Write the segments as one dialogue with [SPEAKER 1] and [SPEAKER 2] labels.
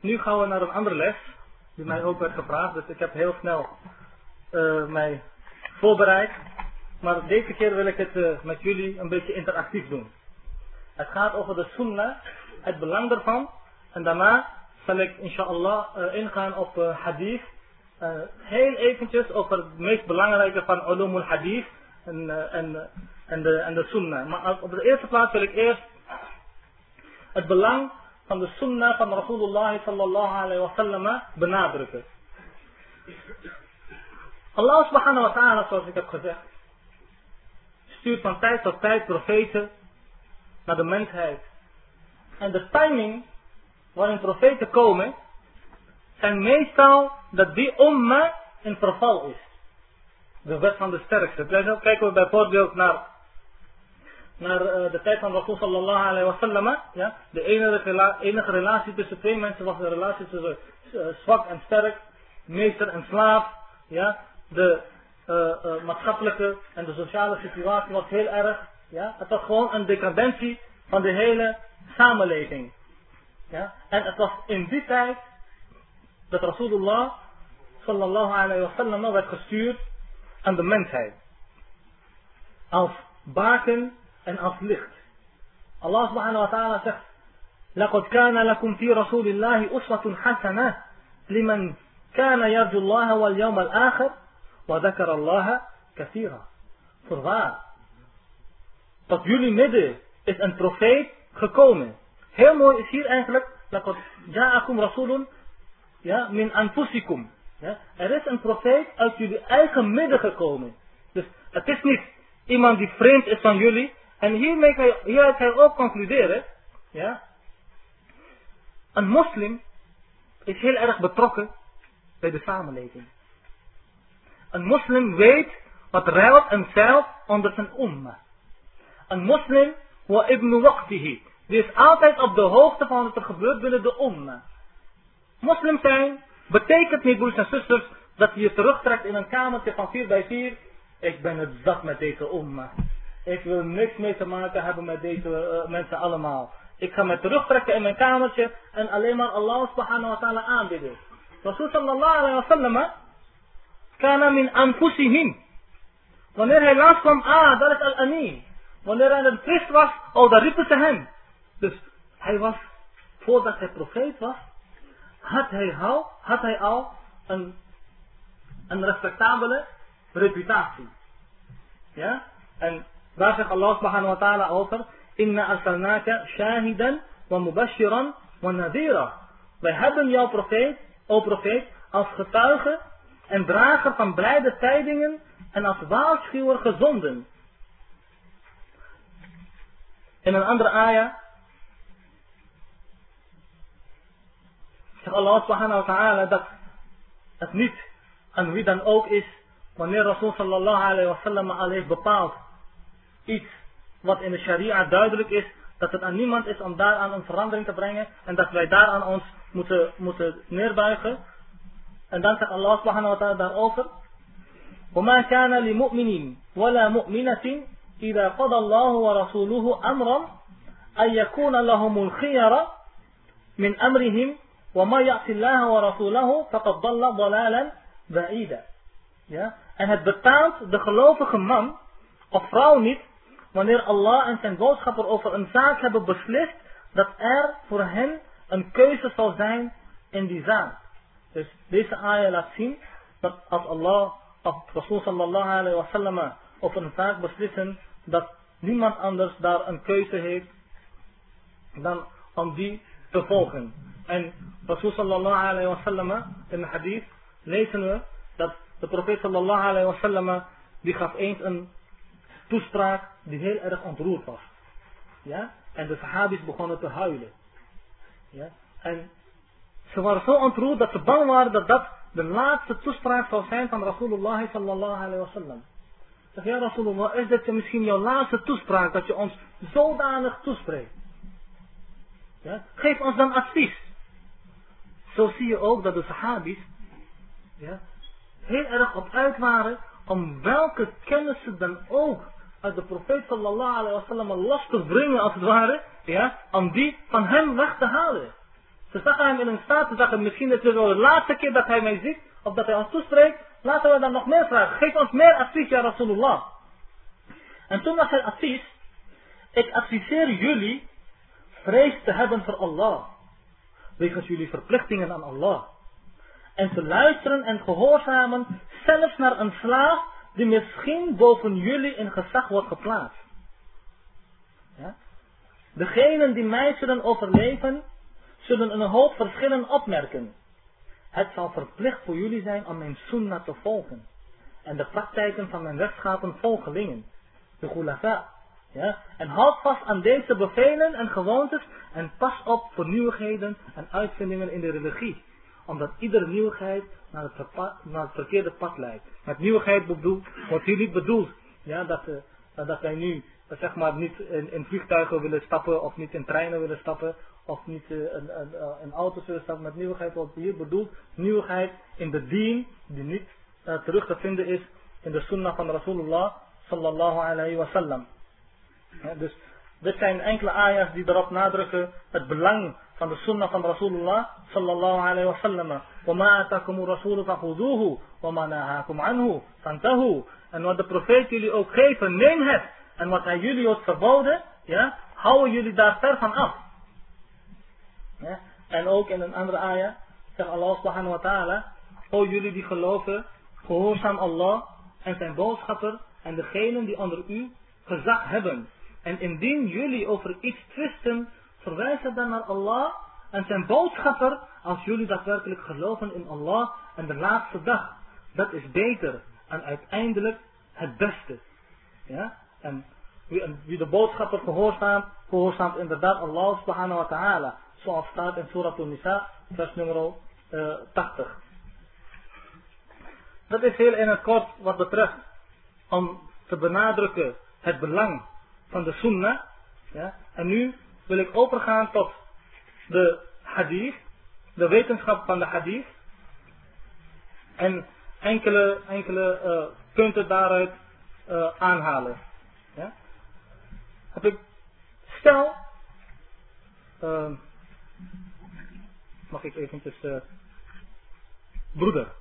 [SPEAKER 1] nu gaan we naar een andere les, die mij ook werd gevraagd. Dus ik heb heel snel uh, mij voorbereid. Maar deze keer wil ik het uh, met jullie een beetje interactief doen. Het gaat over de sunnah, het belang daarvan. En daarna zal ik inshallah uh, ingaan op hadith. heel eventjes over het meest belangrijke van ulumul hadith en, en, en, de, en de sunnah. Maar op de eerste plaats wil ik eerst het belang van de sunnah van Rasulullah sallallahu alayhi wa sallam benadrukken. Allah subhanahu wa ta'ala, zoals ik heb gezegd, stuurt van tijd tot tijd profeten naar de mensheid. En de timing waarin profeten komen, zijn meestal dat die umma in verval is. De wet van de sterkste. Kijken we bijvoorbeeld naar naar uh, de tijd van Rasul sallallahu alayhi wa sallam. Ja? De enige, enige relatie tussen twee mensen was de relatie tussen uh, zwak en sterk, meester en slaaf. Ja? De uh, maatschappelijke en de sociale situatie was heel erg. Ja? Het was gewoon een decadentie van de hele samenleving. Ja? En het was in die tijd dat Rasulullah sallallahu alayhi wa sallam werd gestuurd aan de mensheid. Als baken en als licht. Allah subhanahu wa ta'ala zegt, لقد كان لكم في رسول الله أسوة حسنة لمن كان يرجو الله واليوم الآخر وذكر الله كثيرا. Voorwaar, tot jullie midden is een profeet gekomen. Heel mooi is hier eigenlijk, لقد جاءكم رسول ja, min anfusikum. Ja, er is een profeet uit jullie eigen midden gekomen. Dus het is niet iemand die vreemd is van jullie, en hiermee kan je, hieruit kan je ook concluderen, ja, een moslim is heel erg betrokken bij de samenleving. Een moslim weet wat ruilt en zeilt onder zijn umma. Een moslim, wa ibn waqtihi, die is altijd op de hoogte van wat er gebeurt binnen de umma. Moslim zijn betekent niet, broers en zusters, dat je je terugtrekt in een kamertje van 4 bij 4. Ik ben het zat met deze umma. Ik wil niks mee te maken hebben met deze uh, mensen allemaal. Ik ga me terugtrekken in mijn kamertje en alleen maar Allah subhanahu wa ta'ala aanbidden. Rasul sallallahu alayhi wa sallam kana min anfusihim. Wanneer hij laatst kwam, ah, dat is al-amin. Wanneer hij een christ was, oh, dan riepen ze hem. Dus hij was, voordat hij profeet was, had hij al, had hij al een, een respectabele reputatie. Ja? En daar zegt Allah subhanahu wa ta'ala over. Inna arsalnaka shahidan wa mubashiran wa nadira. Wij hebben jouw profeet, o profeet, als getuige en drager van blijde tijdingen en als waarschuwer gezonden. In een andere ayah zegt Allah subhanahu wa ta'ala dat het niet aan wie dan ook is wanneer Rasul sallallahu alayhi wa sallam al heeft bepaald iets wat in de sharia duidelijk is, dat het aan niemand is om daaraan een verandering te brengen en dat wij daaraan ons moeten, moeten neerbuigen. En dan zegt Allah subhanahu wa ta'ala daarover. وما كان لمؤمن ولا مؤمنة إذا قضى الله ورسوله أمرا أن يكون لهم الخير من أمرهم وما يعصي الله ورسوله فقد ضل ضلالا بعيدا. Ja? En het betaamt de gelovige man of vrouw niet wanneer Allah en zijn boodschapper over een zaak hebben beslist, dat er voor hen een keuze zal zijn in die zaak. Dus deze ayah laat zien dat als Allah of Rasul sallallahu alayhi wa sallam over een zaak beslissen, dat niemand anders daar een keuze heeft dan om die te volgen. En Rasul sallallahu alayhi wa sallam in de hadith lezen we dat de profeet sallallahu alayhi wa sallam die gaf eens een toespraak die heel erg ontroerd was. Ja? En de sahabis begonnen te huilen. Ja? En ze waren zo ontroerd dat ze bang waren dat dat de laatste toespraak zou zijn van Rasulullah sallallahu alayhi wa sallam. Zeg ja Rasulullah, is dit misschien jouw laatste toespraak dat je ons zodanig toespreekt? Ja? Geef ons dan advies. Zo zie je ook dat de sahabis ja, heel erg op uit waren om welke kennissen dan ook de profeet sallallahu alayhi wa sallam last te brengen als het ware, ja, om die van hem weg te halen. Ze zagen hem in een staat, ze zagen misschien het is wel de laatste keer dat hij mij ziet, of dat hij ons toespreekt. Laten we dan nog meer vragen. Geef ons meer advies, ja Rasulullah. En toen was het advies, ik adviseer jullie vrees te hebben voor Allah. Wegens jullie verplichtingen aan Allah. En te luisteren en gehoorzamen zelfs naar een slaaf die misschien boven jullie in gezag wordt geplaatst. Ja? Degenen die mij zullen overleven, zullen een hoop verschillen opmerken. Het zal verplicht voor jullie zijn om mijn sunnah te volgen. En de praktijken van mijn rechtschapen volgelingen. De gulafa. Ja? En houd vast aan deze bevelen en gewoontes en pas op voor nieuwigheden en uitvindingen in de religie. Omdat iedere nieuwigheid naar het, naar het verkeerde pad leidt. Met nieuwigheid bedoeld, wordt hier niet bedoeld ja, dat, uh, dat wij nu uh, zeg maar, niet in, vliegtuigen willen stappen of niet in treinen willen stappen of niet uh, in, auto's willen stappen. Met nieuwigheid wordt hier bedoeld nieuwigheid in de dien die niet terug te vinden is in de sunnah van Rasulullah sallallahu alayhi wa sallam. Dus dit zijn enkele ayahs die erop nadrukken het belang van de sunnah van Rasulullah sallallahu alayhi wa sallam. وَمَا أَتَاكُمُ الرَّسُولُ فَخُذُوهُ وَمَا نَهَاكُمْ عَنْهُ فَانْتَهُ En wat de profeet jullie ook geven, neem het. En wat hij jullie heeft verboden, ja, houden jullie daar ver van af. Ja, en ook in een andere ayah zegt Allah subhanahu wa ta'ala, O jullie die geloven, gehoorzaam Allah en zijn boodschapper en degenen die onder u gezag hebben. En indien jullie over iets twisten, verwijs het dan naar Allah en zijn boodschapper als jullie daadwerkelijk geloven in Allah en de laatste dag. Dat is beter en uiteindelijk het beste. Ja? En wie, de boodschapper gehoorzaamt, gehoorzaamt inderdaad Allah subhanahu wa ta'ala. Zoals staat in Surah An-Nisa, vers nummer uh, 80. Dat is heel in het kort wat betreft om te benadrukken het belang van de sunnah. Ja? En nu wil ik overgaan tot de hadith, de wetenschap van de hadith. En enkele, enkele uh, punten daaruit uh, aanhalen. Ja? Heb ik, stel, uh, mag ik eventjes, broeder.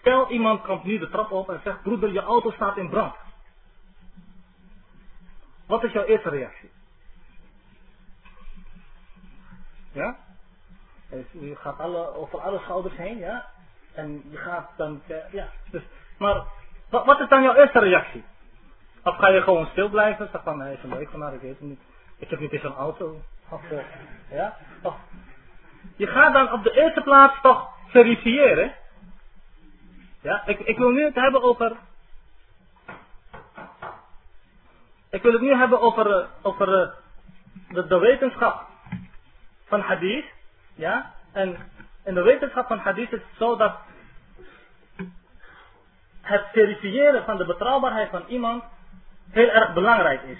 [SPEAKER 1] Stel iemand komt nu de trap op en zegt, broeder je auto staat in brand. Wat is jouw eerste reactie? Ja? Je gaat alle, over alle schouders heen, ja? En je gaat dan, ja. Dus, maar, wat, wat is dan jouw eerste reactie? Of ga je gewoon stil blijven? Zeg van, nee, leuk, maar ik weet het niet. Ik heb niet eens een auto. Of, uh, ja? Of, je gaat dan op de eerste plaats toch verifiëren. Ja, ik, ik wil nu het hebben over Ik wil het nu hebben over, uh, over uh, de, de, wetenschap van hadith. Ja? En in de wetenschap van hadith is het zo dat het verifiëren van de betrouwbaarheid van iemand heel erg belangrijk is.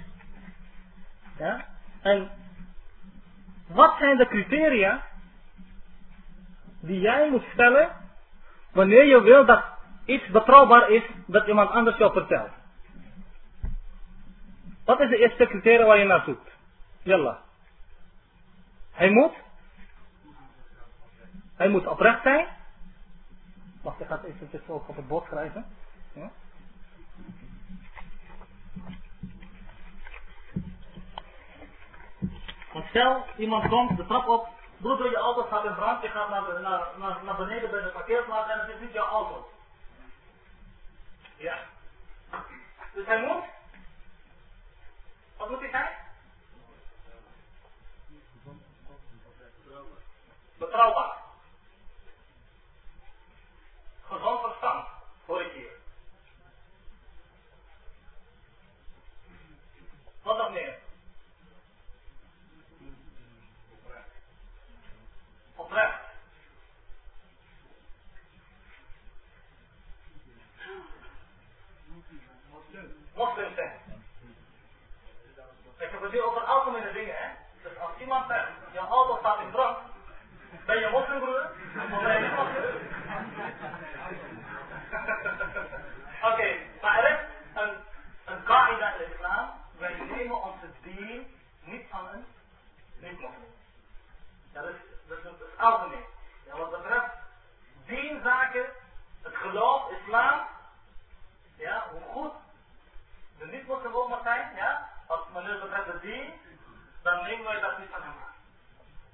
[SPEAKER 1] Ja? En wat zijn de criteria die jij moet stellen wanneer je wil dat iets betrouwbaar is dat iemand anders jou vertelt? Wat is de eerste criteria waar je naar zoekt? Jalla. Hij moet. Hij moet oprecht zijn. Wacht, ik ga het even op het bord schrijven. Ja. Want stel, iemand komt de trap op. Broeder, je auto staat in brand. Je gaat naar, naar beneden bij de parkeerplaats en het is niet jouw auto. Ja. Dus hij moet wat moet hij zijn? Betrouwbaar. Gezond verstand, hoor ik hier. Wat nog meer? Oprecht. Moslim zijn. Ik heb het nu over algemene dingen, hè. Dus als iemand zegt, jouw auto staat in brand, Oké, maar er is een, een kaida in islam. Wij nemen onze dien niet van een niet-moslim. Dat is dus het is algemeen. Ja, wat betreft dienzaken, het geloof, islam, ja, hoe goed de niet-moslim ook mag zijn, ja, wanneer het betreft de dien, dan nemen wij dat niet van hem aan.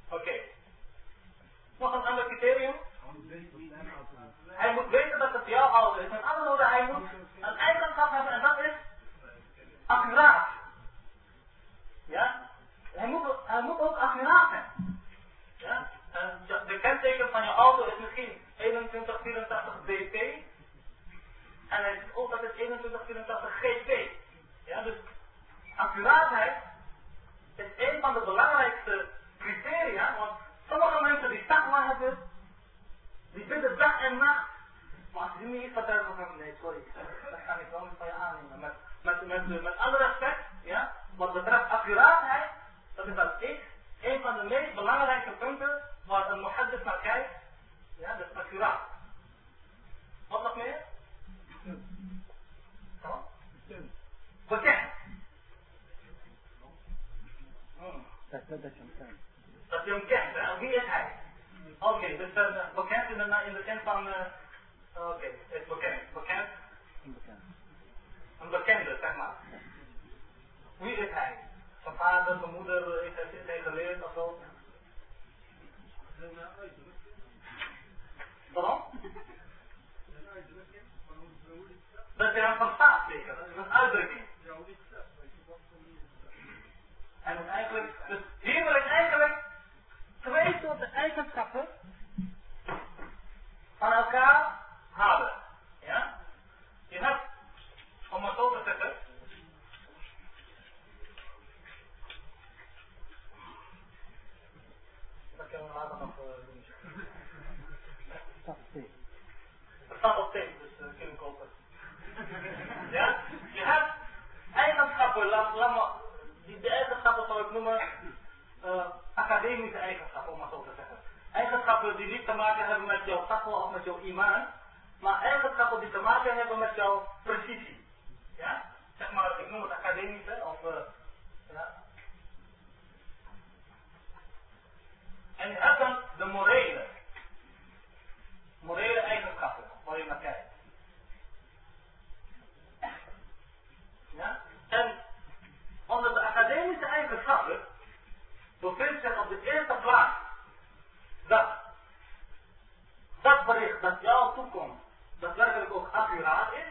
[SPEAKER 1] Oké. Nog een ander criterium. Hij moet weten dat het jouw ouder is. Met andere woorden, hij moet een eigenschap hebben en dat is accuraat. Ja? Hij moet, hij moet ook accuraat zijn. Ja? En de kenteken van je auto is misschien 2184 BP. En hij zegt ook dat het 2184 GP. Ja, dus accuraatheid is een van de belangrijkste criteria. Sommige mensen die takwa hebben, die bidden dag en nacht. Maar als niet iets vertelt van hem, nee, sorry, dat kan ik wel niet van je aannemen. Met, alle respect, ja, wat betreft accuraatheid, dat is dat ik een van de meest belangrijke punten waar een muhaddis naar kijkt. Ja, dat is accuraat. Wat nog meer? Zo? Bekend.
[SPEAKER 2] Kent.
[SPEAKER 1] Dat je hem kent, hè? Wie is hij? Oké, dus uh, bekend in de, in de zin van, uh, oké, okay, is bekend. Bekend, een bekende, zeg maar. Wie is hij? Zijn vader, zijn moeder, heeft hij, geleerd of zo? Waarom? Dat je hem van staat zeker, dat is een uitdrukking. Moet eigenlijk, dus hier wil twee soorten eigenschappen van elkaar halen. Ja? Je hebt, om het zo te zeggen, dat kunnen we later nog uh, doen.
[SPEAKER 2] Stap 2.
[SPEAKER 1] Het staat op tape, dus uh, kunnen kopen. ja? Je hebt eigenschappen, laat, laat maar, die, de eigenschappen zal ik noemen, uh, academische eigenschappen, om maar zo te zeggen. Die niet te maken hebben met jouw takwa of met jouw iman, maar eigenschappen die te maken hebben met jouw precisie. Ja? Zeg maar, ik noem het academische, of, uh, ja. En je hebt dan de morele. Morele eigenschappen, waar je naar kijkt. Ja? En onder de academische eigenschappen bevindt zich op de eerste plaats dat dat bericht dat jou toekomt, dat werkelijk ook accuraat is.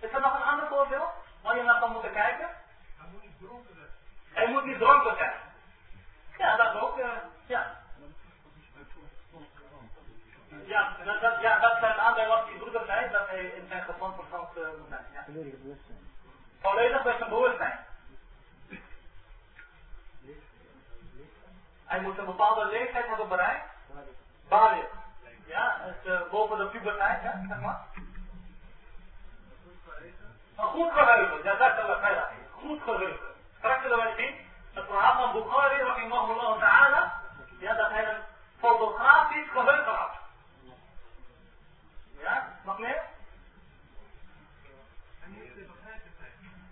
[SPEAKER 1] Is er nog een ander voorbeeld waar je naar kan moeten kijken? Hij moet niet dronken zijn. Hij moet niet dronken zijn. Ja, dat ook. Uh, ja. Ja, dat, dat, ja, dat zijn aan bij wat die broeder zei, dat hij in zijn gezond verstand uh, moet zijn. Ja.
[SPEAKER 2] Volledig bewustzijn.
[SPEAKER 1] Volledig bij zijn bewustzijn. Hij moet een bepaalde leeftijd hebben bereikt. Balie. Ja, het, uh, boven de puberteit, ja, zeg maar. Goed geheugen, ja, dat is wel fijn. Goed geheugen. Straks zullen wij zien, het verhaal van Bukhari, rahimahullah ta'ala, ja, dat hij een fotografisch geheugen had. Ja, nog meer?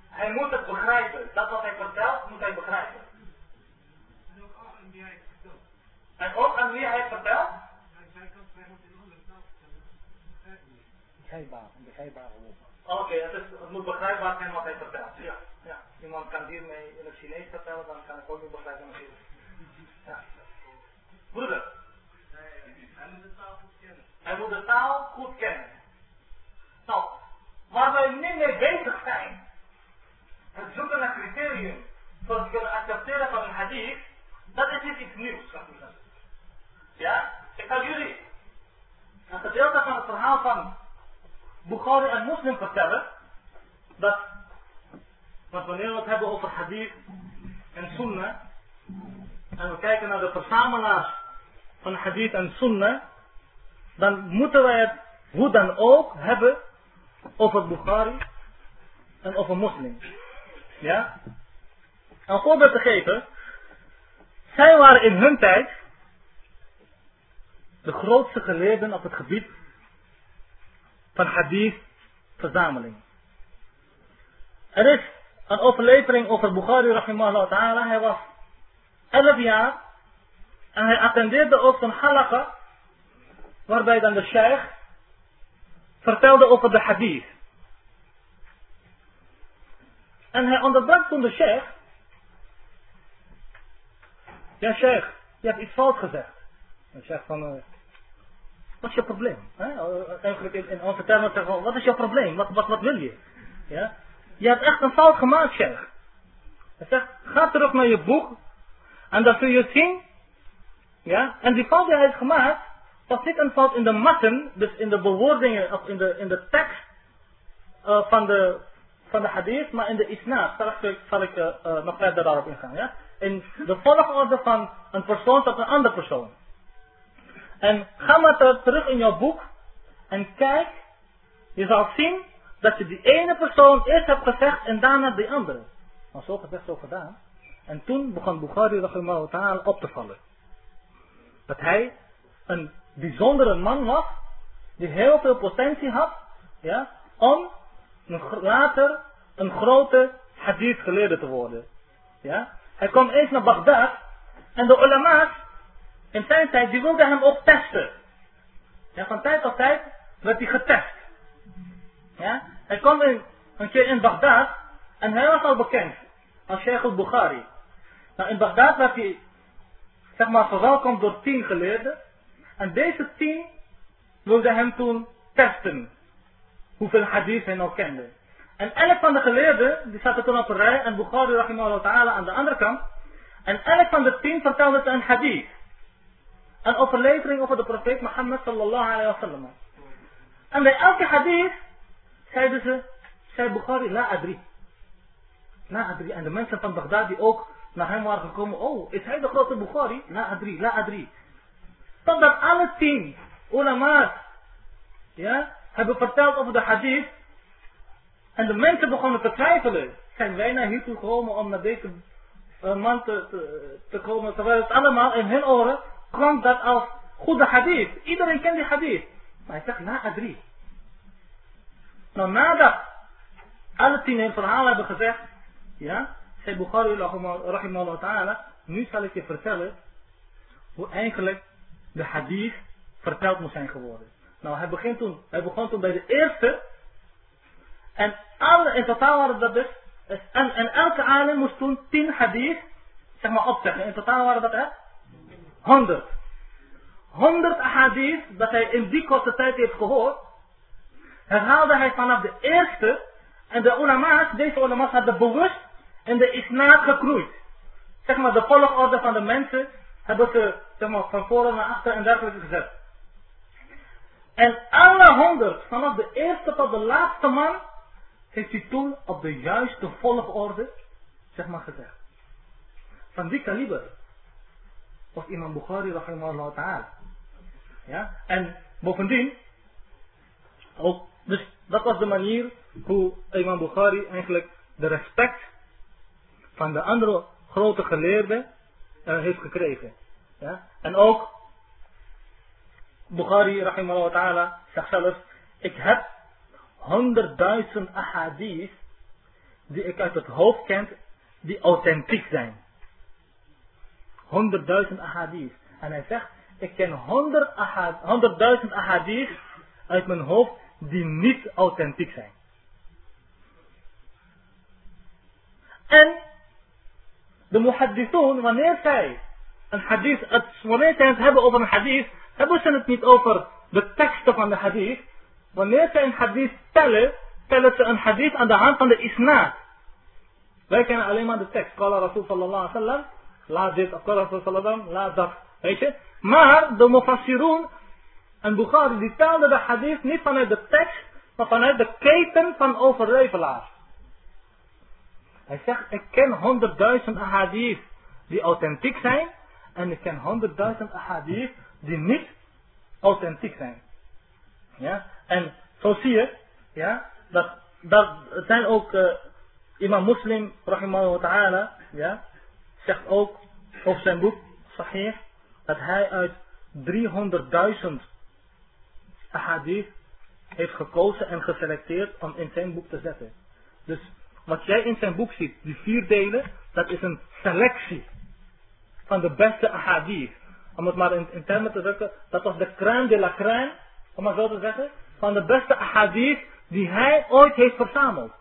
[SPEAKER 1] Hij moet het begrijpen. Dat wat hij vertelt, moet hij begrijpen. En ook aan wie hij het vertelt?
[SPEAKER 2] Begrijpbaar, een begrijpbare woord.
[SPEAKER 1] Oké, okay, het, is- het moet begrijpbaar zijn wat hij vertelt. Ja. ja. Iemand kan hiermee in het Chinees vertellen, dan kan ik ook niet begrijpen natuurlijk. Ja. Broeder. Hij moet de taal goed kennen. Nou, waar wij nu mee bezig zijn, het zoeken naar criterium voor het kunnen accepteren van een hadith, dat is niet iets nieuws. Ja? Ik ga jullie een gedeelte van het verhaal van Bukhari en Muslim vertellen. Dat, want wanneer we het hebben over hadith en sunnah, en we kijken naar de verzamelaars van hadith en sunnah, dan moeten wij het hoe dan ook hebben over Bukhari en over Muslim. Ja? Een voorbeeld te geven. Zij waren in hun tijd de grootste geleerden op het gebied van hadith verzameling. Er is een overlevering over Bukhari rahimahullah ta'ala. Hij was 11 jaar En hij attendeerde ook een halakha, waarbij dan de sheikh vertelde over de hadith. En hij onderbrak toen de sheikh. Ja, sheikh, je hebt iets fout gezegd. De sheikh van, uh, wat is je probleem? Hè? Eigenlijk in, in onze termen zeggen we, wat is je probleem? Wat, wat, wat wil je? Ja? Je hebt echt een fout gemaakt, sheikh. Hij zegt, ga terug naar je boek. En dan zul je zien. Ja, en die fout die hij heeft gemaakt, was niet een fout in de matten, dus in de bewoordingen of in de, in de tekst uh, van, de, van de hadith, maar in de. Straks zal ik uh, nog verder daarop ingaan. Ja? In de volgorde van een persoon tot een andere persoon. En ga maar ter, terug in jouw boek en kijk, je zal zien dat je die ene persoon eerst hebt gezegd en daarna die andere. Maar zo gezegd, zo gedaan. En toen begon Bukhari ta'ala op te vallen. Dat hij een bijzondere man was, die heel veel potentie had, ja, om later een grote hadith geleerde te worden. Ja. Hij kwam eens naar Bagdad en de ulama's in zijn tijd, die wilden hem ook testen. Ja, van tijd tot tijd werd hij getest. Ja. Hij kwam in, een keer in Bagdad en hij was al bekend als Sheikh al-Bukhari. Nou, in Bagdad werd hij, zeg maar, verwelkomd door tien geleerden. En deze tien wilden hem toen testen. Hoeveel hadith hij nou kende. En elk van de geleerden, die zaten toen op een rij. En Bukhari rahimahullah ta'ala aan de andere kant. En elk van de tien vertelde een hadith. Een overlevering over de profeet Mohammed sallallahu alayhi wa sallam. En bij elke hadith zeiden ze, zei Bukhari, la adri. La adri. En de mensen van Baghdad die ook naar hem waren gekomen. Oh, is hij de grote Bukhari? La adri, la adri. Totdat alle tien ulama's ja, hebben verteld over de hadith. En de mensen begonnen te twijfelen. Zijn wij naar hier toe gekomen om naar deze uh, man te, te, komen. Terwijl het allemaal in hun oren kwam dat als goede hadith. Iedereen kent die hadith. Maar hij zegt la adri. Nou nadat alle tien hun verhaal hebben gezegd. Ja, zei Bukhari rahimahullah ta'ala. Nu zal ik je vertellen hoe eigenlijk de hadith verteld moet zijn geworden. Nou, hij, begint toen, hij begon toen bij de eerste. En alle, in totaal waren dat dus. En, en elke alim moest toen tien hadith, zeg maar, opzeggen. In totaal waren dat hè? 100. 100 hadith dat hij in die korte tijd heeft gehoord. Herhaalde hij vanaf de eerste. En de ulama's, deze ulama's hadden bewust in de isnaad gekroeid. Zeg maar, de volgorde van de mensen hebben ze zeg maar, van voren naar achter en dergelijke gezet. En alle honderd, vanaf de eerste tot de laatste man, heeft hij toen op de juiste volgorde, zeg maar, gezegd. Van die kaliber was imam Bukhari rahimahullah ta'ala. Ja, en bovendien, ook, dus dat was de manier hoe imam Bukhari eigenlijk de respect van de andere grote geleerden uh, heeft gekregen. Ja? En ook Bukhari rahimahullah ta'ala zegt zelfs, ik heb honderdduizend ahadith die ik uit het hoofd ken, die authentiek zijn. Honderdduizend ahadith. En hij zegt, ik ken honderdduizend ahadith uit mijn hoofd die niet authentiek zijn. En de muhaddithun, wanneer zij een hadith, het, wanneer zij het hebben over een hadith, hebben ze het niet over de teksten van de hadith. Wanneer zij een hadith tellen, tellen ze een hadith aan de hand van de isnaad. Wij kennen alleen maar de tekst. Kala Rasul sallallahu alaihi wasallam. Laat dit, wasallam. Laat dat. Weet je? Maar de mufassirun en Bukhari, die telden de hadith niet vanuit de tekst, maar vanuit de keten van overlevelaars. Hij zegt, ik ken honderdduizend hadith die authentiek zijn. En ik ken honderdduizend ahadith die niet authentiek zijn. Ja? En zo zie je, ja, dat, dat zijn ook, uh, imam Muslim, rahimahullah ta'ala, ja, zegt ook over zijn boek, Sahih, dat hij uit 300.000 ahadith heeft gekozen en geselecteerd om in zijn boek te zetten. Dus wat jij in zijn boek ziet, die vier delen, dat is een selectie van de beste ahadith. om het maar in, in termen te drukken, dat was de crème de la crème, om maar zo te zeggen, van de beste ahadith die hij ooit heeft verzameld.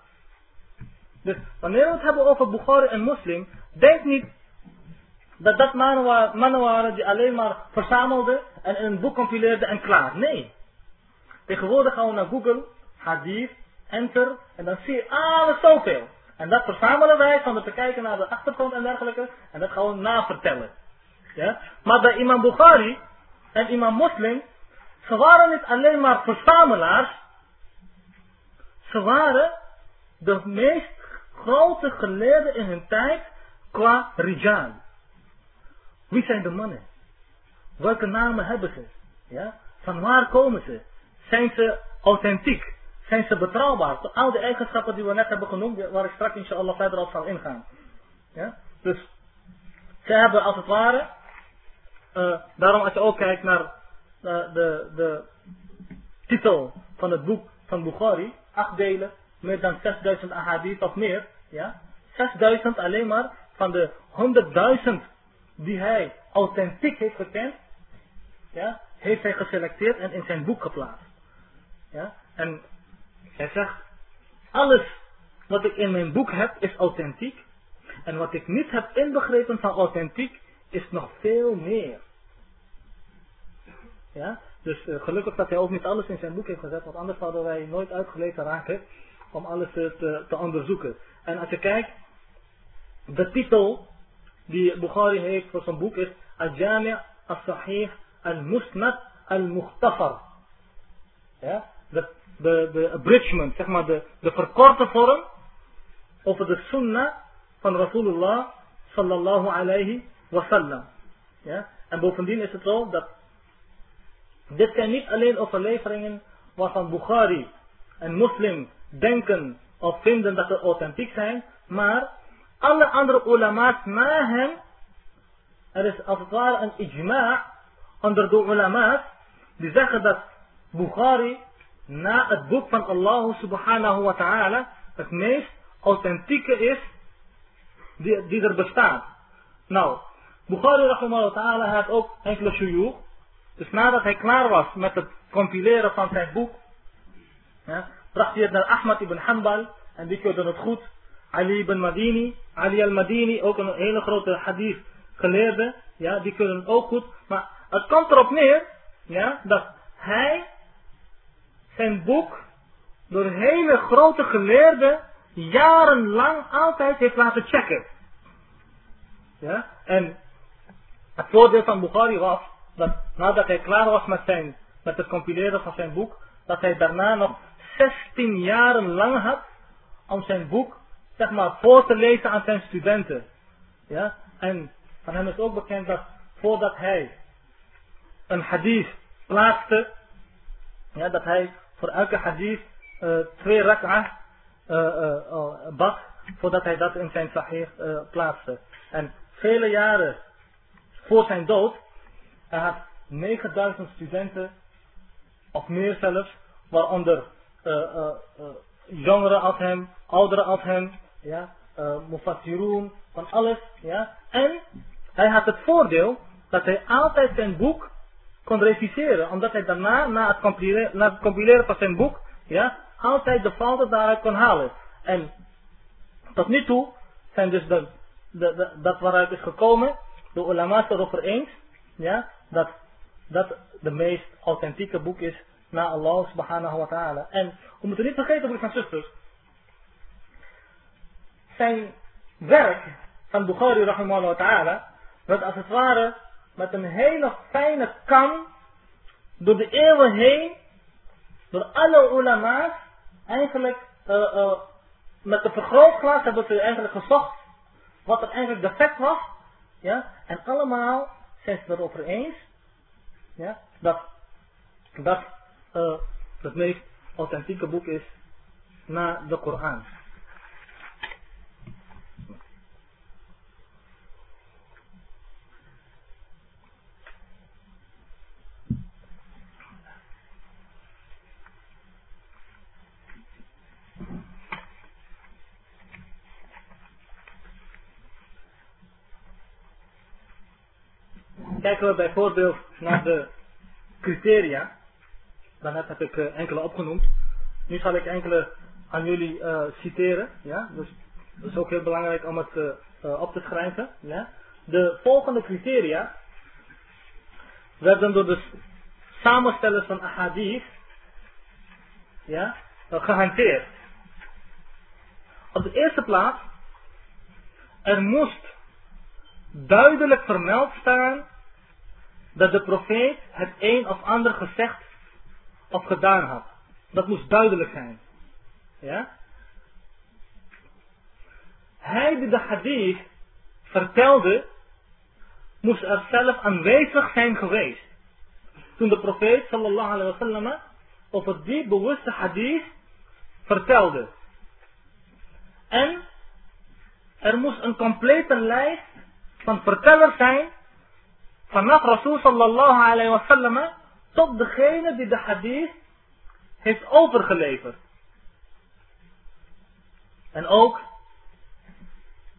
[SPEAKER 1] Dus wanneer we het hebben over Bukhari en Muslim, denk niet dat dat mannen waren, die alleen maar verzamelden en een boek compileerden en klaar. Nee. Tegenwoordig gaan we naar Google, hadith, enter, en dan zie je alles zoveel. En dat verzamelen wij van te kijken naar de achtergrond en dergelijke, en dat gaan we navertellen. Ja? Maar bij imam Bukhari en imam Muslim, ze waren niet alleen maar verzamelaars, ze waren de meest grote geleerden in hun tijd qua rijal. Wie zijn de mannen? Welke namen hebben ze? Ja? Van waar komen ze? Zijn ze authentiek? Zijn ze betrouwbaar? Al die eigenschappen die we net hebben genoemd, waar ik straks inshallah verder op zal ingaan. Ja? Dus, ze hebben als het ware, uh, daarom als je ook kijkt naar uh, de, de titel van het boek van Bukhari, acht delen, meer dan 6000 ahadith of meer, ja? 6000 alleen maar van de 100.000 die hij authentiek heeft gekend, ja, heeft hij geselecteerd en in zijn boek geplaatst. Ja? En hij zegt, alles wat ik in mijn boek heb is authentiek. En wat ik niet heb inbegrepen van authentiek is nog veel meer. Ja? Dus uh, gelukkig dat hij ook niet alles in zijn boek heeft gezet, want anders zouden wij nooit uitgelezen raken om alles te, te onderzoeken. En als je kijkt, de titel die Bukhari heeft voor zijn boek is Al-Jami' al-Sahih al-Musnad al-Mukhtasar. Ja, de, de, de abridgment, zeg maar de, de verkorte vorm over de sunnah van Rasulullah sallallahu alayhi wasallam. Ja, en bovendien is het zo dat dit zijn niet alleen overleveringen waarvan Bukhari en Muslim denken of vinden dat ze authentiek zijn, maar alle andere ulama's na hem, er is als het ware een ijma' onder de ulama's, die zeggen dat Bukhari na het boek van Allah subhanahu wa ta'ala het meest authentieke is die, die er bestaat. Nou, Bukhari rahimahullah ta'ala had ook enkele shuyukh. Dus nadat hij klaar was met het compileren van zijn boek, ja, bracht hij het naar Ahmad ibn Hanbal en die keurde het goed. Ali ibn Madini, Ali al-Madini, ook een hele grote hadith geleerde, ja, die kunnen ook goed. Maar het komt erop neer, ja, dat hij zijn boek door hele grote geleerden jarenlang altijd heeft laten checken. Ja, en het voordeel van Bukhari was dat nadat hij klaar was met, zijn, met het compileren van zijn boek, dat hij daarna nog 16 jaren lang had om zijn boek zeg maar, voor te lezen aan zijn studenten. Ja? En van hem is ook bekend dat voordat hij een hadith plaatste, ja, dat hij voor elke hadith uh, twee rak'ah uh, uh, bad, voordat hij dat in zijn sahih plaatste. En vele jaren voor zijn dood, hij had 9000 studenten, of meer zelfs, waaronder jongeren als hem, ouderen als hem, ja, uh, mufassirun, van alles, ja. En hij had het voordeel dat hij altijd zijn boek kon reviseren, omdat hij daarna, na het compileren, na het compileren van zijn boek, ja, altijd de fouten daaruit kon halen. En tot nu toe zijn dus de, de, dat waaruit is gekomen, de ulama's erover eens, ja, dat dat de meest authentieke boek is na Allah subhanahu wa ta'ala. En we moeten niet vergeten, broers en zusters, zijn werk van Bukhari rahimahullah ta'ala werd als het ware met een hele fijne kam door de eeuwen heen door alle ulama's eigenlijk uh, uh, met de vergrootglas hebben ze eigenlijk gezocht wat er eigenlijk defect was ja, en allemaal zijn ze erover eens ja, dat dat uh, het meest authentieke boek is na de Koran. Kijken we bijvoorbeeld naar de criteria. Daarnet heb ik eh, enkele opgenoemd. Nu zal ik enkele aan jullie eh, citeren. Ja? Dus dat is ook heel belangrijk om het eh, op te schrijven. De volgende criteria werden door de samenstellers van ahadith ja, eh, gehanteerd. Op de eerste plaats, er moest duidelijk vermeld staan dat de profeet het een of ander gezegd of gedaan had. Dat moest duidelijk zijn. Ja? Hij die de hadith vertelde, moest er zelf aanwezig zijn geweest. Toen de profeet sallallahu alaihi wasallam over die bewuste hadith vertelde. En er moest een complete lijst van vertellers zijn vanaf Rasul sallallahu alayhi wa sallam tot degene die de hadith heeft overgeleverd. En ook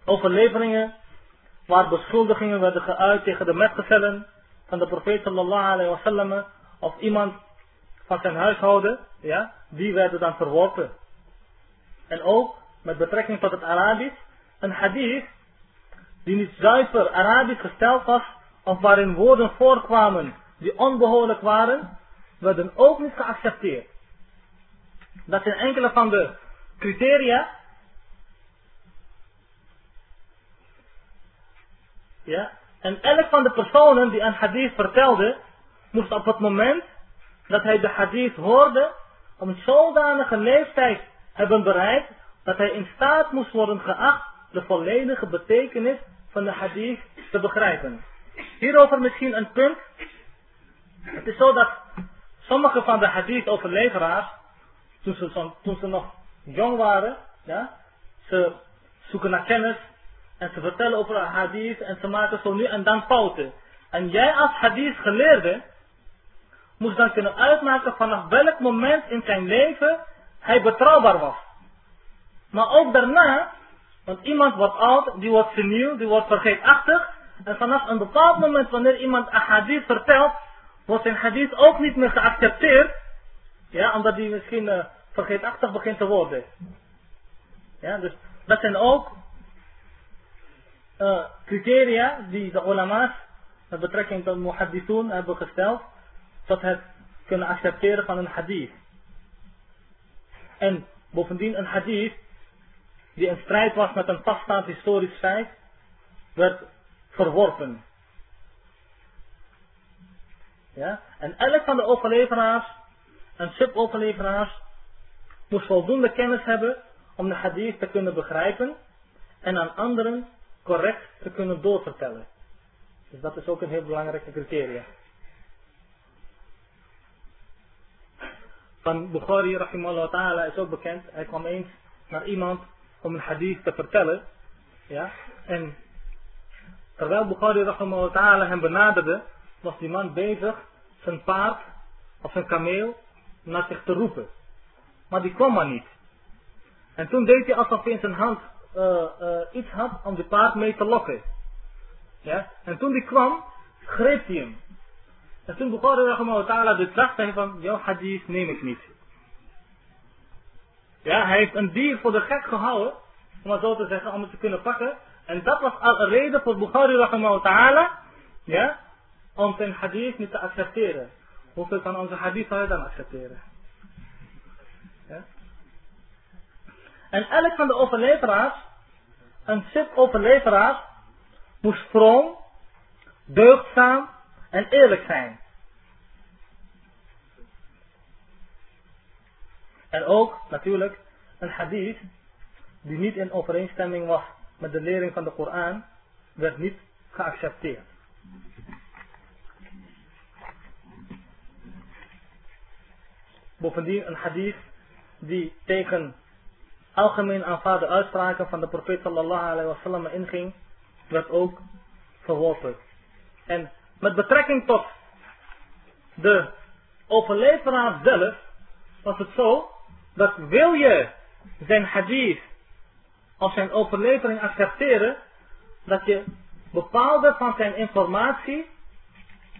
[SPEAKER 1] overleveringen waar beschuldigingen werden geuit tegen de metgezellen van de profeet sallallahu alayhi wa sallam of iemand van zijn huishouden, ja, die werden dan verworpen. En ook met betrekking tot het Arabisch, een hadith die niet zuiver Arabisch gesteld was of waarin woorden voorkwamen die onbehoorlijk waren, werden ook niet geaccepteerd. Dat zijn enkele van de criteria. Ja, en elk van de personen die een hadith vertelde, moest op het moment dat hij de hadith hoorde, een zodanige leeftijd hebben bereikt, dat hij in staat moest worden geacht de volledige betekenis van de hadith te begrijpen. Hierover misschien een punt. Het is zo dat sommige van de hadith overleveraars, toen ze, toen ze nog jong waren, ja, ze zoeken naar kennis en ze vertellen over hadith en ze maken zo nu en dan fouten. En jij als hadith geleerde, moest dan kunnen uitmaken vanaf welk moment in zijn leven hij betrouwbaar was. Maar ook daarna, want iemand wordt oud, die wordt seniel, die wordt vergeetachtig. En vanaf een bepaald moment wanneer iemand een hadith vertelt, wordt zijn hadith ook niet meer geaccepteerd. Ja, omdat hij misschien uh, vergeetachtig begint te worden. Ja, dus dat zijn ook uh, criteria die de ulama's met betrekking tot muhaddithun hebben gesteld. Tot het kunnen accepteren van een hadith. En bovendien een hadith die in strijd was met een vaststaand historisch feit, werd verworpen. Ja? En elk van de overleveraars en suboverleveraars moest voldoende kennis hebben om de hadith te kunnen begrijpen en aan anderen correct te kunnen doorvertellen. Dus dat is ook een heel belangrijke criteria. Van Bukhari rahimahullah ta'ala is ook bekend, hij kwam eens naar iemand om een hadith te vertellen. Ja? En terwijl Bukhari ta'ala hem benaderde, was die man bezig zijn paard of zijn kameel naar zich te roepen. Maar die kwam maar niet. En toen deed hij alsof hij in zijn hand uh, uh, iets had om de paard mee te lokken. Ja? En toen die kwam, greep hij hem. En toen Bukhari ta'ala dit zag, zei van, jouw hadith neem ik niet. Ja, hij heeft een dier voor de gek gehouden, om het zo te zeggen, om het te kunnen pakken. En dat was al een reden voor Bukhari rahimahullah ta'ala, ja, om zijn hadith niet te accepteren. Hoeveel van onze hadith zou je dan accepteren? Ja? En elk van de overleveraars, een sip overleveraars, moest vroom, deugdzaam en eerlijk zijn. En ook natuurlijk een hadith die niet in overeenstemming was met de lering van de Koran, werd niet geaccepteerd. Bovendien een hadith die tegen algemeen aanvaarde uitspraken van de profeet sallallahu alaihi wasallam inging, werd ook verworpen. En met betrekking tot de overleveraar zelf was het zo dat wil je zijn hadith als zijn overlevering accepteren, dat je bepaalde van zijn informatie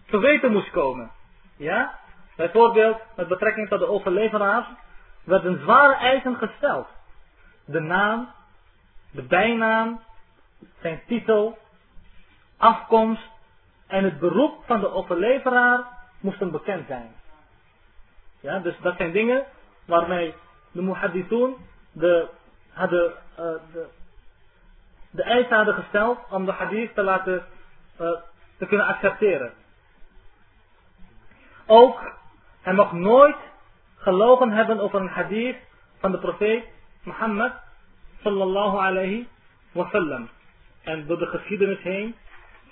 [SPEAKER 1] te weten moest komen. Ja? Bijvoorbeeld, met betrekking tot de overleveraars, werden zware eisen gesteld. De naam, de bijnaam, zijn titel, afkomst en het beroep van de overleveraar moesten bekend zijn. Ja, dus dat zijn dingen waarmee de muhaddithun de, hadden, uh, de, de eisen hadden gesteld om de hadith te laten uh, te kunnen accepteren. Ook, hij mag nooit gelogen hebben over een hadith van de profeet Mohammed sallallahu alayhi wa sallam. En door de geschiedenis heen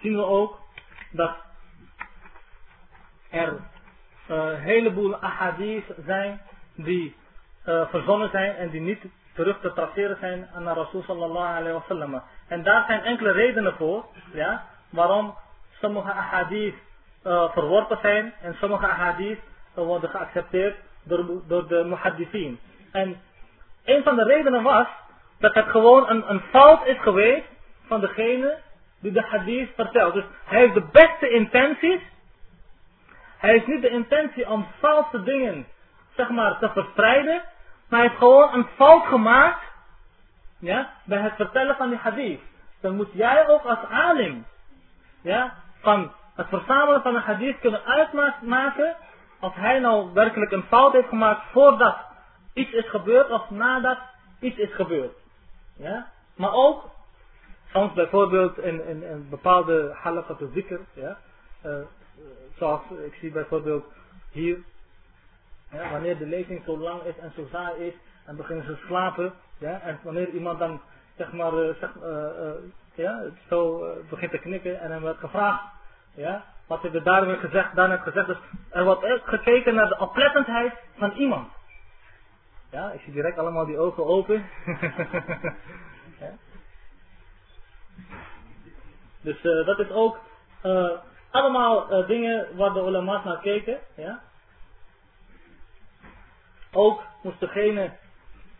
[SPEAKER 1] zien we ook dat er een uh, heleboel ahadith zijn die uh, verzonnen zijn en die niet terug te traceren zijn aan Rasul sallallahu alayhi wa sallam. En daar zijn enkele redenen voor, ja, waarom sommige ahadith uh, verworpen zijn en sommige ahadith uh, worden geaccepteerd door, door de muhaddithin. En een van de redenen was dat het gewoon een, een fout is geweest van degene die de hadith vertelt. Dus hij heeft de beste intenties. Hij heeft niet de intentie om valse dingen, zeg maar, te verspreiden. Maar hij heeft gewoon een fout gemaakt. Ja, bij het vertellen van die hadith. Dan moet jij ook als alim, ja, van het verzamelen van een hadith kunnen uitmaken. Of hij nou werkelijk een fout heeft gemaakt voordat iets is gebeurd of nadat iets is gebeurd. Ja? Maar ook, soms bijvoorbeeld in, in bepaalde halakat zikr, ja? Uh, zoals ik zie bijvoorbeeld hier, wanneer de lezing zo lang is en zo saai is, en beginnen ze slapen, ja? en wanneer iemand dan zeg maar, uh, zeg, uh, ja, zo begint te knikken en dan wordt gevraagd, ja, wat hebben we daar gezegd, daarna gezegd, dus er wordt ook gekeken naar de oplettendheid van iemand. Ja, ik zie direct allemaal die ogen open. Dus dat is ook allemaal dingen waar de ulama's naar keken. Ja. Ook moest degene,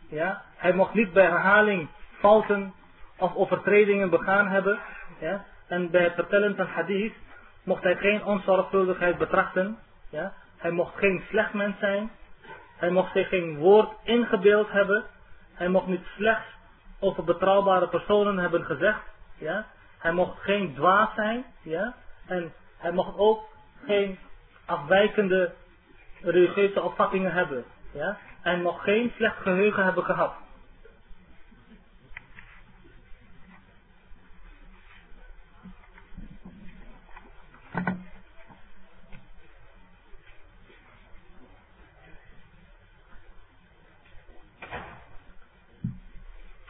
[SPEAKER 1] ja, hij mocht niet bij herhaling fouten of overtredingen begaan hebben. Ja. En bij het vertellen van hadith mocht hij geen onzorgvuldigheid betrachten. Ja. Hij mocht geen slecht mens zijn. Hij mocht zich geen woord ingebeeld hebben. Hij mocht niet slechts over betrouwbare personen hebben gezegd. Ja? Hij mocht geen dwaas zijn. Ja? En hij mocht ook geen afwijkende religieuze opvattingen hebben. Ja? Hij mocht geen slecht geheugen hebben gehad.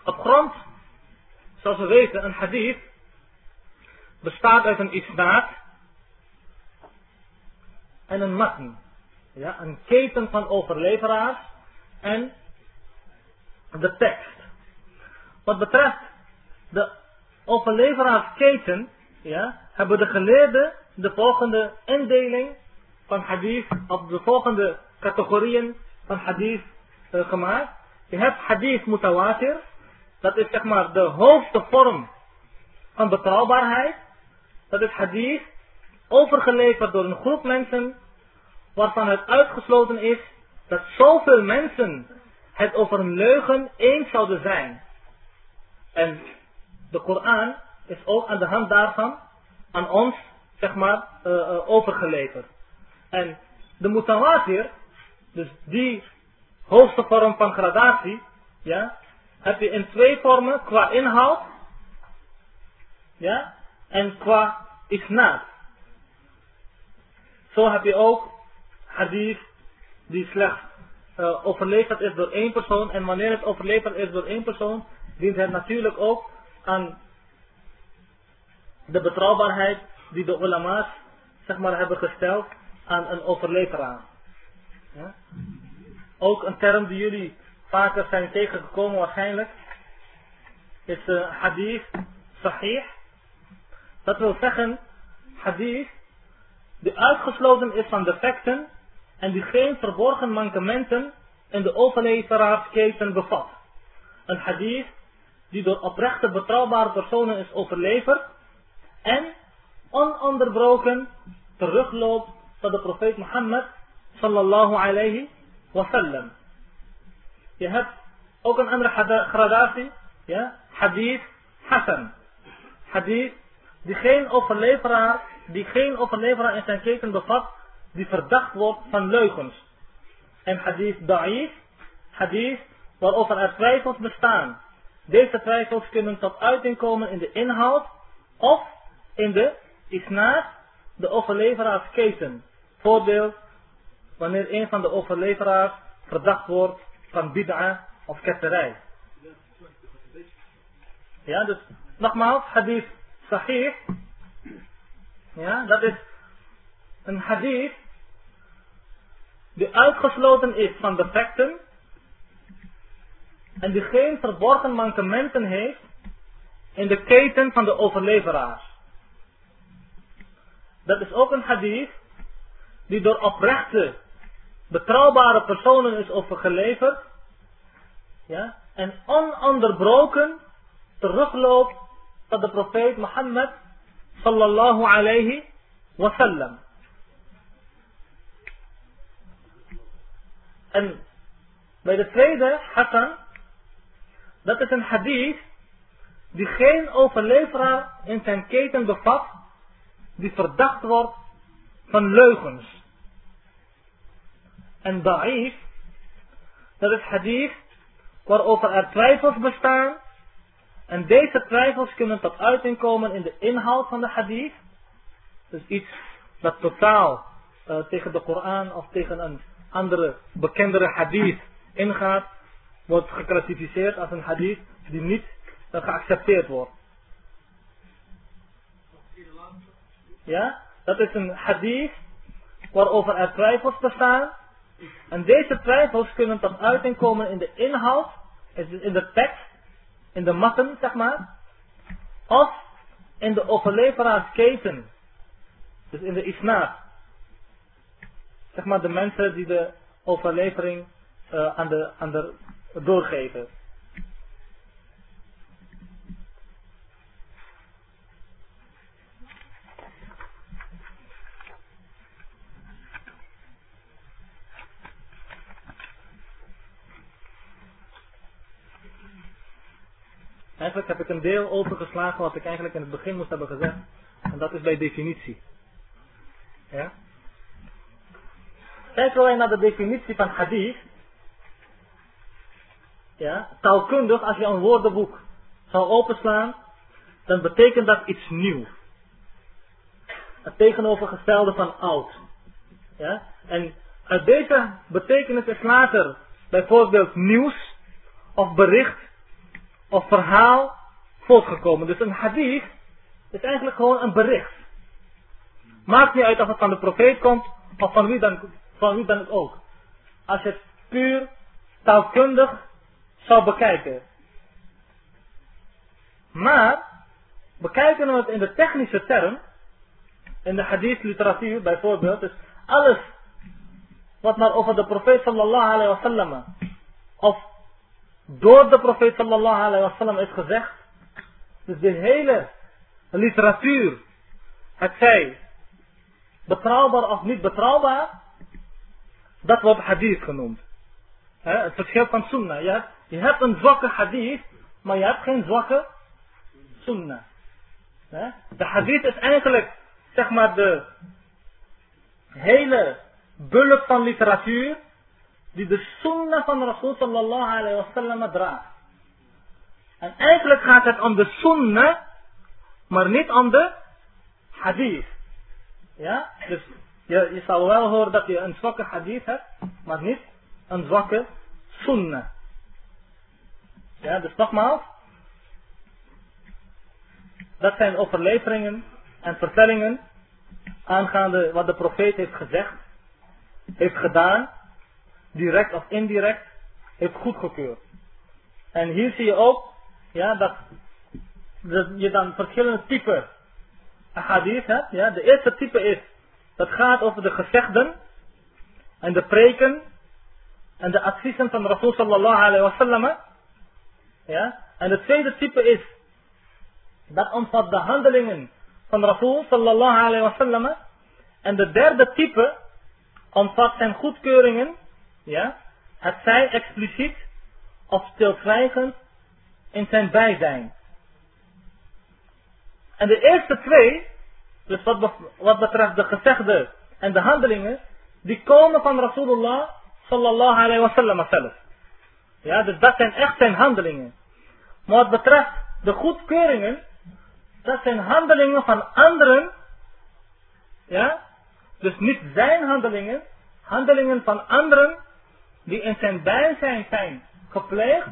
[SPEAKER 1] Op grond, zoals we weten, een hadith bestaat uit een isnaad en een matn. Ja, een keten van overleveraars en de tekst. Wat betreft de overleveraarsketen, ja, hebben de geleerden de volgende indeling van hadith, of de volgende categorieën van hadith uh, gemaakt. Je hebt hadith mutawatir, dat is zeg maar de hoogste vorm van betrouwbaarheid. Dat is hadith overgeleverd door een groep mensen waarvan het uitgesloten is dat zoveel mensen het over een leugen eens zouden zijn. En de Koran is ook aan de hand daarvan aan ons, zeg maar, uh, overgeleverd. En de mutawatir, dus die hoogste vorm van gradatie, ja, heb je in twee vormen qua inhoud ja, en qua isnaad. Zo heb je ook hadith die slechts uh, overleverd is door één persoon en wanneer het overleverd is door één persoon dient het natuurlijk ook aan de betrouwbaarheid die de ulama's zeg maar hebben gesteld aan een overleveraar. Ja? Ook een term die jullie vaker zijn tegengekomen waarschijnlijk, is uh, hadith sahih. Dat wil zeggen, hadith die uitgesloten is van defecten en die geen verborgen mankementen in de overleveraarsketen bevat. Een hadith die door oprechte betrouwbare personen is overleverd en ononderbroken terugloopt tot de profeet Mohammed sallallahu alayhi wasallam. Je hebt ook een andere gradatie, ja, hadith hasan. Hadith die geen overleveraar, die geen overleveraar in zijn keten bevat, die verdacht wordt van leugens. En hadith da'if, hadith waarover er twijfels bestaan. Deze twijfels kunnen tot uiting komen in de inhoud of in de isnaad, de overleveraarsketen. Voorbeeld, wanneer een van de overleveraars verdacht wordt van bid'a of ketterij. Ja, dus nogmaals, hadith sahih. Ja, dat is een hadith die uitgesloten is van defecten en die geen verborgen mankementen heeft in de keten van de overleveraars. Dat is ook een hadith die door oprechte, betrouwbare personen is overgeleverd. Ja, en ononderbroken terugloopt tot de profeet Mohammed sallallahu alayhi wasallam. En bij de tweede, Hassan, dat is een hadith die geen overleveraar in zijn keten bevat, die verdacht wordt van leugens. En da'if, dat is hadith waarover er twijfels bestaan, en deze twijfels kunnen tot uiting komen in de inhoud van de hadith. Dus iets dat totaal uh, tegen de Koran of tegen een andere bekendere hadith ingaat, wordt geclassificeerd als een hadith die niet uh, geaccepteerd wordt. Ja, dat is een hadith waarover er twijfels bestaan. En deze twijfels kunnen tot uiting komen in de inhoud, in de tekst, in de matten, zeg maar. Of in de overleveraarsketen. Dus in de isnaad. Zeg maar de mensen die de overlevering uh, aan, de, aan de doorgeven. Eigenlijk heb ik een deel overgeslagen wat ik eigenlijk in het begin moest hebben gezegd. En dat is bij definitie. Ja? Kijken wij naar de definitie van hadith. Ja, taalkundig, als je een woordenboek zou openslaan, dan betekent dat iets nieuw. Het tegenovergestelde van oud. Ja? En uit deze betekenis is later bijvoorbeeld nieuws of bericht of verhaal voortgekomen. Dus een hadith is eigenlijk gewoon een bericht. Maakt niet uit of het van de profeet komt of van wie dan, van wie dan ook. Als je het puur taalkundig zou bekijken. Maar, bekijken we het in de technische term, in de hadith literatuur bijvoorbeeld, dus alles wat maar over de profeet sallallahu alayhi wa sallam, of door de profeet sallallahu alayhi wa sallam is gezegd, dus de hele literatuur, het zij betrouwbaar of niet betrouwbaar, dat wordt hadith genoemd. He, het verschil van sunnah. Je hebt, je hebt een zwakke hadith, maar je hebt geen zwakke sunnah. De hadith is eigenlijk, zeg maar, de hele bulk van literatuur die de sunnah van Rasul sallallahu alayhi wa sallam draagt. En eigenlijk gaat het om de sunnah, maar niet om de hadith. Ja, dus je, je zal wel horen dat je een zwakke hadith hebt, maar niet een zwakke sunnah. Ja, dus nogmaals. Dat zijn overleveringen en vertellingen aangaande wat de profeet heeft gezegd, heeft gedaan, direct of indirect, heeft goedgekeurd. En hier zie je ook ja, dat, dat je dan verschillende typen hadith hebt. Ja. De eerste type is, dat gaat over de gezegden en de preken en de adviezen van Rasul sallallahu alayhi wa sallam. Ja. En het tweede type is, dat omvat de handelingen van Rasul sallallahu alayhi wa sallam En de derde type omvat zijn goedkeuringen, ja, het zij expliciet of stilzwijgend in zijn bijzijn. En de eerste twee, dus wat, wat betreft de gezegde en de handelingen, die komen van Rasulullah sallallahu alayhi wa sallam zelf. Ja, dus dat zijn echt zijn handelingen. Maar wat betreft de goedkeuringen, dat zijn handelingen van anderen. Ja, dus niet zijn handelingen, handelingen van anderen die in zijn bijzijn zijn gepleegd,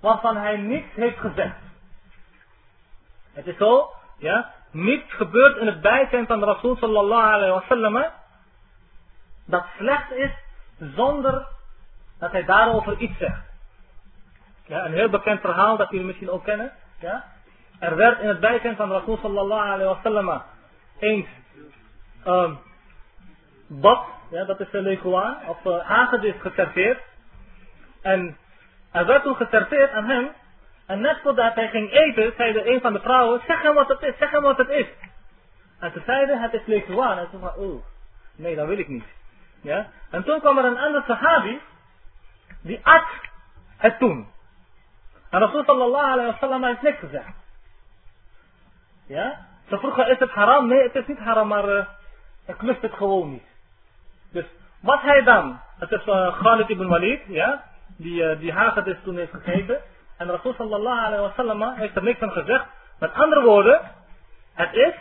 [SPEAKER 1] waarvan hij niets heeft gezegd. Het is zo, ja, niets gebeurt in het bijzijn van de Rasul sallallahu alayhi wa sallam, dat slecht is zonder dat hij daarover iets zegt. Ja, een heel bekend verhaal dat jullie misschien ook kennen. Ja? Er werd in het bijzijn van Rasul sallallahu alayhi wa sallam eens um, bad, ja, dat is de leguaan, of uh, hagedis geserveerd. En er werd toen geserveerd aan hem. En net voordat hij ging eten, de een van de vrouwen, zeg hem wat het is, zeg hem wat het is. En ze zeiden, het is leguaan. En toen van, oeh, nee, dat wil ik niet. Ja? En toen kwam er een andere sahabi, die at het toen. En Rasul sallallahu alayhi wa heeft niks gezegd. Ja? Ze vroegen, is het haram? Nee, het is niet haram, maar uh, ik lust het gewoon niet. Dus wat hij dan, het is uh, Khalid ibn Walid, ja, die, uh, die toen heeft gegeten. En Rasul sallallahu alayhi wa sallam heeft er niks van gezegd. Met andere woorden, het is,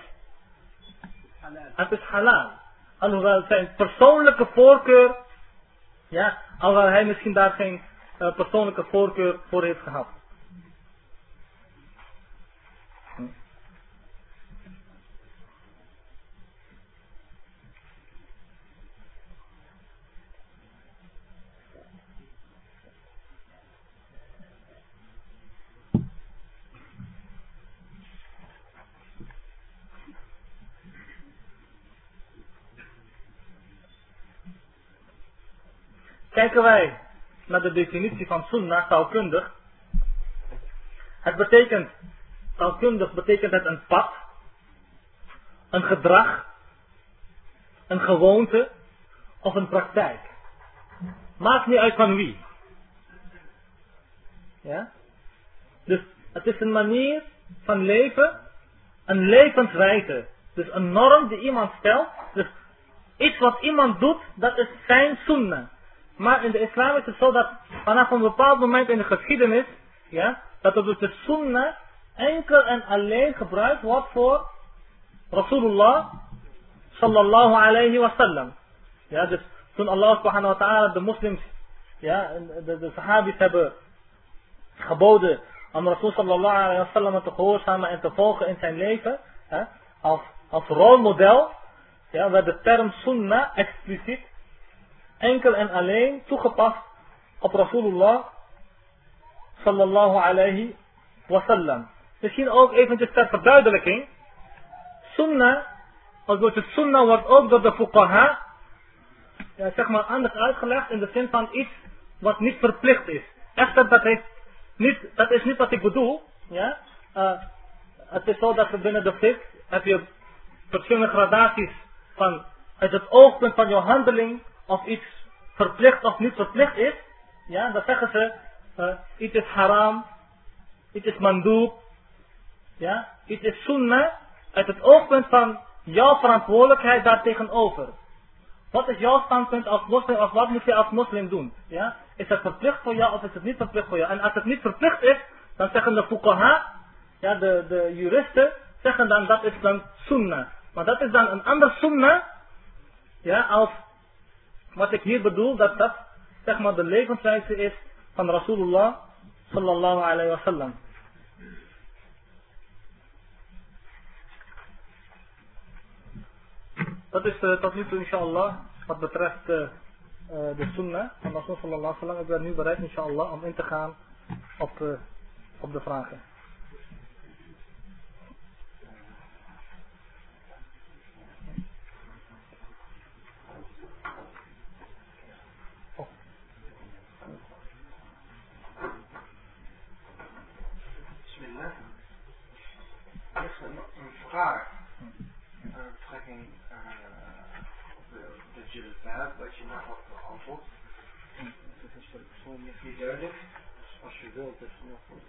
[SPEAKER 1] het is halal. Alhoewel zijn persoonlijke voorkeur, ja, alhoewel hij misschien daar geen uh, persoonlijke voorkeur voor heeft gehad. Kijken wij naar de definitie van sunnah taalkundig. Het betekent, taalkundig betekent het een pad, een gedrag, een gewoonte of een praktijk. Maakt niet uit van wie. Ja? Dus het is een manier van leven, een levenswijze. Dus een norm die iemand stelt. Dus iets wat iemand doet, dat is zijn sunnah. Maar in de islam is het zo dat vanaf een bepaald moment in de geschiedenis, ja, dat er dus de sunnah enkel en alleen gebruikt wordt voor Rasulullah sallallahu alayhi wa sallam. Ja, dus toen Allah subhanahu wa ta'ala de moslims, ja, de, de sahabis hebben geboden om Rasul sallallahu alayhi wa sallam te gehoorzamen en te volgen in zijn leven, ja, als, als rolmodel, ja, werd de term sunnah expliciet enkel en alleen toegepast op Rasulullah sallallahu alayhi wasallam. Misschien ook eventjes ter verduidelijking. Sunnah, als het sunnah wordt ook door de fuqaha, ja, zeg maar anders uitgelegd in de zin van iets wat niet verplicht is. Echter, dat, heeft niet, dat is niet wat ik bedoel. Ja? Uh, het is zo dat we binnen de fiqh heb je verschillende gradaties van uit het oogpunt van je handeling of iets verplicht of niet verplicht is, ja, dan zeggen ze, uh, iets is haram, iets is mandoob, ja, iets is sunnah, uit het oogpunt van jouw verantwoordelijkheid daartegenover. Wat is jouw standpunt als moslim, of wat moet je als moslim doen? Ja? Is het verplicht voor jou of is het niet verplicht voor jou? En als het niet verplicht is, dan zeggen de fuqaha, ja, de, de juristen, zeggen dan dat is dan sunnah. Maar dat is dan een ander sunnah, ja, als wat ik hier bedoel, dat dat zeg maar de levenswijze is van Rasulullah sallallahu alayhi wa sallam. Dat is uh, tot nu toe inshallah wat betreft uh, uh, de sunnah van Rasul sallallahu alayhi wa sallam. Ik ben nu bereid inshallah om in te gaan op, op de vragen.
[SPEAKER 3] Vraag. Uh, betrekking uh, dat je het wat je nog had geantwoord.
[SPEAKER 2] Dat is voor de niet
[SPEAKER 3] Niet duidelijk.
[SPEAKER 2] Dus als je wilt dat je nog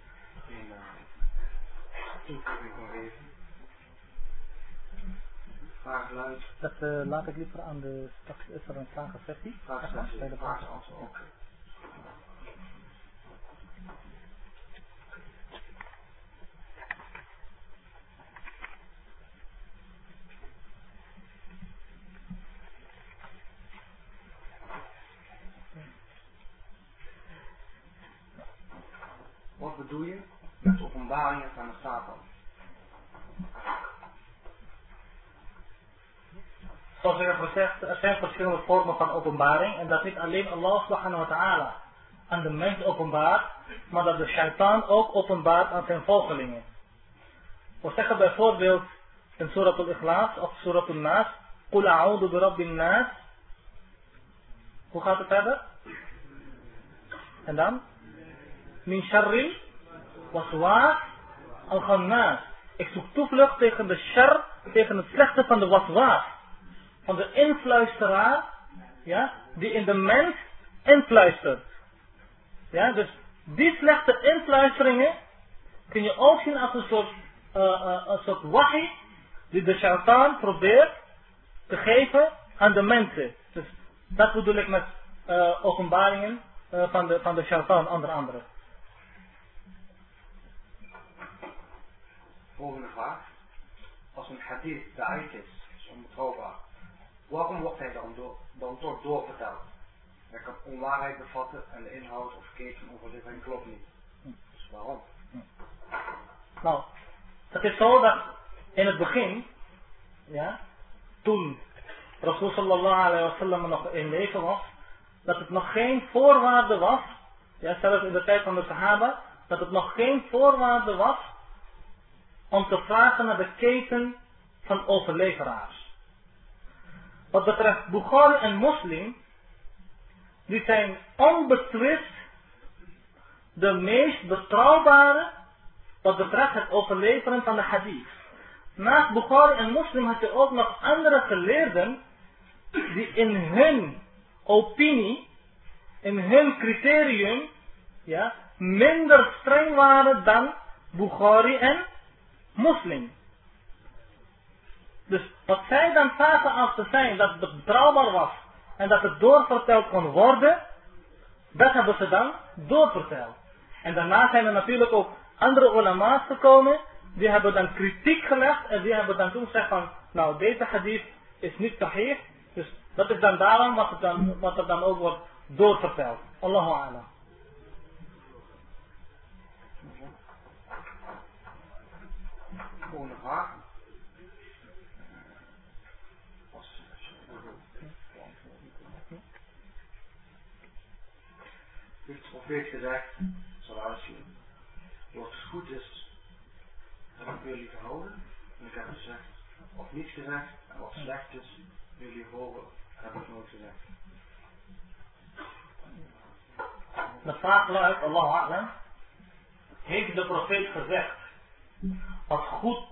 [SPEAKER 3] Geen uh, invulling kan geven. Vraag luidt.
[SPEAKER 1] Dat eh, laat ik liever aan de, straks is er een vragensessie.
[SPEAKER 3] Vraag
[SPEAKER 1] Bij de
[SPEAKER 3] luidt. Vraag antwoord. Oké. Wat bedoel je openbaringen van de Satan?
[SPEAKER 1] Zoals ik heb gezegd, er zijn verschillende vormen van openbaring. En dat niet alleen Allah subhanahu wa ta'ala aan de mens openbaart, maar dat de shaitaan ook openbaart aan zijn volgelingen. We zeggen bijvoorbeeld in Surah al-Ikhlas of Surah al-Nas, Qul a'udhu bi rabbin nas. Hoe gaat het verder? En dan? Min sharri waswas al-ghannas. Ik zoek toevlucht tegen de shar, tegen het slechte van de waswas. Van de influisteraar, ja, die in de mens influistert. Ja, dus die slechte influisteringen kun je ook zien als een soort, uh, een soort wahi die de shaitaan probeert te geven aan de mensen. Dus dat bedoel ik met uh, openbaringen van de, van de shaitaan, onder andere.
[SPEAKER 3] Volgende vraag. Als een hadith de uit is, is onbetrouwbaar, waarom wordt hij dan, door, dan toch doorverteld? Hij kan onwaarheid bevatten en de inhoud of verkeerd van overlevering klopt niet. Dus waarom?
[SPEAKER 1] Nou, het is zo dat in het begin, ja, toen Rasul sallallahu alayhi wa sallam nog in leven was, dat het nog geen voorwaarde was, ja, zelfs in de tijd van de Sahaba, dat het nog geen voorwaarde was om te vragen naar de keten van overleveraars. Wat betreft Bukhari en Muslim, die zijn onbetwist de meest betrouwbare wat betreft het overleveren van de hadith. Naast Bukhari en Muslim had je ook nog andere geleerden die in hun opinie, in hun criterium, ja, minder streng waren dan Bukhari en Muslim. Dus wat zij dan zagen af te zijn dat het betrouwbaar was en dat het doorverteld kon worden, dat hebben ze dan doorverteld. En daarna zijn er natuurlijk ook andere ulama's gekomen, die hebben dan kritiek gelegd en die hebben dan toen gezegd van, nou deze hadith is niet sahih, dus dat is dan daarom wat, het dan, wat er dan ook wordt doorverteld. Allahu Alam.
[SPEAKER 3] Volgende vraag. heeft de profeet gezegd, zoals je wat goed is, heb ik jullie gehouden. En ik heb gezegd, of niet gezegd, en wat slecht is, jullie horen, heb ik nooit gezegd.
[SPEAKER 1] De vraag luidt, Allah heeft de profeet gezegd, wat goed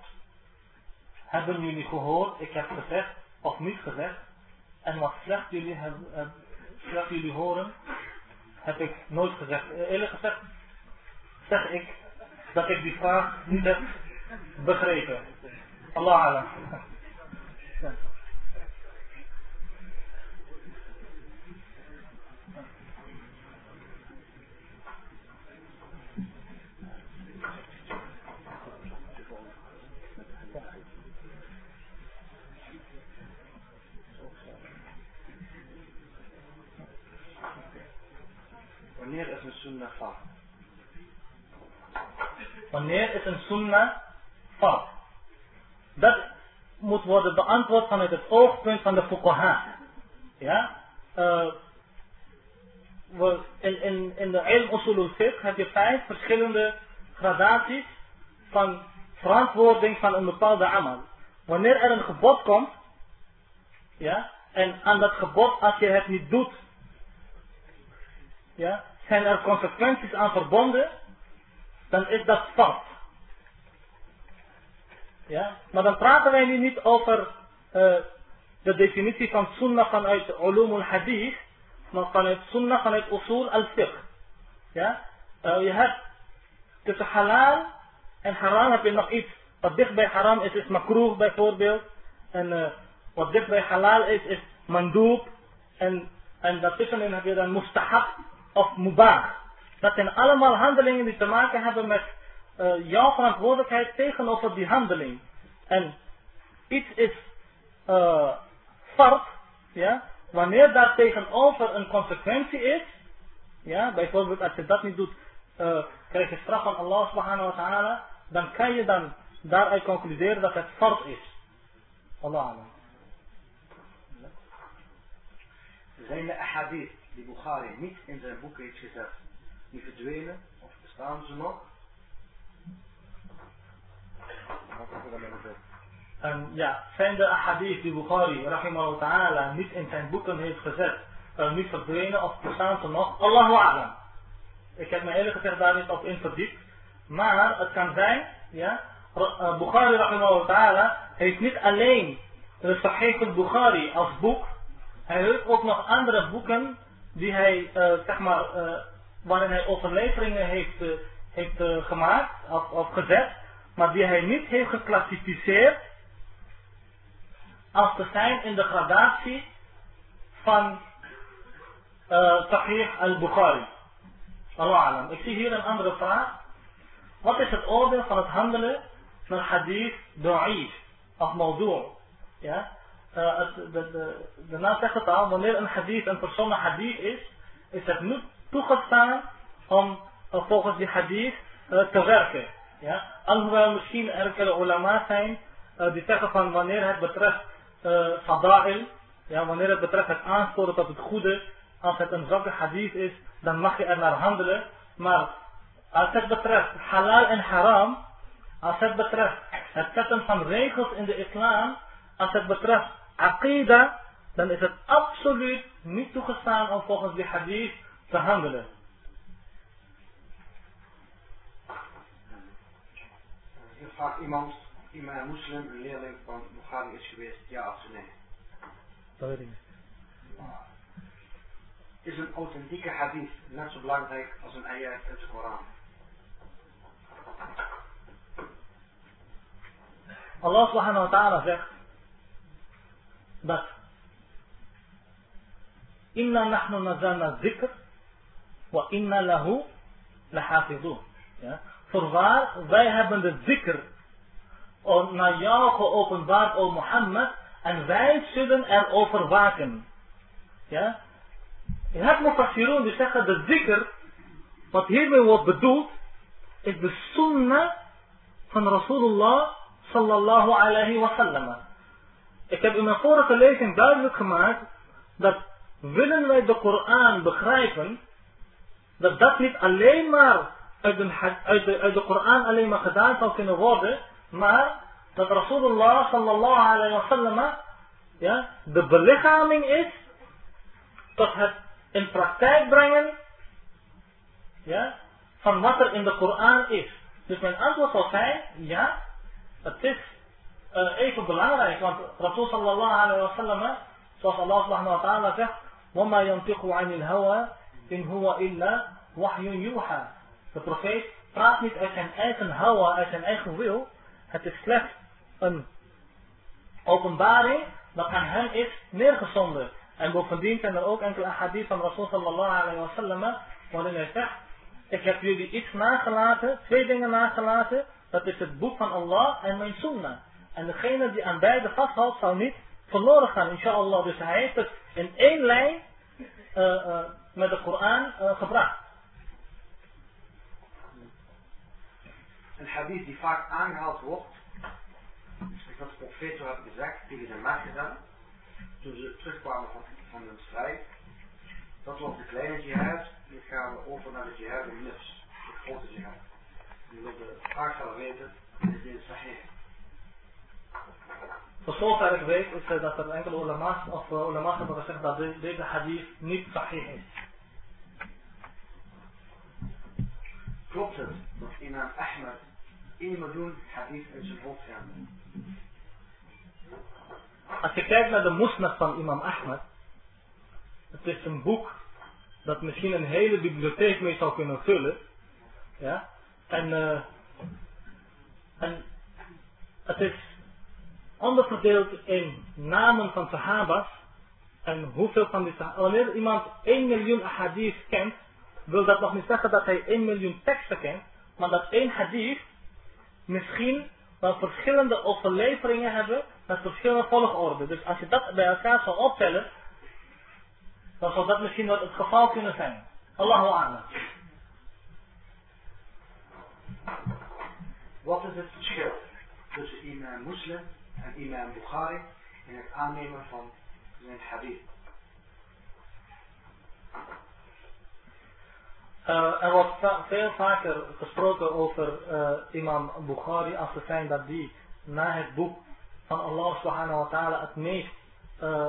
[SPEAKER 1] hebben jullie gehoord, ik heb gezegd, of niet gezegd, en wat slecht jullie, hebben, slecht jullie horen, heb ik nooit gezegd. Eerlijk gezegd zeg ik dat ik die vraag niet heb begrepen. Allah alam. Ja.
[SPEAKER 3] Wanneer is een sunnah fout?
[SPEAKER 1] Wanneer is een sunnah fout? Dat moet worden beantwoord vanuit het oogpunt van de fuqaha. Ja? We, in, in, in de ilm usul fiqh heb je vijf verschillende gradaties van verantwoording van een bepaalde amal. Wanneer er een gebod komt, ja, en aan dat gebod als je het niet doet, ja, zijn er consequenties aan verbonden, dan is dat fout. Ja? Maar dan praten wij nu niet over uh, de definitie van sunnah vanuit ulum al-hadith, maar vanuit sunnah vanuit usul al-fiqh. Ja? Uh, je hebt tussen halal en haram heb je nog iets. Wat dicht bij haram is, is makroeh bijvoorbeeld. En uh, wat dicht bij halal is, is mandoob. En, en daartussenin heb je dan mustahab of mubah. Dat zijn allemaal handelingen die te maken hebben met uh, jouw verantwoordelijkheid tegenover die handeling. En iets is uh, fard, ja, wanneer daar tegenover een consequentie is, ja, bijvoorbeeld als je dat niet doet, uh, krijg je straf van Allah subhanahu wa ta'ala, dan kan je dan daaruit concluderen dat het fard is. Allah alam.
[SPEAKER 3] Zijn de ahadith die Bukhari niet in zijn boek heeft gezet, die verdwenen of bestaan ze nog?
[SPEAKER 1] En ja, zijn de ahadith die Bukhari rahimahullah ta'ala niet in zijn boeken heeft gezet, uh, niet verdwenen of bestaan ze nog? Allahu a'lam. Ik heb me eerlijk gezegd daar niet op in verdiept. Maar het kan zijn, ja, uh, Bukhari rahimahullah ta'ala heeft niet alleen de Sahih al-Bukhari als boek, hij heeft ook nog andere boeken die hij, uh, zeg maar, uh, waarin hij overleveringen heeft, uh, heeft gemaakt of, gezet, maar die hij niet heeft geclassificeerd als te zijn in de gradatie van uh, Sahih al-Bukhari. Allah Ik zie hier een andere vraag. Wat is het oordeel van het handelen naar hadith da'if of mawdu'? Ja? Uh, de, de naam zegt het al, wanneer een hadith een persoon hadith is, is het niet toegestaan om uh, volgens die hadith uh, te werken. Ja? Alhoewel misschien enkele ulama zijn die zeggen van wanneer het betreft fada'il, ja, wanneer het betreft het aansporen tot het goede, als het een zwakke hadith is, dan mag je er naar handelen. Maar als het betreft halal en haram, als het betreft het zetten van regels in de islam, als het betreft aqida, dan is het absoluut niet toegestaan om volgens die hadith te handelen.
[SPEAKER 3] Heel vaak iemand, iemand een moslim, een leerling van Bukhari is geweest, ja of nee?
[SPEAKER 1] Dat weet ik niet.
[SPEAKER 3] Is een authentieke hadith net zo belangrijk als een ayat uit de Koran?
[SPEAKER 1] Allah subhanahu wa ta'ala zegt dat Inna nahnu nazalna zikr wa inna lahu lahafidun. Ja? Voorwaar, wij hebben de zikr naar jou geopenbaard, o Mohammed, en wij zullen erover waken. Ja? Je hebt mufassirun die zeggen de zikr, wat hiermee wordt bedoeld, is de sunnah van Rasulullah sallallahu alayhi wa sallam. Ik heb in mijn vorige lezing duidelijk gemaakt dat willen wij de Koran begrijpen, dat dat niet alleen maar uit de, uit de, uit de Koran alleen maar gedaan zou kunnen worden, maar dat Rasulullah sallallahu alayhi wa sallam ja, de belichaming is tot het in praktijk brengen ja, van wat er in de Koran is. Dus mijn antwoord zal zijn, ja, het is uh, even belangrijk, want Rasul sallallahu alayhi wa sallam, zoals Allah subhanahu wa ta'ala zegt, وَمَا يَنْتِقُ عَنِ الْهَوَى in huwa illa wahyun yuha. De profeet praat niet uit zijn eigen hawa, uit zijn eigen wil. Het is slechts een openbaring dat aan hem is neergezonden. En bovendien zijn er ook enkele hadith van Rasul sallallahu alayhi wa sallam waarin hij zegt, ik heb jullie iets nagelaten, twee dingen nagelaten, dat is het boek van Allah en mijn sunnah. En degene die aan beide vasthoudt zal niet verloren gaan, inshallah. Dus hij heeft het in één lijn uh, met de Koran uh, gebracht.
[SPEAKER 3] Een hadith die vaak aangehaald wordt, is dat de profeet zo had gezegd tegen zijn medgezellen, toen ze terugkwamen van, van hun strijd, dat was de kleine jihad, nu gaan we over naar de jihad in nifs, de grote jihad. Die wilde graag gaan weten, is dit sahih.
[SPEAKER 1] Voor zover ik weet is dat er enkele ulama's of uh, ulama's hebben gezegd dat de, deze hadith niet sahih is.
[SPEAKER 3] Klopt het dat imam Ahmed 1 miljoen hadith uit zijn hoofd
[SPEAKER 1] als je kijkt naar de Musnad van imam Ahmad, het is een boek dat misschien een hele bibliotheek mee zou kunnen vullen. Ja? En, eh, en het is onderverdeeld in namen van sahabas. En hoeveel van die sahabas. Wanneer iemand 1 miljoen hadith kent, wil dat nog niet zeggen dat hij 1 miljoen teksten kent. Maar dat één hadith misschien wel verschillende overleveringen hebben met verschillende volgorde. Dus als je dat bij elkaar zou optellen, dan zou dat misschien wel het geval kunnen zijn. Allahu A'lam.
[SPEAKER 3] Wat is het verschil tussen imam Muslim en imam Bukhari in het aannemen van zijn hadith?
[SPEAKER 1] Uh, er wordt veel vaker gesproken over uh, imam Bukhari als te zijn dat die na het boek van Allah subhanahu wa ta'ala het meest uh,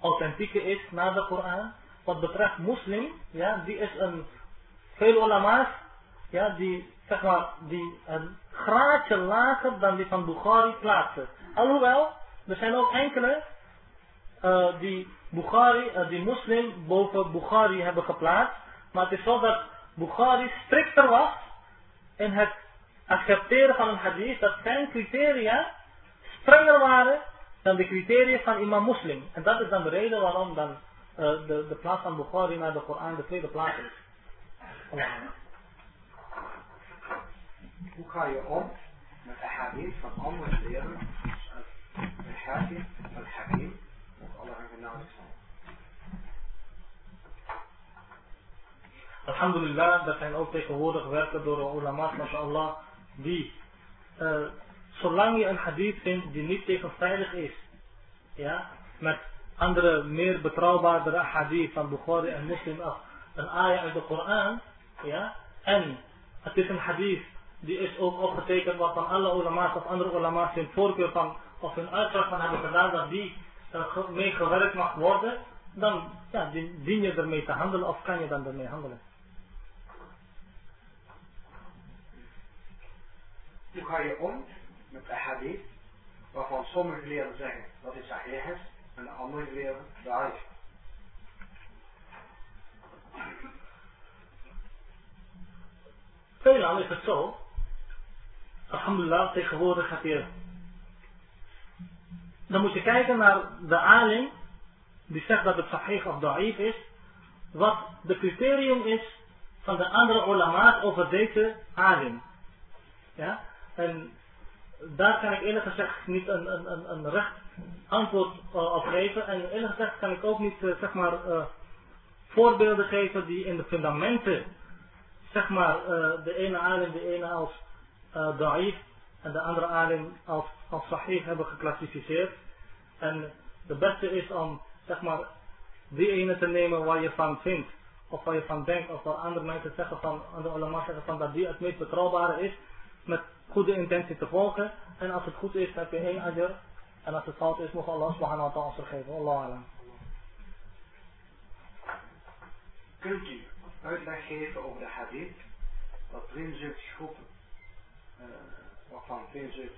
[SPEAKER 1] authentieke is na de Koran. Wat betreft moslim, ja, die is een, veel ulama's, ja, die, zeg maar, die een graadje lager dan die van Bukhari plaatsen. Alhoewel, er zijn ook enkele uh, die Bukhari, uh, die moslim boven Bukhari hebben geplaatst. Maar het is zo dat Bukhari strikter was in het accepteren van een hadith, dat zijn criteria strenger waren dan de criteria van imam moslim. En dat is dan de reden waarom dan uh, de, de plaats van Bukhari naar de Koran de tweede plaats is.
[SPEAKER 3] Hoe ga je om met de hadith van andere leren, de hakim, het hakim, of alle namen zijn?
[SPEAKER 1] Alhamdulillah, dat zijn ook tegenwoordig werken door de ulama's, mashallah, die uh, zolang je een hadith vindt die niet tegenstrijdig is, ja, met andere meer betrouwbaardere hadith van Bukhari en Muslim af, een ayah uit de Koran, ja, en het is een hadith die is ook opgetekend wat van alle ulama's of andere ulama's hun voorkeur van, of hun uitspraak van hebben gedaan, dat die uh, mee gewerkt mag worden, dan ja, dien je ermee te handelen of kan je dan ermee handelen.
[SPEAKER 3] Hoe ga je om met de hadith, waarvan sommige leren zeggen dat het sahih is, en de andere leren da'if.
[SPEAKER 1] Veelal is het zo, alhamdulillah, tegenwoordig heb je, dan moet je kijken naar de alim, die zegt dat het sahih of da'if is, wat de criterium is van de andere ulama's over deze alim. Ja? En daar kan ik eerlijk gezegd niet een, een, een, recht antwoord uh, op geven. En eerlijk gezegd kan ik ook niet uh, zeg maar uh, voorbeelden geven die in de fundamenten zeg maar de ene alim de ene als da'if en de andere alim als, als sahih hebben geclassificeerd. En de beste is om zeg maar die ene te nemen waar je van vindt of waar je van denkt of waar andere mensen zeggen van, andere ulama zeggen van dat die het meest betrouwbare is met goede intentie te volgen. En als het goed is, heb je één ajr. En als het fout is, mag Allah subhanahu wa ta'ala vergeven. Allah alam.
[SPEAKER 3] Kunt u uitleg geven over de hadith dat 73 groepen, uh, waarvan 72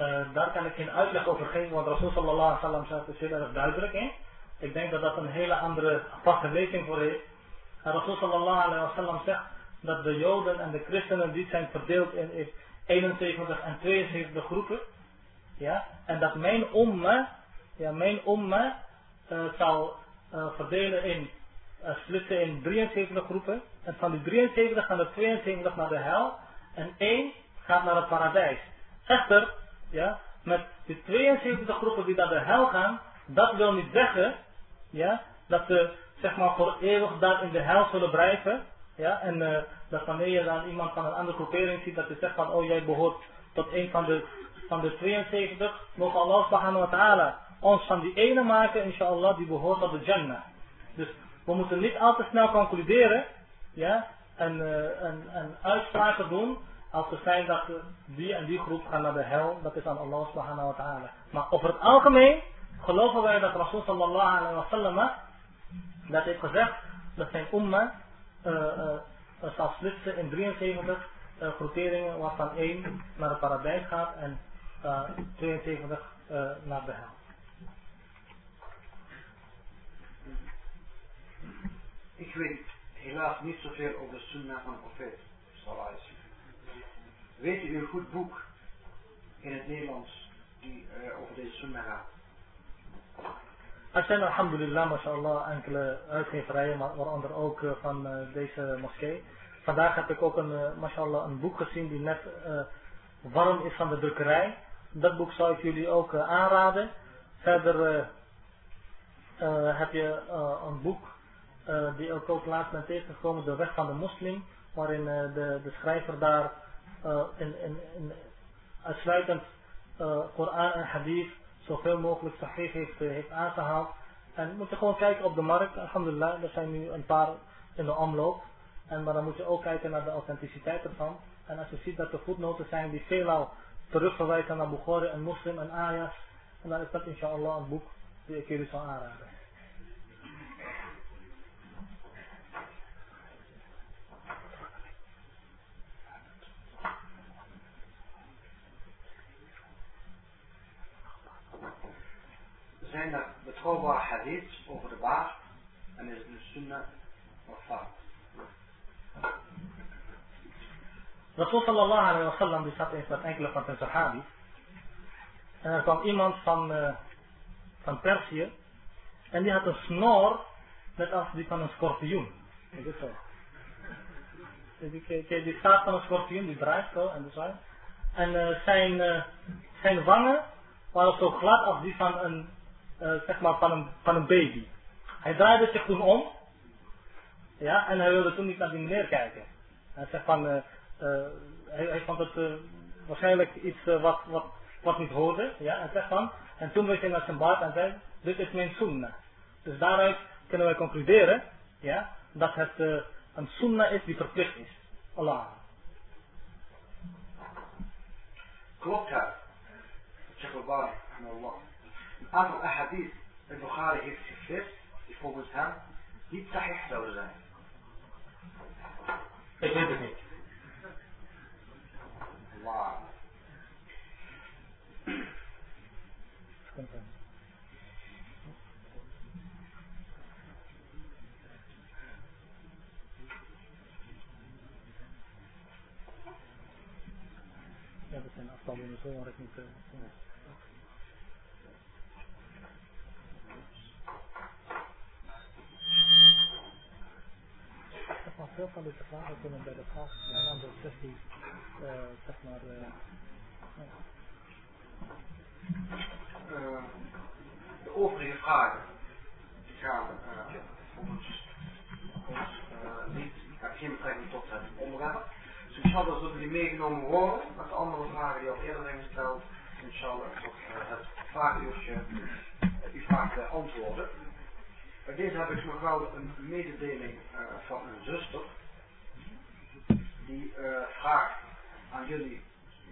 [SPEAKER 1] Uh, daar kan ik geen uitleg over geven, want Rasul sallallahu alaihi wasallam zegt het heel erg duidelijk in. Ik denk dat dat een hele andere aparte lezing voor heeft. En Rasul sallallahu alaihi wasallam zegt dat de Joden en de christenen die zijn verdeeld in 71 en 72 groepen. Ja, en dat mijn umma, ja, mijn umma uh, zal uh, verdelen in, splitsen in 73 groepen. En van die 73 gaan er 72 naar de hel en één gaat naar het paradijs. Echter, ja, met die 72 groepen die naar de hel gaan, dat wil niet zeggen, ja, dat ze zeg maar voor eeuwig daar in de hel zullen blijven. Ja, en uh, dat wanneer je dan iemand van een andere groepering ziet, dat je zegt van, oh jij behoort tot een van de, van de 72, mogen Allah subhanahu ta'ala ons van die ene maken, inshallah, die behoort tot de Jannah. Dus we moeten niet al te snel concluderen, ja, en, uh, en, en uitspraken doen, als we zijn dat die en die groep gaan naar de hel, dat is aan Allah subhanahu wa ta'ala. Maar over het algemeen geloven wij dat Rasul sallallahu alaihi wa sallam dat heeft gezegd dat zijn umma uh, uh, zal splitsen in 73 uh, groeperingen waarvan één naar het paradijs gaat en uh, 72 uh, naar de hel.
[SPEAKER 3] Ik weet helaas niet zoveel over de sunnah van de profeet. Weet u een goed boek in het Nederlands die uh, over deze sunnah gaat?
[SPEAKER 1] Er zijn alhamdulillah, mashallah, enkele uitgeverijen, waaronder ook uh, van uh, deze moskee. Vandaag heb ik ook een, mashallah, een boek gezien die net warm is van de drukkerij. Dat boek zou ik jullie ook aanraden. Verder heb je een boek die ik ook laatst ben tegengekomen, De Weg van de Moslim. Waarin de, de schrijver daar in, in, in uitsluitend Koran en Hadith zoveel mogelijk sahih heeft, heeft aangehaald. En moet je gewoon kijken op de markt. Alhamdulillah, er zijn nu een paar in de omloop. En, maar dan moet je ook kijken naar de authenticiteit ervan. En als je ziet dat er voetnoten zijn die veelal terugverwijzen naar Bukhari en Muslim en Ayas. Dan is dat inshallah een boek die ik jullie zal aanraden.
[SPEAKER 3] Zijn er betrouwbare hadiths over de baard en is het een sunnah of fout?
[SPEAKER 1] Rasul sallallahu alayhi wa sallam die zat eens met enkele van zijn sahabi. En er kwam iemand van, uh, van Perzië. En die had een snor net als die van een schorpioen. Kijk dit zo. Die, die, staat van een schorpioen, die draait zo en zo. En uh, zijn, uh, zijn wangen waren zo glad als die van een uh, zeg maar van een, van een baby. Hij draaide zich toen om. Ja, en hij wilde toen niet naar die meneer kijken. Hij zegt van, uh, uh, hij, vond het waarschijnlijk iets wat, wat, wat niet hoorde. Ja, en zegt van, en toen wees hij naar zijn baard en zei, dit is mijn sunnah. Dus daaruit kunnen wij concluderen, ja, dat het een sunnah is die verplicht is. Allah.
[SPEAKER 3] Klopt het. Al-Bari, Allah.
[SPEAKER 1] أمر أحاديث البخاري
[SPEAKER 3] في
[SPEAKER 1] السفر يفهم الثام يتصحيح لو لا أجابني الله. لا veel van deze vragen kunnen bij de gast en aan de sessie, uh, zeg maar, uh,
[SPEAKER 3] uh, de overige vragen die gaan volgens ons niet, geen betrekking tot het onderwerp. Dus inshallah zullen die meegenomen worden met de andere vragen die al eerder zijn gesteld. Inshallah tot het vraaguurtje die vraag beantwoorden. Bij deze heb ik nog wel een mededeling uh, van een zuster. Die uh, vraagt aan jullie,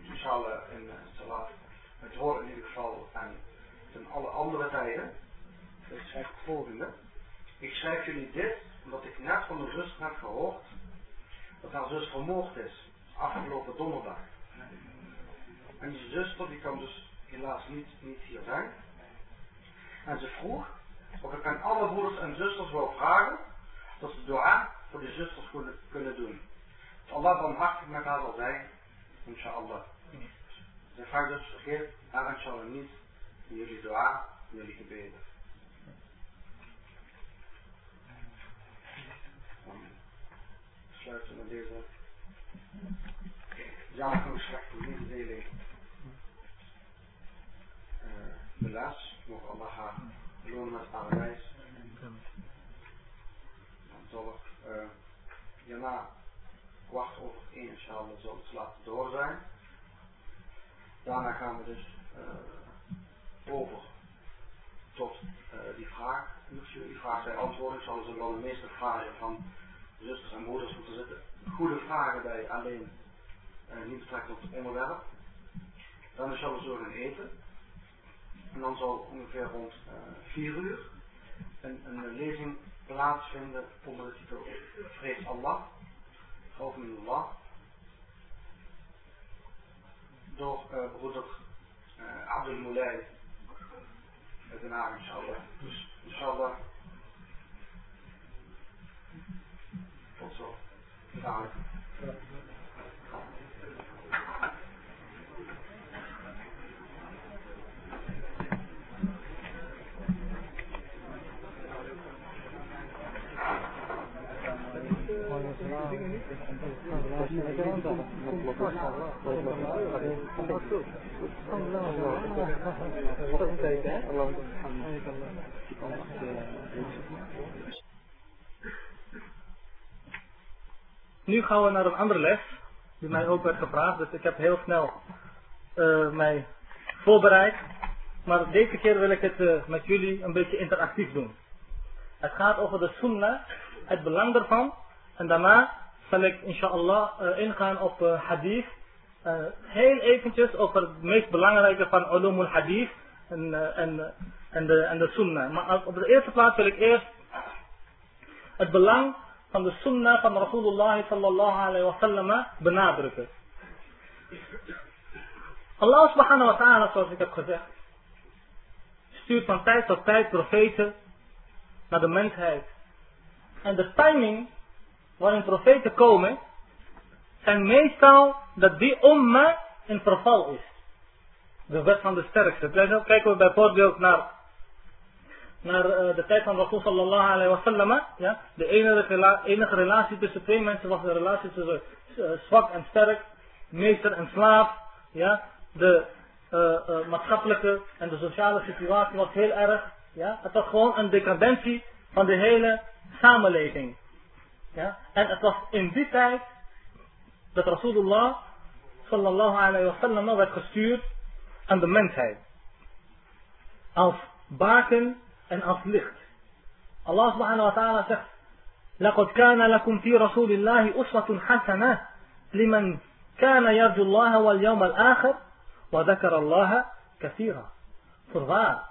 [SPEAKER 3] inshallah in uh, salat, het horen in ieder geval en ten alle andere tijden. Dus schrijft het volgende. Ik schrijf jullie dit, omdat ik net van de zuster heb gehoord dat haar zus vermoord is, afgelopen donderdag. En die zuster die kan dus helaas niet, niet hier zijn. En ze vroeg of ik aan alle broeders en zusters wil vragen dat ze dua voor de zusters kunnen, doen. Dat Allah barmhartig met haar zal zijn, inshallah. Ze vraagt dus vergeet haar inshallah niet in jullie dua, in jullie gebeden. Sluiten met deze jammer slechte mededeling uh, de les. Mogen Allah haar belonen met paradijs. Dan zal ik uh, hierna kwart over één inshallah zal het laten door zijn. Daarna gaan we dus uh, over tot uh, die vraag. Die vraag bij antwoorden, zal er wel de meeste vragen van zusters en moeders moeten zitten. Goede vragen bij alleen uh, niet betrekken tot het onderwerp. Dan zullen we zo eten. En dan zal ongeveer rond uh, 4 uur een, een lezing plaatsvinden onder de titel Vrees Allah, geloof Allah. door uh, broeder uh, Abdul Moulay met de naam inshallah. Dus inshallah. Tot zo.
[SPEAKER 1] Nu gaan we naar een andere les, die mij ook werd gevraagd, dus ik heb heel snel uh, mij voorbereid. Maar deze keer wil ik het uh, met jullie een beetje interactief doen. Het gaat over de sunnah, het belang ervan. En daarna zal ik inshallah uh, ingaan op uh, hadith. Uh, heel eventjes over het meest belangrijke van ulumul hadith en, en, en, de, en de sunnah. Maar op de eerste plaats wil ik eerst het belang van de sunnah van Rasulullah sallallahu alayhi wa sallam benadrukken. Allah subhanahu wa ta'ala, zoals ik heb gezegd, stuurt van tijd tot tijd profeten naar de mensheid. En de timing waarin profeten komen, zijn meestal dat die umma in verval is. De wet van de sterkste. Kijken we bijvoorbeeld naar, naar uh, de tijd van Rasul sallallahu alayhi wa sallam. Ja? De enige, enige relatie tussen twee mensen was de relatie tussen uh, zwak en sterk, meester en slaaf. Ja? De uh, maatschappelijke en de sociale situatie was heel erg. Ja? Het was gewoon een decadentie van de hele samenleving. Ja? En het was in die tijd dat Rasulullah sallallahu alayhi wa sallam werd gestuurd aan de mensheid. Als baken en als licht. Allah subhanahu wa ta'ala zegt لقد كان لكم في رسول الله أسوة حسنة لمن كان يرجو الله واليوم الآخر وذكر الله كثيرا. Voorwaar,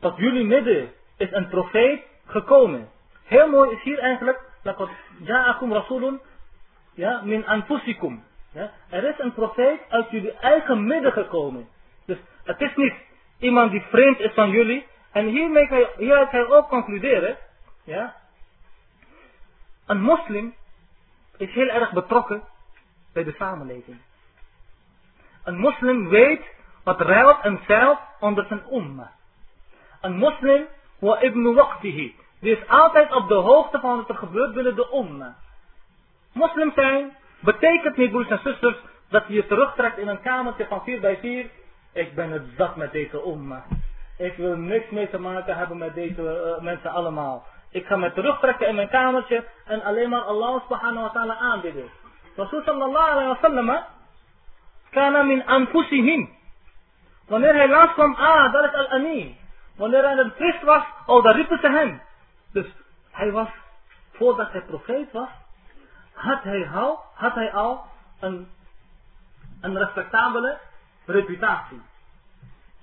[SPEAKER 1] tot jullie midden is een profeet gekomen. Heel mooi is hier eigenlijk, dat lakot ja'akum rasulun ja, min anfusikum. Ja, er is een profeet uit jullie eigen midden gekomen. Dus het is niet iemand die vreemd is van jullie. En hiermee kan je, hieruit kan je ook concluderen, ja, een moslim is heel erg betrokken bij de samenleving. Een moslim weet wat ruilt en zelf onder zijn umma. Een moslim wa ibn waqtihi. Die is altijd op de hoogte van wat er gebeurt binnen de umma. Moslim zijn betekent niet, broers en zusters, dat je je terugtrekt in een kamertje van 4 bij 4. Ik ben het zat met deze umma. Ik wil niks mee te maken hebben met deze uh, mensen allemaal. Ik ga me terugtrekken in mijn kamertje en alleen maar Allah subhanahu wa ta'ala aanbidden. Rasul sallallahu alayhi wa sallam, kana min anfusihim. Wanneer hij langskwam, ah, dat is al-amin. Wanneer hij een twist was, oh, dan riepen ze hem. Dus hij was, voordat hij profeet was, had hij al, had hij al een, een respectabele reputatie.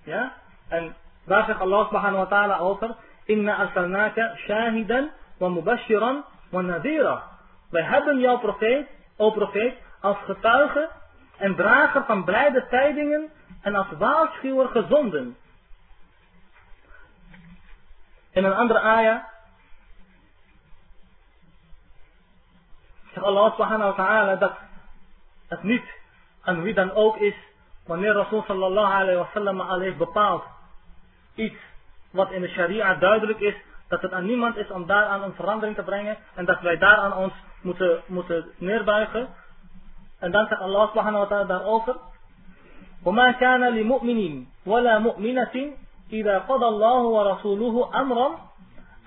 [SPEAKER 1] Ja? En daar zegt Allah subhanahu wa ta'ala over, Inna arsalnaka shahidan wa mubashiran wa nadira. Wij hebben jouw profeet, o profeet, als getuige en drager van blijde tijdingen en als waarschuwer gezonden. In een andere ayah zegt Allah subhanahu wa ta'ala dat het niet aan wie dan ook is wanneer Rasul sallallahu alayhi wa sallam al heeft bepaald iets wat in de sharia duidelijk is dat het aan niemand is om daaraan een verandering te brengen en dat wij daaraan ons moeten, moeten neerbuigen. En dan zegt Allah subhanahu wa ta'ala daarover وما كان لمؤمن ولا مؤمنة إذا قضى الله ورسوله أمرا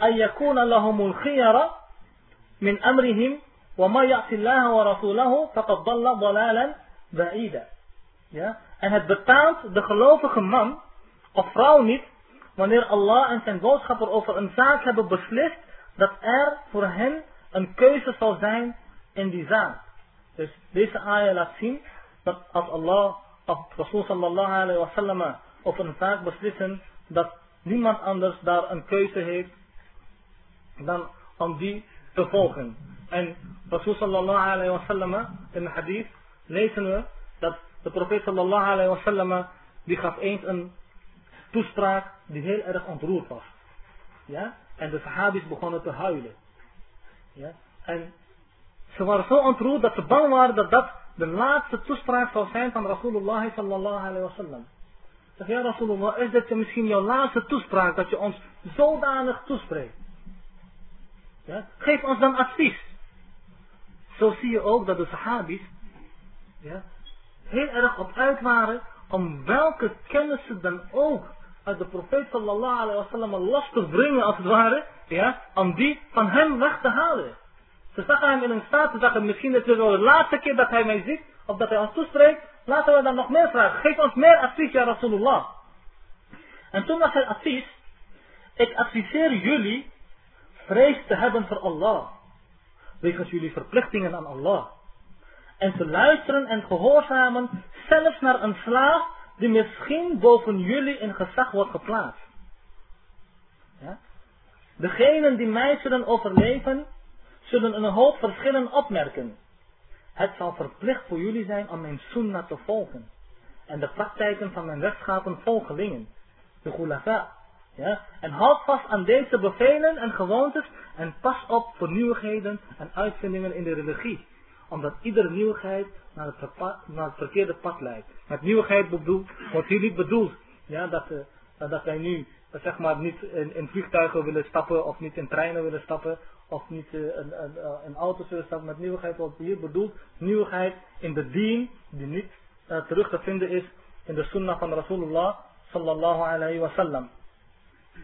[SPEAKER 1] أن يكون لهم الخير من أمرهم وما يعصي الله ورسوله فقد ضل ضلالا بعيدا ja? En het betaamt de gelovige man of vrouw niet wanneer Allah en zijn boodschapper over een zaak hebben beslist dat er voor hen een keuze zal zijn in die zaak. Dus deze ayah laat zien dat als Allah of Rasul sallallahu alayhi wa sallam over een zaak beslissen dat niemand anders daar een keuze heeft dan om die te volgen. En Rasul sallallahu alayhi wa sallam in de hadith lezen we dat De profeet sallallahu alayhi wa sallam, die gaf eens een toespraak die heel erg ontroerd was. Ja? En de sahabis begonnen te huilen. Ja? En ze waren zo ontroerd dat ze bang waren dat dat de laatste toespraak zou zijn van Rasulullah sallallahu alayhi. Zeg, ja Rasulullah, is dit misschien jouw laatste toespraak dat je ons zodanig toespreekt? Ja? Geef ons dan advies. Zo zie je ook dat de sahabis ja, heel erg op uit waren om welke kennis ze dan ook uit de profeet sallallahu alayhi wa sallam los te brengen als het ware, ja, om die van hem weg te halen. Ze zagen hem in een staat, ze zagen misschien is het de laatste keer dat hij mij ziet, of dat hij ons toespreekt, laten we dan nog meer vragen. Geef ons meer advies, ja Rasulullah. En toen was het advies, ik adviseer jullie vrees te hebben voor Allah. Wegens jullie verplichtingen aan Allah. En te luisteren en gehoorzamen zelfs naar een slaaf die misschien boven jullie in gezag wordt geplaatst. Ja? Degenen die mij zullen overleven, zullen een hoop verschillen opmerken. Het zal verplicht voor jullie zijn om mijn sunnah te volgen. En de praktijken van mijn rechtschapen volgelingen. De gulafa. Ja? En houd vast aan deze bevelen en gewoontes en pas op voor nieuwigheden en uitvindingen in de religie. Omdat iedere nieuwigheid naar het, naar verkeerde pad leidt. Met nieuwigheid bedoeld, wordt hier niet bedoeld ja, dat, uh, dat wij nu uh, zeg maar niet in, vliegtuigen willen stappen of niet in treinen willen stappen of niet uh, in, auto's willen stappen. Met nieuwigheid wordt hier bedoeld nieuwigheid in de dien die niet terug te vinden is in de sunnah van Rasulullah sallallahu alayhi wa sallam.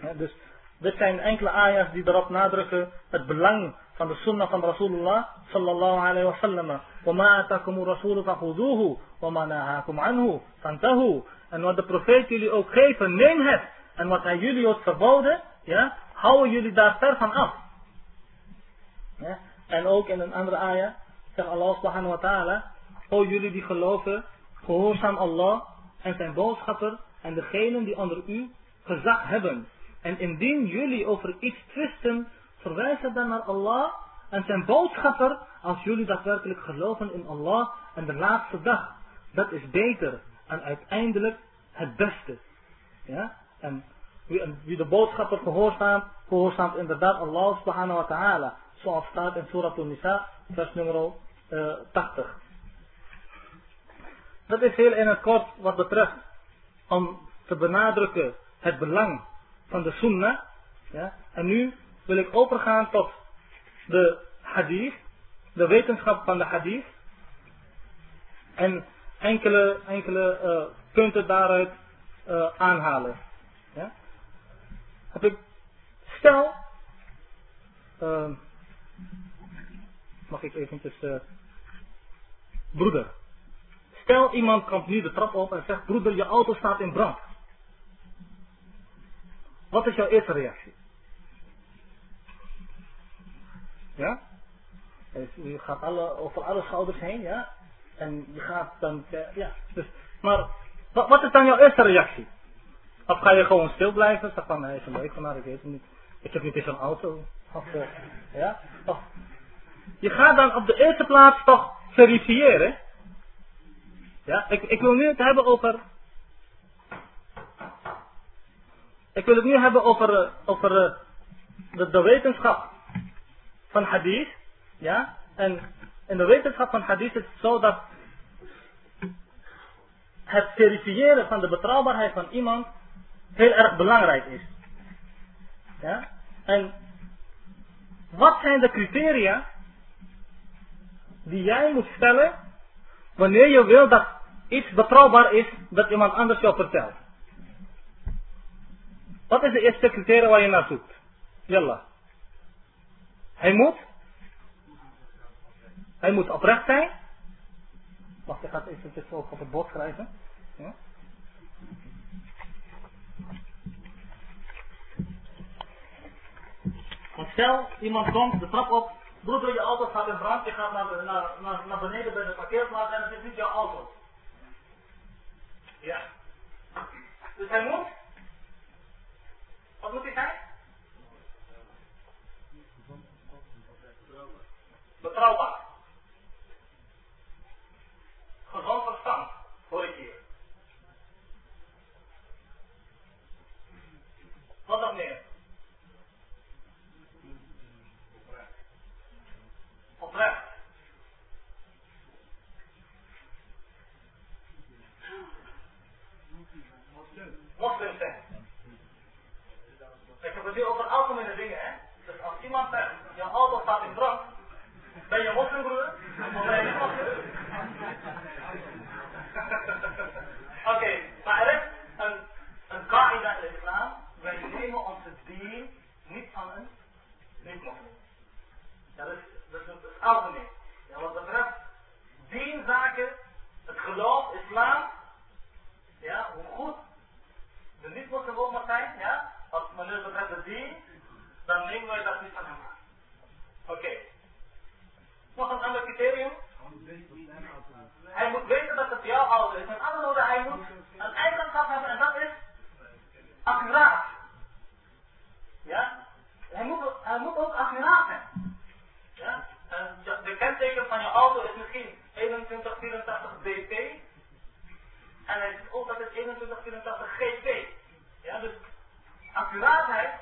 [SPEAKER 1] Ja, dus dit zijn enkele ayahs die erop nadrukken het belang van de sunnah van Rasulullah sallallahu alayhi wa sallam. وَمَا أَتَاكُمُ الرَّسُولُ فَخُذُوهُ وَمَا نَهَاكُمْ عَنْهُ فَانْتَهُ En wat de profeet jullie ook geven, neem het. En wat hij jullie ook verboden, ja, houden jullie daar ver van af. Ja? En ook in een andere ayah zegt Allah subhanahu wa ta'ala, O jullie die geloven, gehoorzaam Allah en zijn boodschapper en degenen die onder u gezag hebben. en indien jullie over iets twisten, verwijzen dan naar Allah en zijn boodschapper als jullie daadwerkelijk geloven in Allah en de laatste dag. Dat is beter en uiteindelijk het beste. Ja? En wie, de boodschapper gehoorzaamt, gehoorzaamt inderdaad Allah subhanahu wa ta'ala. Zoals staat in Surah An-Nisa, vers nummer uh, 80. Dat is heel in het kort wat betreft om te benadrukken het belang van de sunnah. Ja? En nu wil ik overgaan tot de hadith, de wetenschap van de hadith. En enkele, enkele uh, punten daaruit uh, aanhalen. Ja? Heb ik, stel, uh, mag ik eventjes, broeder. Stel iemand komt nu de trap op en zegt, broeder je auto staat in brand. Wat is jouw eerste reactie? Ja? Dus je gaat alle, over alle schouders heen, ja? En je gaat dan, ja. Dus, maar wat, wat is dan jouw eerste reactie? Of ga je gewoon stil blijven? Zeg van, nee, is leuk vandaag, ik weet het niet. Ik heb niet eens een auto. Of, ja? Of, je gaat dan op de eerste plaats toch verifiëren. Ja, ik, ik wil nu het hebben over Ik wil het nu hebben over, eh, over eh, de, de wetenschap van hadith. Ja? En in de wetenschap van hadith is het zo dat het verifiëren van de betrouwbaarheid van iemand heel erg belangrijk is. Ja? En wat zijn de criteria die jij moet stellen wanneer je wil dat iets betrouwbaar is dat iemand anders jou vertelt? Wat is de eerste criteria waar je naar zoekt? Jalla. Hij moet. Hij moet oprecht zijn. Wacht, ik ga het even zo op het bord schrijven. Ja. Want stel, iemand komt de trap op. Broeder, je auto staat in brand. Je gaat naar beneden bij de parkeerplaats en het is niet jouw auto. Ja. Dus hij moet wat moet hij zijn? Betrouwbaar. Gezond verstand. Hoor moslim zijn. Ik heb het hier over algemene dingen, hè. Dus als je auto staat in brand, ben je moslim broer? Of ben je niet moslim? Oké, maar er is een, een in de islam, wij nemen onze dien niet van een niet-moslim. Dat is, dat is, dat algemeen. Ja, wat betreft dienzaken, het geloof, islam, ja, hoe goed de niet-moslim ook mag zijn, ja, als wanneer het betreft de dien, dan nemen wij dat niet van hem aan. Oké. Nog een ander criterium. Hij moet weten dat het jouw ouder is. Met andere woorden, hij moet een eigenschap hebben en dat is accuraat. Ja? Hij moet, hij moet ook accuraat zijn. Ja? En de kenteken van je auto is misschien 2184 BP. En hij zegt ook dat het 2184 GP. Ja, dus accuraatheid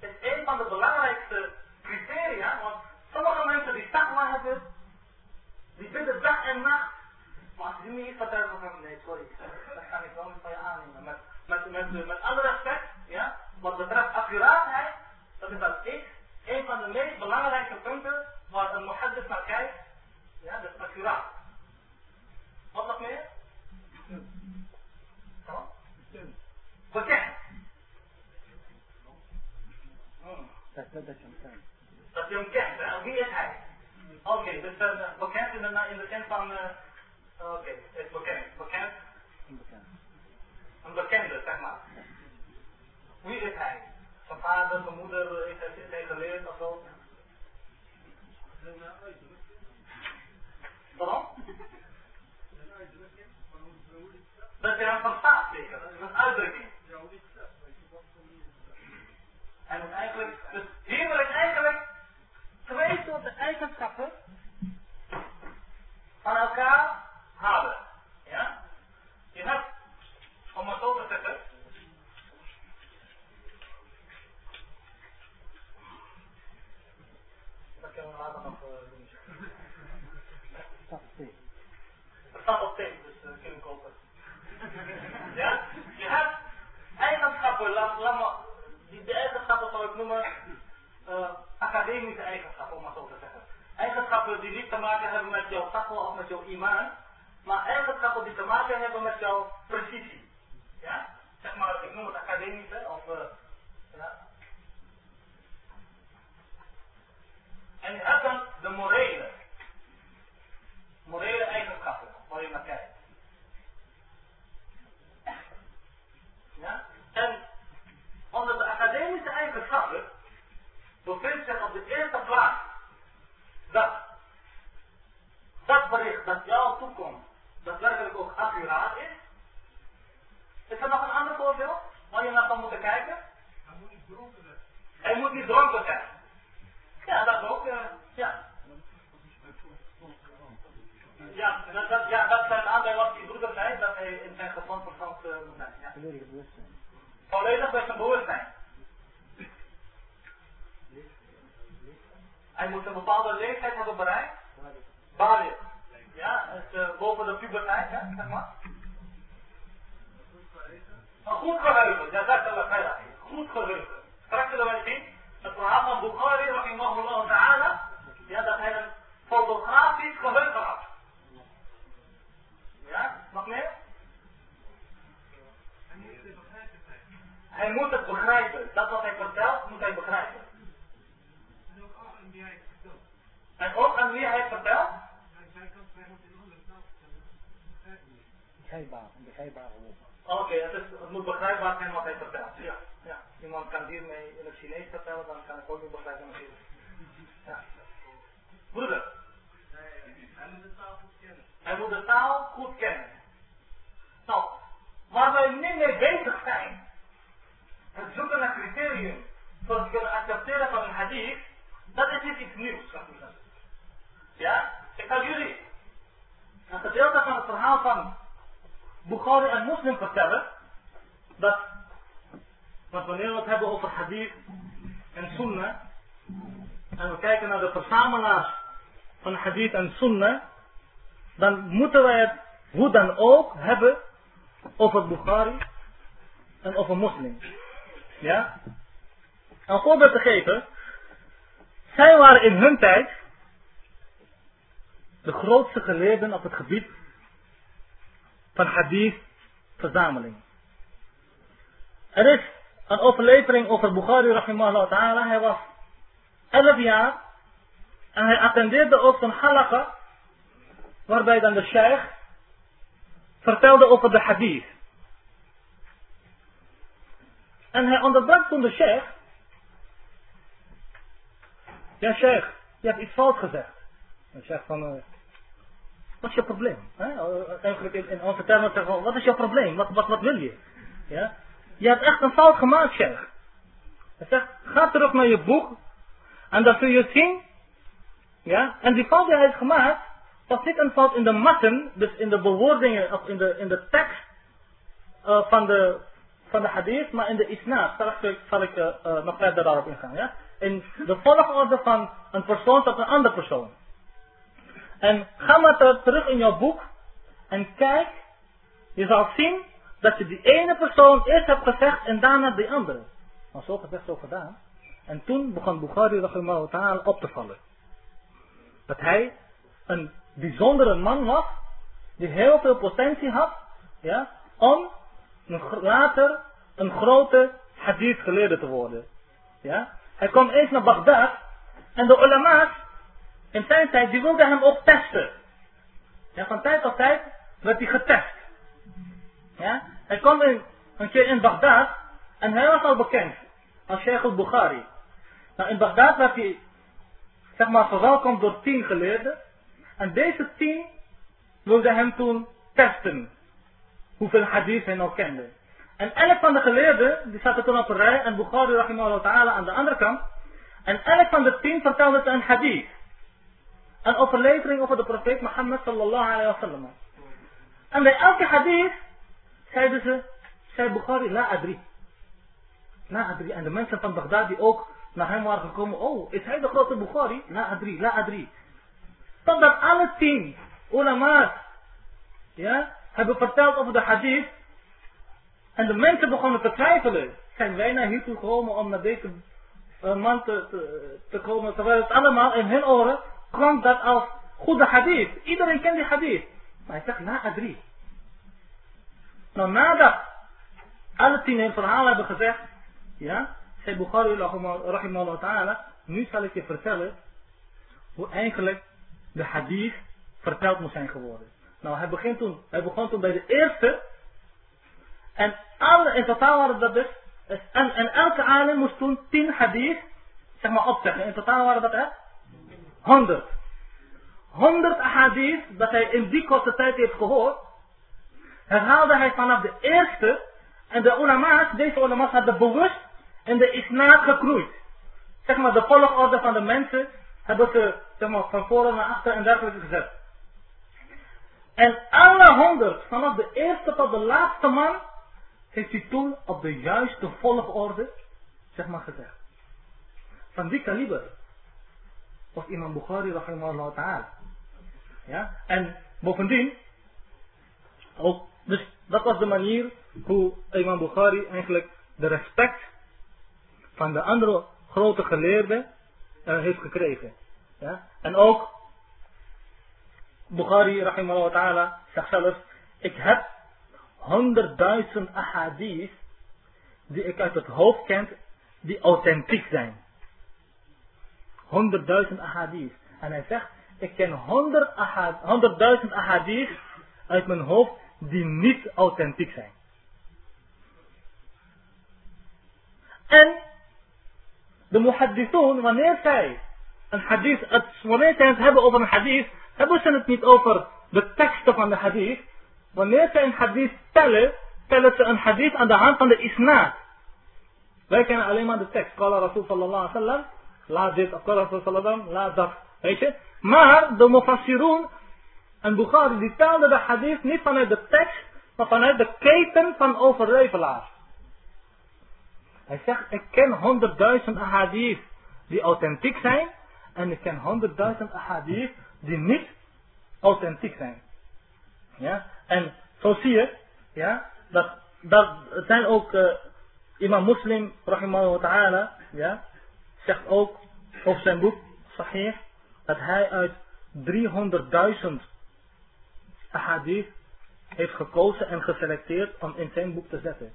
[SPEAKER 1] is een van de belangrijkste criteria. Want sommige mensen die takwa hebben, die bidden dag en nacht. Maar als je me iets vertelt van nee sorry, dat kan ik wel niet van je aannemen. Met, met, met, met alle respect, ja, wat betreft accuraatheid, dat is dat ik een van de meest belangrijke punten waar een muhaddis naar kijkt, ja, dat is accuraat. Wat nog meer? Bekend.
[SPEAKER 2] Dat, dat, dat je hem kent.
[SPEAKER 1] Dat je hem kent? Wie is hij? Oké, dus uh, bekend in de, in de zin van, uh, oké, okay, is bekend. Bekend,
[SPEAKER 2] Onbekend.
[SPEAKER 1] een bekende, zeg maar. Wie is hij? Zijn vader, zijn moeder, heeft hij, heeft hij geleerd of zo? Waarom? Dat je hem verstaat, zeker. Dat is een uitdrukking. Moet eigenlijk, dus hier wil ik eigenlijk twee soorten eigenschappen van elkaar halen. Ja? Je hebt, om het zo te zeggen, dat kunnen we later nog uh, doen. Het staat op tape, dus uh, kunnen we kopen. ja? Je hebt eigenschappen, laat, laat maar, die, de eigenschappen zou ik noemen uh, academische eigenschappen, om maar zo te zeggen. Eigenschappen die niet te maken hebben met jouw takwa of met jouw iman, maar eigenschappen die te maken hebben met jouw precisie. Ja? Zeg maar, ik noem het academische of uh, ja. En je hebt dan de morele. Morele eigenschappen, waar je naar kijkt. Ja? En onder de academische eigenschappen bevindt zich op de eerste plaats dat dat bericht dat jouw toekomst daadwerkelijk ook accuraat is. Is er nog een ander voorbeeld waar je naar kan moeten kijken? Hij moet niet dronken zijn. Hij moet niet dronken zijn. Ja, dat ook. Uh, ja. Ja, dat, dat, ja, dat zijn aan bij wat die broeder zei, dat hij in zijn gezond verstand uh, moet zijn. Ja.
[SPEAKER 2] Volledige bewustzijn.
[SPEAKER 1] Volledig bij zijn bewustzijn. Hij moet een bepaalde leeftijd hebben bereikt. Balie. Ja, het, uh, boven de puberteit, ja, zeg maar. Een goed geheugen, ja, dat is wel Goed geheugen. Straks zullen wij zien, het verhaal van Bukhari, rahimahullah ta'ala, ja, dat hij een fotografisch geheugen had. Ja, nog meer? Hij moet het begrijpen. Dat wat hij vertelt, moet hij begrijpen. En ook aan wie hij vertelt?
[SPEAKER 2] Begrijpbaar, een begrijpbare woord.
[SPEAKER 1] Oké, het, moet begrijpbaar zijn wat hij vertelt. Ja, ja. Iemand kan hiermee in het Chinees vertellen, dan kan ik ook niet begrijpen natuurlijk. Ja. Broeder. Hij moet de taal goed kennen. Nou, waar wij nu mee bezig zijn, het zoeken naar criterium voor het kunnen accepteren van een hadith, dat is niet iets nieuws. Ja? Ik ga jullie een gedeelte van het verhaal van Bukhari en Muslim vertellen. Dat, want wanneer we het hebben over hadith en sunnah, en we kijken naar de verzamelaars van hadith en sunnah, dan moeten wij het hoe dan ook hebben over Bukhari en of een moslim. Ja? Een voorbeeld te geven. Zij waren in hun tijd de grootste geleerden op het gebied van hadith verzameling. Er is een overlevering over Bukhari rahimahullah ta'ala. Hij was 11 jaar en hij attendeerde ook zo'n halakha waarbij dan de sheikh vertelde over de hadith. En hij onderbrak toen de sheikh. Ja sheikh, je hebt iets fout gezegd. De sheikh van, uh, wat is je probleem? Eigenlijk in, onze termen zeggen we, wat is je probleem? Wat, wat, wat wil je? Ja? Je hebt echt een fout gemaakt sheikh. Hij zegt, ga terug naar je boek en dan zul je zien. Ja? En die fout die hij heeft gemaakt, dat zit een fout in de matten, dus in de bewoordingen, of in de, in de tekst uh, van, de, van de hadith, maar in de isnaad. Straks zal ik uh, uh, nog verder daarop ingaan. Ja? In de volgorde van een persoon tot een andere persoon. En ga maar ter, terug in jouw boek en kijk, je zal zien dat je die ene persoon eerst hebt gezegd en daarna die andere. Maar zo gezegd, zo gedaan. En toen begon Bukhari ta'ala op te vallen. Dat hij een bijzondere man was, die heel veel potentie had, ja, om later een grote hadith geleerde te worden. Ja. Hij kwam eens naar Bagdad en de ulama's in zijn tijd, die wilden hem ook testen. Ja, van tijd tot tijd werd hij getest. Ja. Hij kwam in, een keer in Bagdad en hij was al bekend als Sheikh al-Bukhari. Nou, in Bagdad werd hij, zeg maar, verwelkomd door tien geleerden. En deze tien wilden hem toen testen. Hoeveel hadith hij nou kende. En elk van de geleerden, die zaten toen op een rij. En Bukhari ta'ala aan de andere kant. En elk van de tien vertelde een hadith. Een overlevering over de profeet Mohammed sallallahu alayhi wa sallam. En bij elke hadith zeiden ze, zei Bukhari, la adri. La adri. En de mensen van Baghdad die ook naar hem waren gekomen. Oh, is hij de grote Bukhari? La adri, la adri. Totdat alle tien ulama's ja, hebben verteld over de hadith. En de mensen begonnen te twijfelen. Zijn wij naar hier toe gekomen om naar deze uh, man te, te, komen. Terwijl het allemaal in hun oren klonk dat als goede hadith. Iedereen kent die hadith. Maar hij zegt na drie. Nou nadat alle tien hun verhaal hebben gezegd. Ja. Zei Bukhari rahimahullah ta'ala. Nu zal ik je vertellen. Hoe eigenlijk de hadith verteld moet zijn geworden. Nou hij, begint toen, hij begon toen bij de eerste. En alle, in totaal waren dat dus. En, en elke alim moest toen tien hadith. Zeg maar opzeggen. In totaal waren dat het. 100. 100 hadith dat hij in die korte tijd heeft gehoord, herhaalde hij vanaf de eerste. En de ulama's, deze ulama's hadden bewust in de isnaad gekroeid. Zeg maar, de volgorde van de mensen hebben ze zeg maar, van voren naar achter en dergelijke gezet. En alle honderd, vanaf de eerste tot de laatste man, heeft hij toen op de juiste volgorde, zeg maar, gezegd. Van die kaliber was imam Bukhari rahimahullah ta'ala. Ja, en bovendien, ook, dus dat was de manier hoe imam Bukhari eigenlijk de respect van de andere grote geleerden uh, heeft gekregen. Ja? En ook Bukhari rahimahullah ta'ala zegt zelf, ik heb honderdduizend ahadith die ik uit het hoofd ken, die authentiek zijn. Honderdduizend ahadith. En hij zegt, ik ken honderdduizend ahadith uit mijn hoofd die niet authentiek zijn. En de muhaddithun, wanneer zij een hadith, het, wanneer zij het hebben over een hadith, hebben ze het niet over de teksten van de hadith. Wanneer ze een hadith tellen, tellen ze een hadith aan de hand van de isnaad. Wij kennen alleen maar de tekst. Kala Rasul sallallahu alaihi wasallam. Laat dit, wasallam. Laat dat. Weet je? Maar de mufassirun en Bukhari, die telden de hadith niet vanuit de tekst, maar vanuit de keten van overlevelaars. Hij zegt, ik ken honderdduizend ahadith die authentiek zijn. En ik ken honderdduizend ahadith die niet authentiek zijn. Ja? En zo zie je ja, dat dat, zijn ook, eh, imam Muslim, rahimahullah ta'ala, ja, zegt ook over zijn boek, Sahih, dat hij uit 300.000 ahadith heeft gekozen en geselecteerd om in zijn boek te zetten.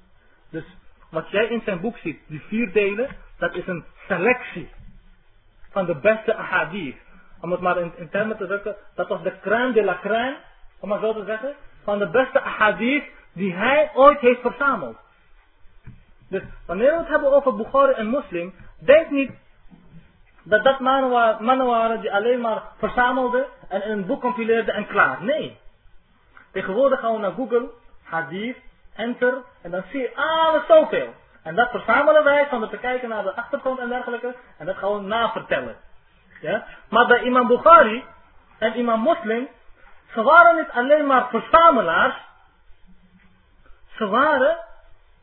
[SPEAKER 1] Dus wat jij in zijn boek ziet, die vier delen, dat is een selectie van de beste ahadith. Om het maar in, in termen te drukken, dat was de crème de la crème, om maar zo te zeggen, van de beste ahadith die hij ooit heeft verzameld. Dus wanneer we het hebben over Bukhari en Muslim, denk niet dat dat mannen waren, die alleen maar verzamelden en een boek compileerden en klaar. Nee. Tegenwoordig gaan we naar Google, hadith, enter en dan zie je alles zoveel. En dat verzamelen wij van te kijken naar de achtergrond en dergelijke en dat gaan we navertellen. Ja? Maar bij imam Bukhari en imam Muslim, ze waren niet alleen maar verzamelaars, ze waren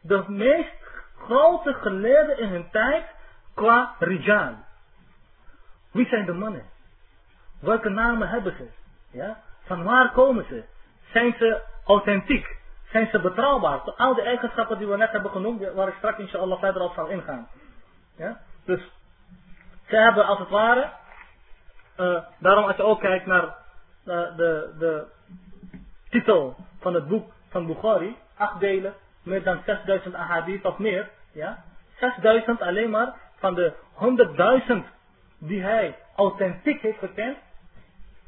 [SPEAKER 1] de meest grote geleerden in hun tijd qua rijal. Wie zijn de mannen? Welke namen hebben ze? Ja? Van waar komen ze? Zijn ze authentiek? Zijn ze betrouwbaar? Al die eigenschappen die we net hebben genoemd, waar ik straks inshallah verder op zal ingaan. Ja? Dus, ze hebben als het ware, uh, daarom als je ook kijkt naar uh, de, de titel van het boek van Bukhari, acht delen, meer dan 6000 ahadith of meer, ja, 6000 alleen maar van de 100.000 die hij authentiek heeft gekend,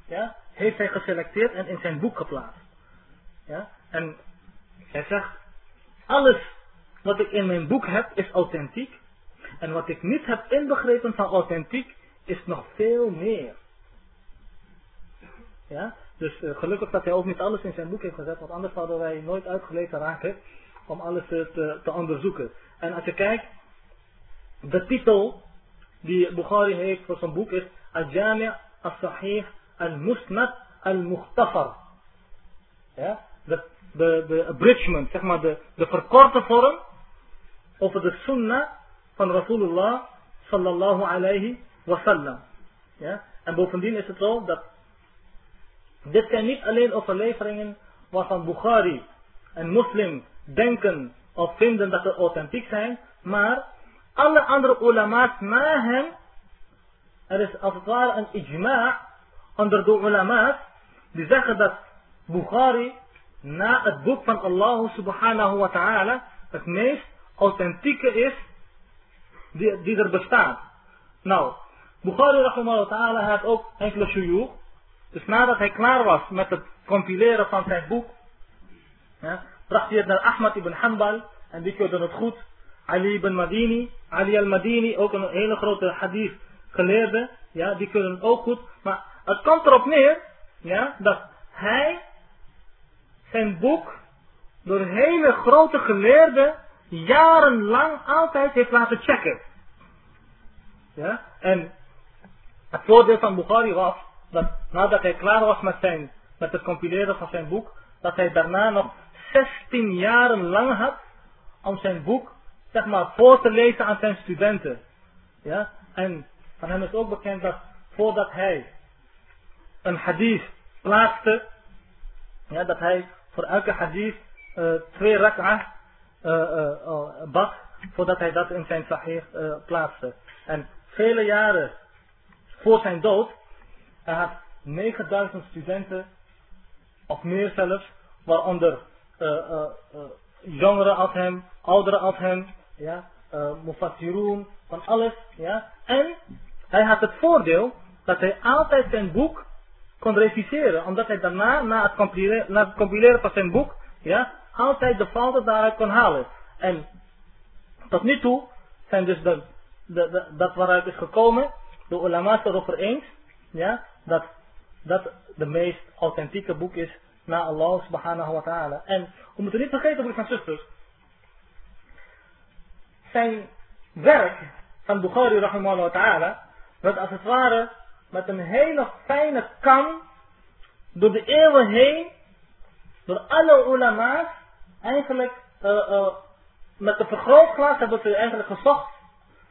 [SPEAKER 1] ja, heeft hij geselecteerd en in zijn boek geplaatst. Ja, en hij zegt, alles wat ik in mijn boek heb is authentiek. En wat ik niet heb inbegrepen van authentiek is nog veel meer. Ja, dus uh, gelukkig dat hij ook niet alles in zijn boek heeft gezet, want anders zouden wij nooit uitgelezen raken om alles te, te onderzoeken. En als je kijkt, de titel die Bukhari heeft voor zijn boek is Al-Jami' al-Sahih al-Musnad al-Muhtafar. Ja, de, de, de abridgment, zeg maar de, de verkorte vorm over de sunnah van Rasulullah sallallahu alayhi wasallam. Ja, en bovendien is het zo dat dit zijn niet alleen overleveringen waarvan Bukhari en Muslim denken of vinden dat ze authentiek zijn, maar alle andere ulama's na hem, er is als het ware een ijma' onder de ulama's, die zeggen dat Bukhari na het boek van Allah subhanahu wa ta'ala het meest authentieke is die, die er bestaat. Nou, Bukhari rahimahullah ta'ala had ook enkele shuyukh. Dus nadat hij klaar was met het compileren van zijn boek, bracht hij naar Ahmad ibn Hanbal en die keurde het goed. Ali ibn Madini, Ali al-Madini, ook een hele grote hadith geleerde, ja, die kunnen ook goed. Maar het komt erop neer, ja, dat hij zijn boek door hele grote geleerden jarenlang altijd heeft laten checken. Ja, en het voordeel van Bukhari was dat nadat hij klaar was met, zijn, met het compileren van zijn boek, dat hij daarna nog 16 jaren lang had om zijn boek zeg maar, voor te lezen aan zijn studenten. Ja? En van hem is ook bekend dat voordat hij een hadith plaatste, ja, dat hij voor elke hadith uh, twee rak'ah uh, uh, bad, voordat hij dat in zijn sahih plaatste. En vele jaren voor zijn dood, hij had 9000 studenten, of meer zelfs, waaronder jongeren als hem, ouderen als hem, ja, mufassirun, van alles, ja. En hij had het voordeel dat hij altijd zijn boek kon reviseren, omdat hij daarna, na het compileren, na het compileren van zijn boek, ja, altijd de fouten daaruit kon halen. En tot nu toe zijn dus de, de, dat waaruit is gekomen, de ulama's erover eens, ja, dat dat de meest authentieke boek is na Allah subhanahu wa ta'ala. En we moeten niet vergeten, broers en zusters, zijn werk van Bukhari rahimahullah ta'ala werd als het ware met een hele fijne kam door de eeuwen heen, door alle ulama's, eigenlijk uh, uh, met de vergrootglas hebben ze eigenlijk gezocht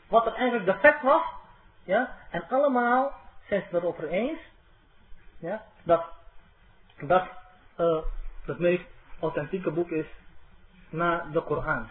[SPEAKER 1] wat er eigenlijk defect was. Ja? En allemaal zijn ze erover eens ja? dat dat uh, het meest authentieke boek is na de Koran.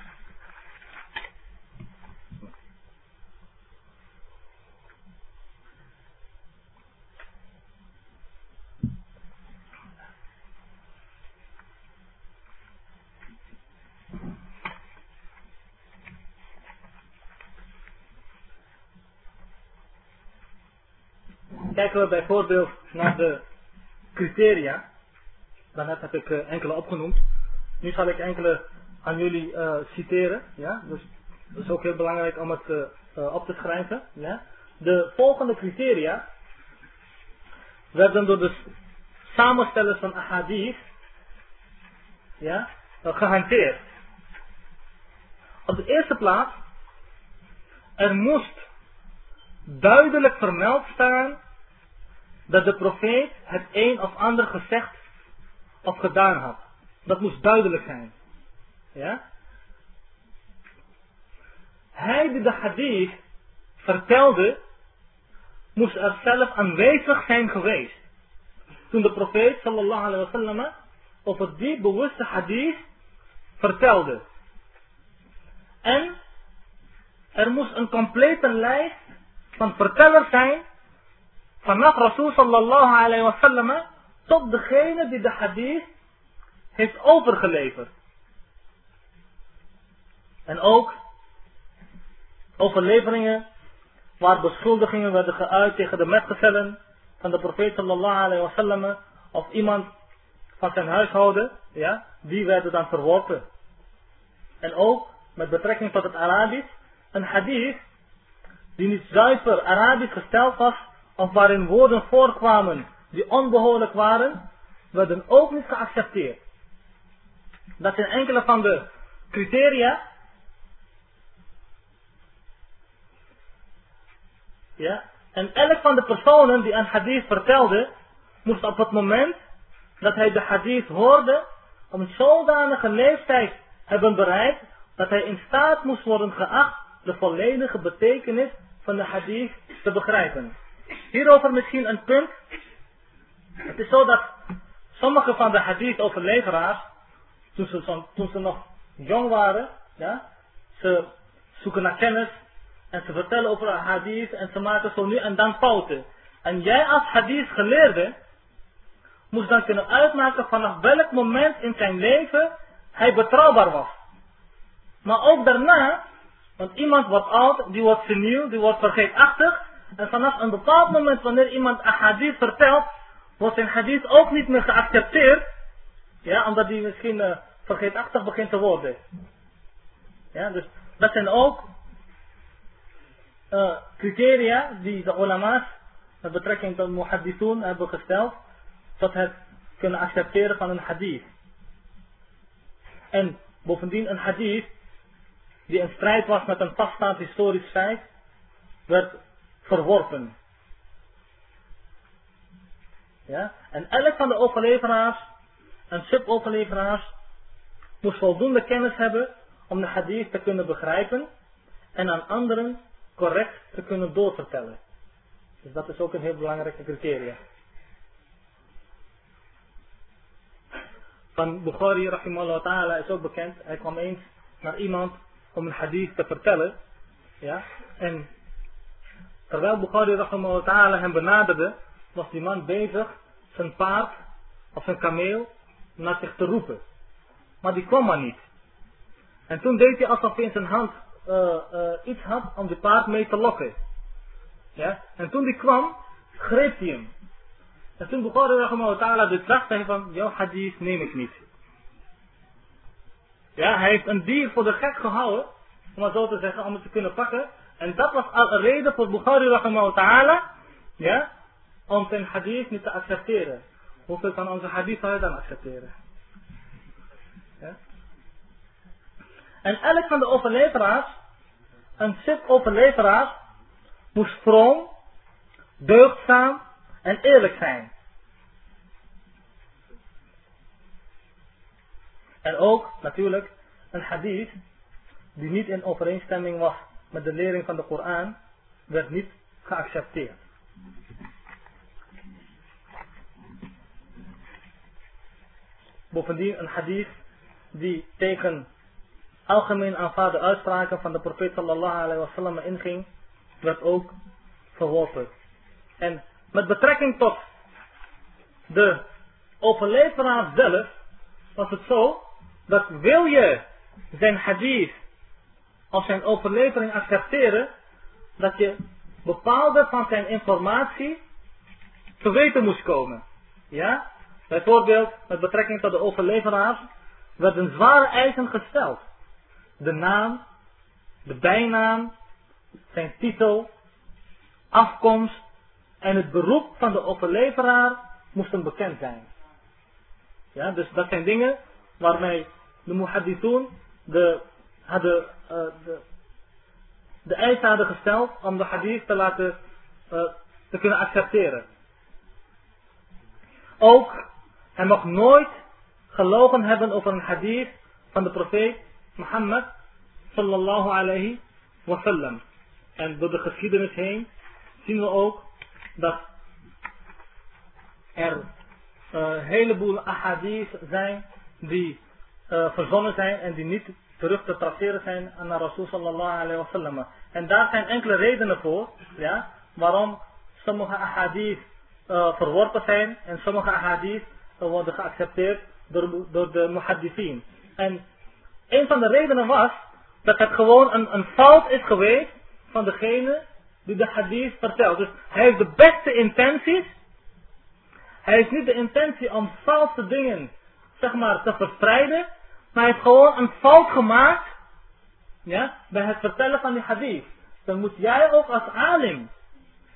[SPEAKER 1] Bijvoorbeeld naar de criteria. Daarnet heb ik eh, enkele opgenoemd. Nu zal ik enkele aan jullie eh, citeren. Ja? Dus is ook heel belangrijk om het eh, op te schrijven. Ja? De volgende criteria werden door de samenstellers van ahadith ja, eh, gehanteerd. Op de eerste plaats, er moest duidelijk vermeld staan dat de profeet het een of ander gezegd of gedaan had. Dat moest duidelijk zijn. Ja? Hij die de hadith vertelde, moest er zelf aanwezig zijn geweest. Toen de profeet sallallahu alaihi wasallam over die bewuste hadith vertelde. En er moest een complete lijst van vertellers zijn vanaf Rasul sallallahu alayhi wa sallam tot degene die de hadith heeft overgeleverd. En ook overleveringen waar beschuldigingen werden geuit tegen de metgezellen van de profeet sallallahu alayhi wa sallam of iemand van zijn huishouden, ja, die werden dan verworpen. En ook met betrekking tot het Arabisch, een hadith die niet zuiver Arabisch gesteld was of waarin woorden voorkwamen die onbehoorlijk waren, werden ook niet geaccepteerd. Dat zijn enkele van de criteria. Ja, en elk van de personen die een hadith vertelde, moest op het moment dat hij de hadith hoorde, om een zodanige leeftijd hebben bereikt, dat hij in staat moest worden geacht de volledige betekenis van de hadith te begrijpen. Hierover misschien een punt. Het is zo dat sommige van de hadith overleveraars, toen ze, toen ze nog jong waren, ja, ze zoeken naar kennis en ze vertellen over een hadith en ze maken zo nu en dan fouten. En jij als hadith geleerde, moest dan kunnen uitmaken vanaf welk moment in zijn leven hij betrouwbaar was. Maar ook daarna, want iemand wordt oud, die wordt seniel, die wordt vergeetachtig. En vanaf een bepaald moment wanneer iemand een hadith vertelt, wordt zijn hadith ook niet meer geaccepteerd. Ja, omdat die misschien eh, vergeetachtig begint te worden. Ja, dus dat zijn ook eh, criteria die de ulama's met betrekking tot muhaddithun hebben gesteld tot het kunnen accepteren van een hadith. En bovendien een hadith die in strijd was met een vaststaand historisch feit, werd verworpen. Ja? En elk van de overleveraars en suboverleveraars moest voldoende kennis hebben om de hadith te kunnen begrijpen en aan anderen correct te kunnen doorvertellen. Dus dat is ook een heel belangrijke criteria. Van Bukhari rahimahullah ta'ala is ook bekend. Hij kwam eens naar iemand om een hadith te vertellen. Ja? En terwijl Bukhari rahimahullah hem benaderde, was die man bezig zijn paard of zijn kameel naar zich te roepen. Maar die kwam maar niet. En toen deed hij alsof hij in zijn hand eh, eh, iets had om de paard mee te lokken. Ja? En toen die kwam, greep hij hem. En toen Bukhari rahimahullah ta'ala dit zag, zei van, jouw hadith neem ik niet. Ja, hij heeft een dier voor de gek gehouden, om het zo te zeggen, om het te kunnen pakken. En dat was al een reden voor Bukhari rahimahullah ta'ala, ja, om zijn hadith niet te accepteren. Hoeveel van onze hadith zou je dan accepteren? Ja? En elk van de overleveraars, een sip overleveraars, moest vroom, deugdzaam en eerlijk zijn. En ook, natuurlijk, een hadith die niet in overeenstemming was met de lering van de Koran, werd niet geaccepteerd. Bovendien een hadith die tegen algemeen aanvaarde uitspraken van de profeet sallallahu alayhi wa sallam inging, werd ook verworpen. En met betrekking tot de overleveraar zelf, was het zo, dat wil je zijn hadith als zijn overlevering accepteren, dat je bepaalde van zijn informatie te weten moest komen. Ja? Bijvoorbeeld, met betrekking tot de overleveraars, werden zware eisen gesteld. De naam, de bijnaam, zijn titel, afkomst en het beroep van de overleveraar moesten bekend zijn. Ja, dus dat zijn dingen waarmee de muhaddithun de, hadden, uh, de, de eisen hadden gesteld om de hadith te laten uh, te kunnen accepteren. Ook, hij mag nooit gelogen hebben over een hadith van de profeet Mohammed sallallahu alayhi wa sallam. En door de geschiedenis heen zien we ook dat er een uh, heleboel ahadith zijn die uh, verzonnen zijn en die niet terug te traceren zijn naar Rasul sallallahu alayhi wa sallam. En daar zijn enkele redenen voor, ja, waarom sommige ahadith uh, verworpen zijn en sommige ahadith uh, worden geaccepteerd door, door de muhaddithin. En een van de redenen was dat het gewoon een, een fout is geweest van degene die de hadith vertelt. Dus hij heeft de beste intenties. Hij heeft niet de intentie om valse dingen, zeg maar, te verspreiden. Maar hij heeft gewoon een fout gemaakt. Ja, bij het vertellen van die hadith. Dan moet jij ook als alim,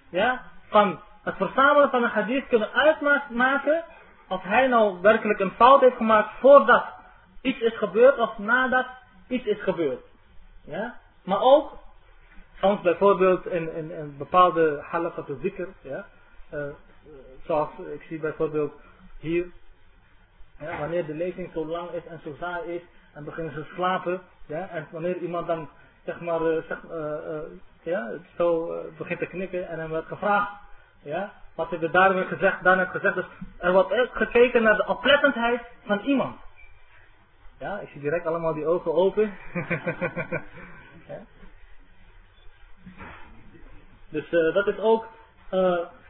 [SPEAKER 1] ja, van het verzamelen van een hadith kunnen uitmaken. Of hij nou werkelijk een fout heeft gemaakt voordat iets is gebeurd of nadat iets is gebeurd. Ja? Maar ook, soms bijvoorbeeld in, in, bepaalde halakat zikr, ja? Uh, zoals ik zie bijvoorbeeld hier, ja, wanneer de lezing zo lang is en zo saai is, en beginnen ze te slapen, ja? en wanneer iemand dan zeg maar, uh, zeg, uh, ja, zo begint te knikken en dan wordt gevraagd, ja, wat heeft er daarmee gezegd, daarna gezegd. Dus er wordt ook gekeken naar de oplettendheid van iemand. Ja, ik zie direct allemaal die ogen open. ja. Dus dat is ook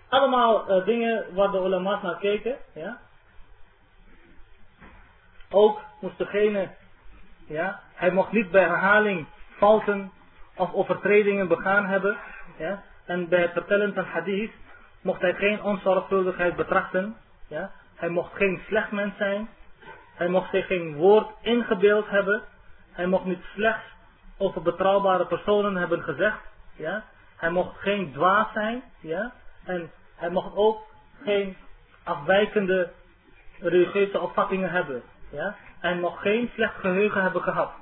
[SPEAKER 1] allemaal dingen waar de ulama's naar keken. Ja. Ook moest degene, ja, hij mocht niet bij herhaling fouten of overtredingen begaan hebben. Ja. En bij het vertellen van hadith mocht hij geen onzorgvuldigheid betrachten. Ja. Hij mocht geen slecht mens zijn. Hij mocht zich geen woord ingebeeld hebben. Hij mocht niet slechts over betrouwbare personen hebben gezegd. Ja? Hij mocht geen dwaas zijn. Ja? En hij mocht ook geen afwijkende religieuze opvattingen hebben. Ja? Hij mocht geen slecht geheugen hebben gehad.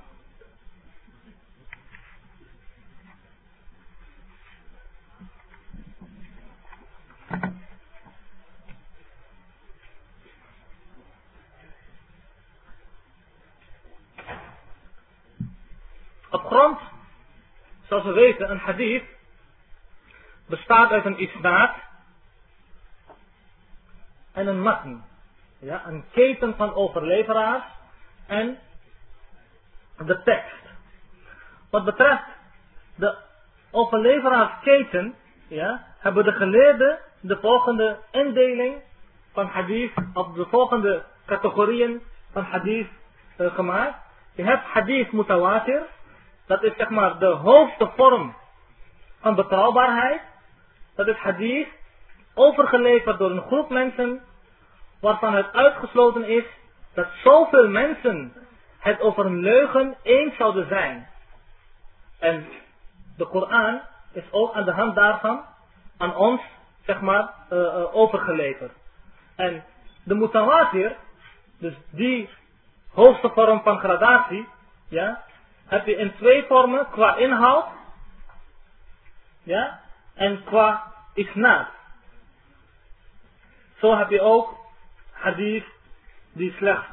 [SPEAKER 1] Op grond, zoals we weten, een hadith bestaat uit een isnaad en een matn. Ja, een keten van overleveraars en de tekst. Wat betreft de overleveraarsketen, ja, hebben de geleerden de volgende indeling van hadith, of de volgende categorieën van hadith uh, gemaakt. Je hebt hadith mutawatir, dat is zeg maar de hoogste vorm van betrouwbaarheid. Dat is hadith overgeleverd door een groep mensen waarvan het uitgesloten is dat zoveel mensen het over een leugen eens zouden zijn. En de Koran is ook aan de hand daarvan aan ons, zeg maar, uh, overgeleverd. En de mutawatir, dus die hoogste vorm van gradatie, ja, heb je in twee vormen qua inhoud ja, en qua isnaad. Zo heb je ook hadith die slechts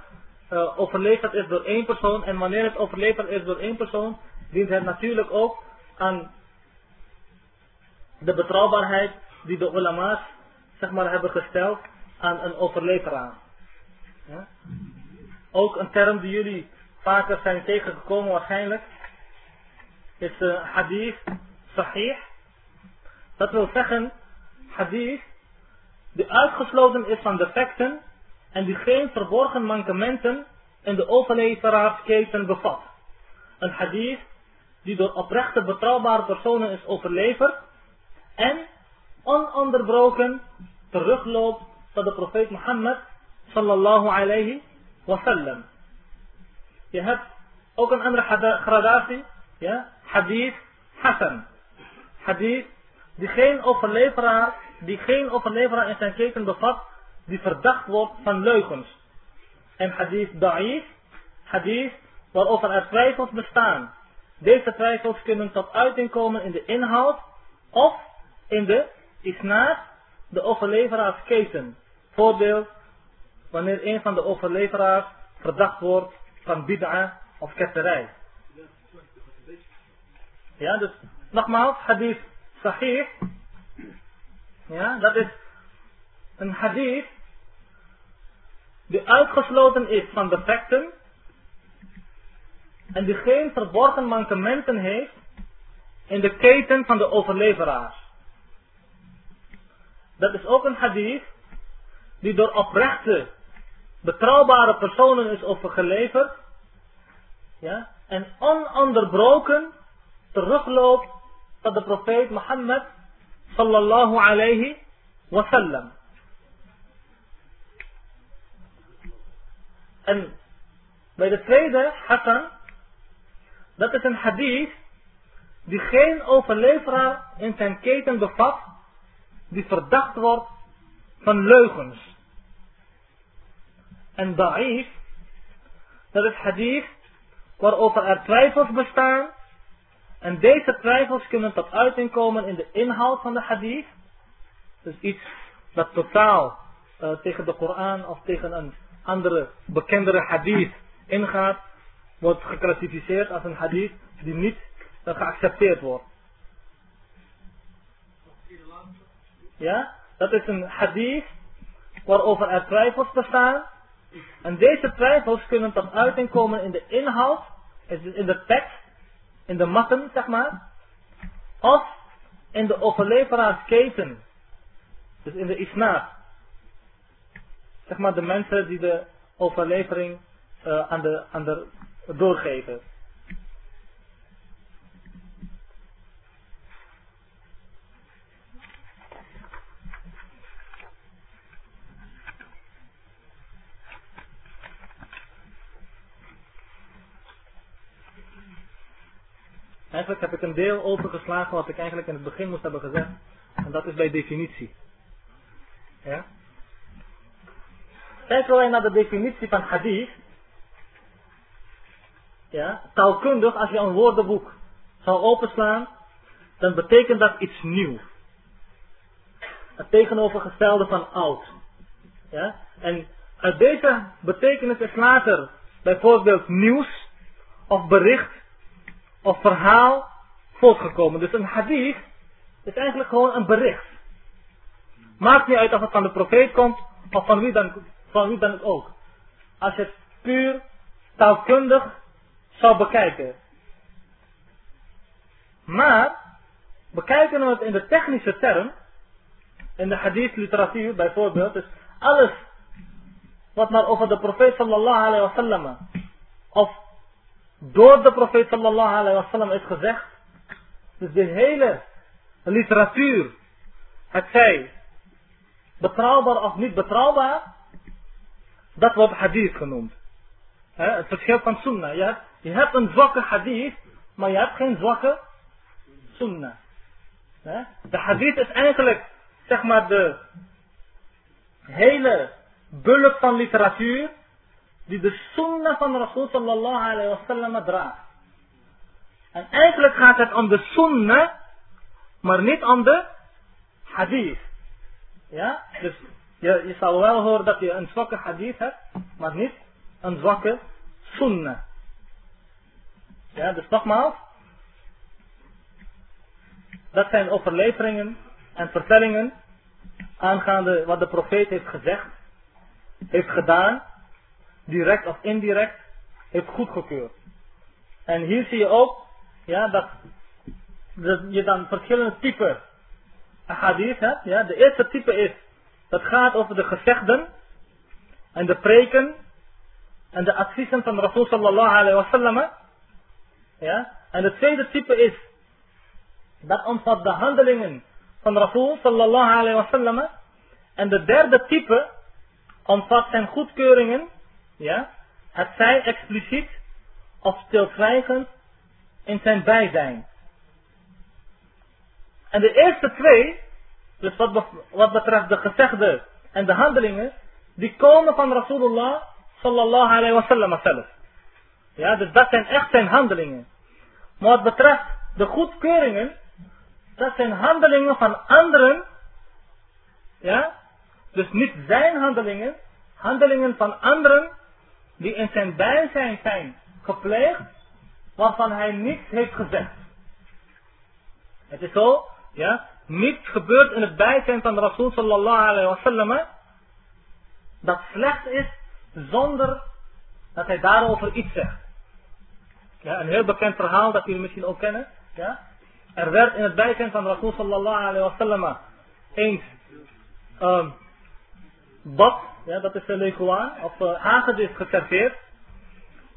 [SPEAKER 1] uh, overleverd is door één persoon en wanneer het overleverd is door één persoon dient het natuurlijk ook aan de betrouwbaarheid die de ulama's zeg maar hebben gesteld aan een overleveraar. Ja? Ook een term die jullie vaker zijn tegengekomen waarschijnlijk, is uh, hadith sahih. Dat wil zeggen, hadith die uitgesloten is van defecten en die geen verborgen mankementen in de overleveraarsketen bevat. Een hadith die door oprechte betrouwbare personen is overleverd en ononderbroken terugloopt tot de profeet Mohammed sallallahu alayhi wasallam. Je hebt ook een andere gradatie, ja, hadith hasan. Hadith die geen overleveraar, die geen overleveraar in zijn keten bevat, die verdacht wordt van leugens. En hadith da'if, hadith waarover er twijfels bestaan. Deze twijfels kunnen tot uiting komen in de inhoud of in de isnaad, de overleveraarsketen. Voorbeeld, wanneer een van de overleveraars verdacht wordt van bid'a of ketterij. Ja, dus nogmaals, hadith sahih. Ja, dat is een hadith die uitgesloten is van defecten en die geen verborgen mankementen heeft in de keten van de overleveraars. Dat is ook een hadith die door oprechte, betrouwbare personen is overgeleverd. Ja, en ononderbroken terugloopt tot de profeet Mohammed sallallahu alayhi wasallam. En bij de tweede, Hassan, dat is een hadith die geen overleveraar in zijn keten bevat, die verdacht wordt van leugens. En da'if, dat is hadith waarover er twijfels bestaan. En deze twijfels kunnen tot uiting komen in de inhoud van de hadith. Dus iets dat totaal uh, tegen de Koran of tegen een andere bekendere hadith ingaat, wordt geclassificeerd als een hadith die niet uh, geaccepteerd wordt. Ja, dat is een hadith waarover er twijfels bestaan. En deze twijfels kunnen tot uiting komen in de inhoud, in de tekst, in de matten, zeg maar. Of in de overleveraarsketen. Dus in de isnaad. Zeg maar de mensen die de overlevering uh, aan, de, aan de doorgeven. Eigenlijk heb ik een deel overgeslagen wat ik eigenlijk in het begin moest hebben gezegd. En dat is bij definitie. Ja? Kijken wij naar de definitie van hadith. Ja, taalkundig, als je een woordenboek zou openslaan, dan betekent dat iets nieuw. Het tegenovergestelde van oud. Ja? En uit deze betekenis is later bijvoorbeeld nieuws of bericht of verhaal voortgekomen. Dus een hadith is eigenlijk gewoon een bericht. Maakt niet uit of het van de profeet komt of van wie dan, van wie dan ook. Als je het puur taalkundig zou bekijken. Maar, bekijken we het in de technische term, in de hadith literatuur bijvoorbeeld, is alles wat maar over de profeet sallallahu alayhi wa sallam, of door de profeet sallallahu alayhi wa sallam is gezegd. Dus de hele literatuur, het zij betrouwbaar of niet betrouwbaar, dat wordt hadith genoemd. het verschil van sunnah. Je hebt, je hebt een zwakke hadith, maar je hebt geen zwakke sunnah. De hadith is eigenlijk, zeg maar, de hele bulk van literatuur die de sunnah van Rasul sallallahu alayhi wa sallam draagt. En eigenlijk gaat het om de sunnah, maar niet om de hadith. Ja, dus je, je zal wel horen dat je een zwakke hadith hebt, maar niet een zwakke sunnah. Ja, dus nogmaals, dat zijn overleveringen en vertellingen aangaande wat de profeet heeft gezegd, heeft gedaan direct of indirect, heeft goedgekeurd. En hier zie je ook ja, dat, dat je dan verschillende typen hadith hebt. Ja. De eerste type is, dat gaat over de gezegden en de preken en de adviezen van Rasul sallallahu alayhi wa sallam. Ja. En het tweede type is, dat omvat de handelingen van Rasul sallallahu alayhi wa sallam. En de derde type omvat zijn goedkeuringen, ja, het zij expliciet of stilzwijgend in zijn bijzijn. En de eerste twee, dus wat, betreft de gezegde en de handelingen, die komen van Rasulullah sallallahu alayhi wa sallam zelf. Ja, dus dat zijn echt zijn handelingen. Maar wat betreft de goedkeuringen, dat zijn handelingen van anderen, ja, dus niet zijn handelingen, handelingen van anderen die in zijn bijzijn zijn gepleegd, waarvan hij niets heeft gezegd. Het is zo, ja, niets gebeurt in het bijzijn van de Rasul sallallahu alayhi wa sallam, dat slecht is zonder dat hij daarover iets zegt. Ja, een heel bekend verhaal dat jullie misschien ook kennen. Ja. Er werd in het bijzijn van Rasul sallallahu alayhi wa sallam eens um, bad, ja, dat is een leguaan, of uh, hagedis geserveerd.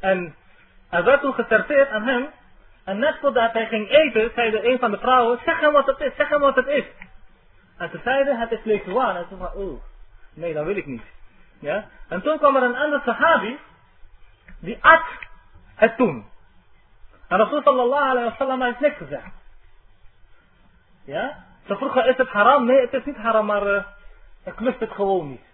[SPEAKER 1] En er werd toen geserveerd aan hem. En net voordat hij ging eten, zei een van de vrouwen, zeg hem wat het is, zeg hem wat het is. En ze zeiden, het is leguaan. En toen van, oh, nee, dat wil ik niet. Ja? En toen kwam er een andere sahabi, die at het toen. En Rasul sallallahu alayhi wa sallam heeft niks gezegd. Ja? Ze vroegen, is het haram? Nee, het is niet haram, maar uh, ik lust het gewoon niet.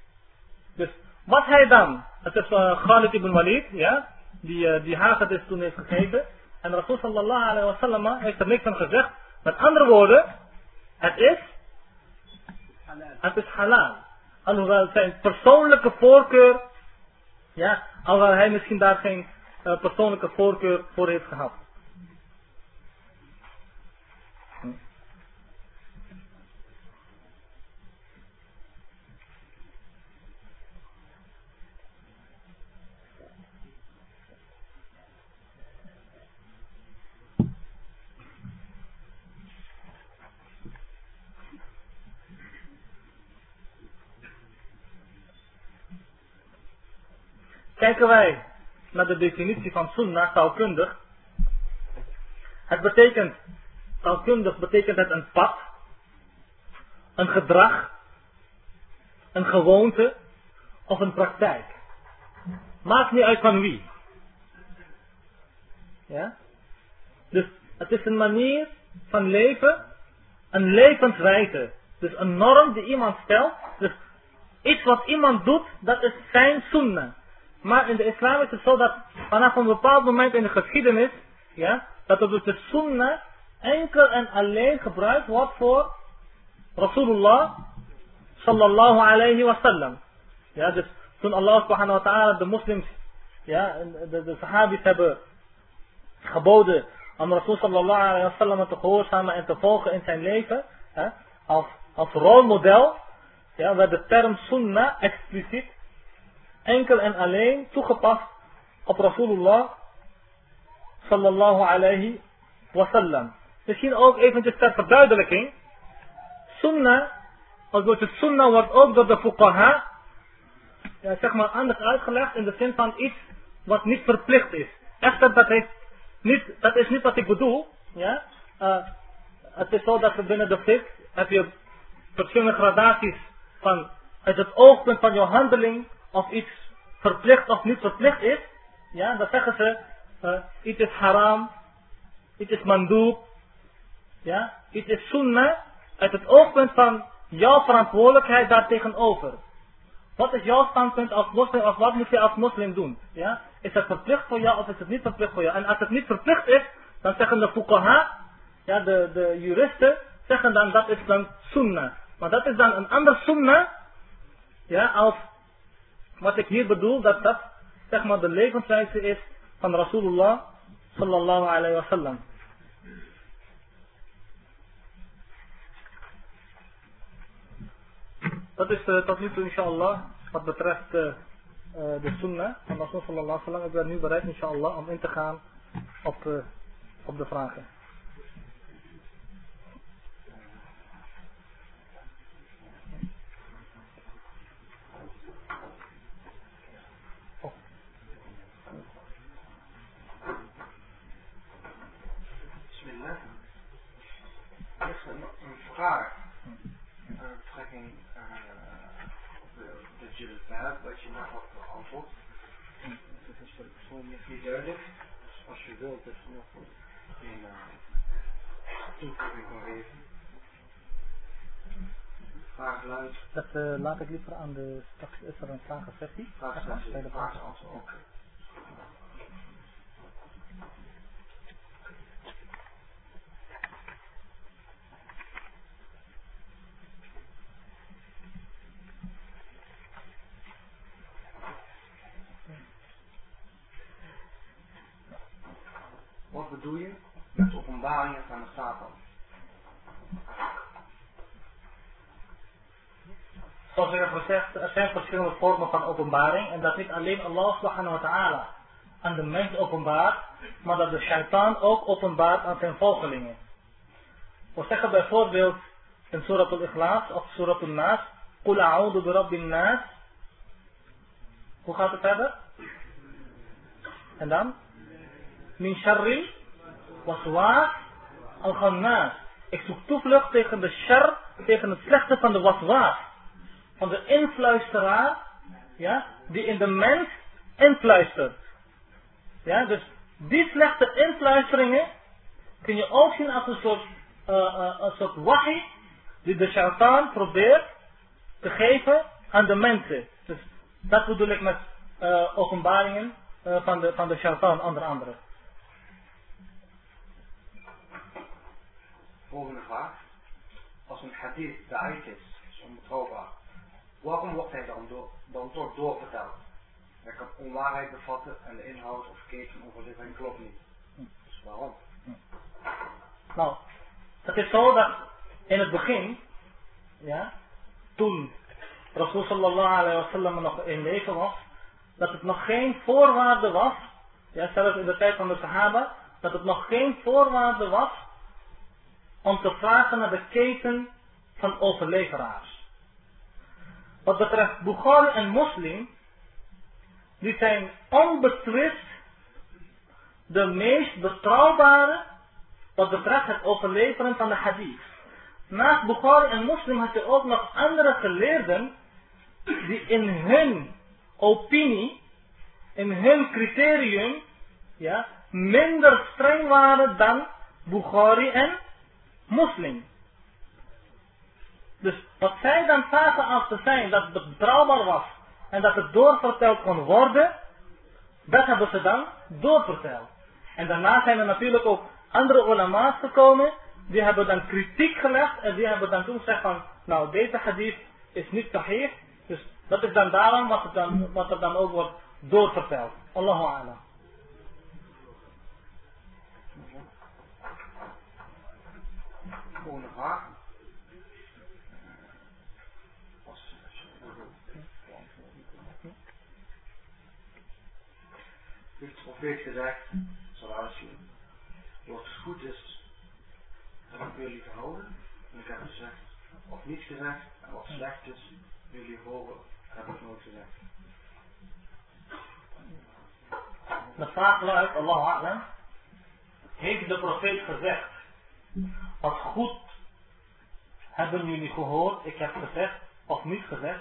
[SPEAKER 1] Dus wat hij dan, het is uh, Khalid ibn Walid, ja, die, uh, die toen heeft gegeten. En Rasul sallallahu alayhi wa sallam heeft er niks van gezegd. Met andere woorden, het is, het is halal. Alhoewel zijn persoonlijke voorkeur, ja, alhoewel hij misschien daar geen uh, persoonlijke voorkeur voor heeft gehad. Kijken wij naar de definitie van sunnah taalkundig. Het betekent, taalkundig betekent het een pad, een gedrag, een gewoonte of een praktijk. Maakt niet uit van wie. Ja? Dus het is een manier van leven, een levenswijze. Dus een norm die iemand stelt. Dus iets wat iemand doet, dat is zijn sunnah. Maar in de islam is het zo dat vanaf een bepaald moment in de geschiedenis, ja, dat dus de sunnah enkel en alleen gebruikt wordt voor Rasulullah sallallahu alayhi wa sallam. Ja, dus toen Allah subhanahu wa ta'ala de moslims, ja, de, de sahabis hebben geboden om Rasul sallallahu alayhi wa sallam te gehoorzamen en te volgen in zijn leven, hè, als, als rolmodel, ja, werd de term sunnah expliciet enkel en alleen toegepast op Rasulullah sallallahu alayhi wasallam. Misschien ook eventjes ter verduidelijking. Sunnah, als het sunnah wordt ook door de fuqaha, ja, zeg maar anders uitgelegd in de zin van iets wat niet verplicht is. Echter, dat, heeft niet, dat is niet wat ik bedoel. Ja? Uh, het is zo dat we binnen de fiqh heb je verschillende gradaties van uit het oogpunt van jouw handeling of iets verplicht of niet verplicht is, ja, dan zeggen ze, uh, iets is haram, iets is mandoob, ja, iets is sunnah, uit het oogpunt van jouw verantwoordelijkheid daartegenover. Wat is jouw standpunt als moslim, of wat moet je als moslim doen? Ja? Is het verplicht voor jou of is het niet verplicht voor jou? En als het niet verplicht is, dan zeggen de fuqaha, ja, de, de juristen, zeggen dan dat is dan sunnah. Maar dat is dan een ander sunnah, ja, als wat ik hier bedoel, dat dat zeg maar de levenswijze is van Rasulullah sallallahu alayhi wa sallam. Dat is uh, tot nu toe inshallah wat betreft uh, eh, de sunnah van Rasul sallallahu alaihi wasallam. Ik ben nu bereid inshallah om in te gaan op, eh, op de vragen.
[SPEAKER 3] Bismillah. Eerst een, een vraag. Uh, betrekking uh, op de, de jilbab, wat je net had beantwoord.
[SPEAKER 2] Dat is voor de persoon niet
[SPEAKER 3] duidelijk.
[SPEAKER 2] Dus als je wilt, dat je nog
[SPEAKER 3] Geen uh, toevoeging kan geven. Vraag luidt.
[SPEAKER 1] Dat eh, laat ik liever aan de, straks is er een vragensessie.
[SPEAKER 3] Vraag
[SPEAKER 1] bij de
[SPEAKER 3] vraag antwoord. Met openbaringen van de Satan?
[SPEAKER 1] Zoals ik heb gezegd, er zijn verschillende vormen van openbaring. En dat niet alleen Allah subhanahu wa ta'ala aan de mens openbaart, maar dat de shaitaan ook openbaart aan zijn volgelingen. We zeggen bijvoorbeeld in Surah al-Ikhlas of Surah al-Nas, a'udhu bi rabbin nas. Hoe gaat het verder? En dan? Min sharri waswas al-khannas. Ik zoek toevlucht tegen de shar, tegen het slechte van de waswas van de influisteraar, ja, die in de mens influistert. Ja, dus die slechte influisteringen kun je ook zien als een soort, uh, een soort wahi die de shaitaan probeert te geven aan de mensen. Dus dat bedoel ik met uh, openbaringen van, de, van de shaitaan, onder andere.
[SPEAKER 3] Volgende vraag. Als een hadith da'if is, is onbetrouwbaar, waarom wordt hij dan, door, dan toch doorverteld? Hij kan onwaarheid bevatten en de inhoud of keet van overlevering klopt niet. Dus waarom?
[SPEAKER 1] Nou, het is zo dat in het begin, ja, toen Rasul sallallahu alayhi wa sallam nog in leven was, dat het nog geen voorwaarde was, ja, zelfs in de tijd van de Sahaba, dat het nog geen voorwaarde was om te vragen naar de keten van overleveraars. Wat betreft Bukhari en Muslim, die zijn onbetwist de meest betrouwbare wat betreft het overleveren van de hadith. Naast Bukhari en Muslim had je ook nog andere geleerden die in hun opinie, in hun criterium, ja, minder streng waren dan Bukhari en Muslim. Dus wat zij dan zagen als te zijn dat het betrouwbaar was en dat het doorverteld kon worden, dat hebben ze dan doorverteld. En daarna zijn er natuurlijk ook andere ulama's gekomen, die hebben dan kritiek gelegd en die hebben dan toen gezegd van, nou deze hadith is niet sahih, dus dat is dan daarom wat, het dan, wat er dan ook wordt doorverteld. Allahu a'lam.
[SPEAKER 3] Volgende vraag. heeft profeet gezegd, zoals je, wat goed is, dat ik jullie verhouden. En ik heb gezegd, of niet gezegd, en wat slecht is, jullie horen, heb ik nooit gezegd.
[SPEAKER 1] De vraag luidt, Allah heeft de profeet gezegd, wat goed hebben jullie gehoord, ik heb gezegd, of niet gezegd,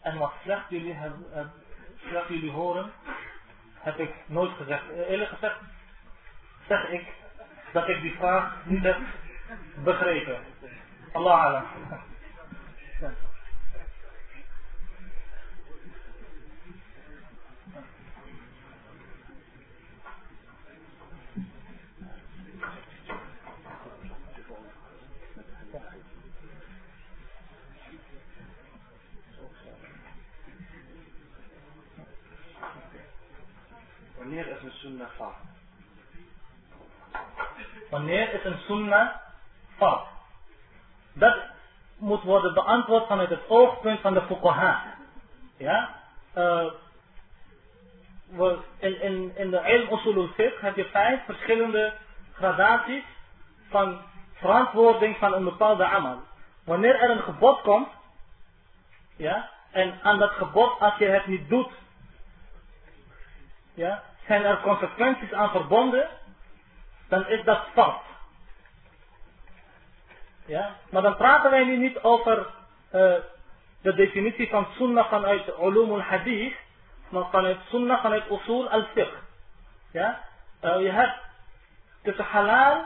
[SPEAKER 1] en wat slecht jullie, hebben, slecht jullie horen, heb ik nooit gezegd. Eerlijk gezegd zeg ik dat ik die vraag niet heb begrepen. Allah alam. Ja.
[SPEAKER 3] Wanneer is een
[SPEAKER 1] Wanneer is een sunnah fout? Dat moet worden beantwoord vanuit het oogpunt van de fuqaha. Ja? We, in, in, in de ilm usul heb je vijf verschillende gradaties van verantwoording van een bepaalde amal. Wanneer er een gebod komt, ja, en aan dat gebod als je het niet doet, ja, zijn er consequenties aan verbonden, dan is dat fout. Ja, maar dan praten wij nu niet over uh, de definitie van sunnah vanuit ulum al-hadith, maar vanuit sunnah vanuit usul al-fiqh. Ja, uh, je hebt tussen halal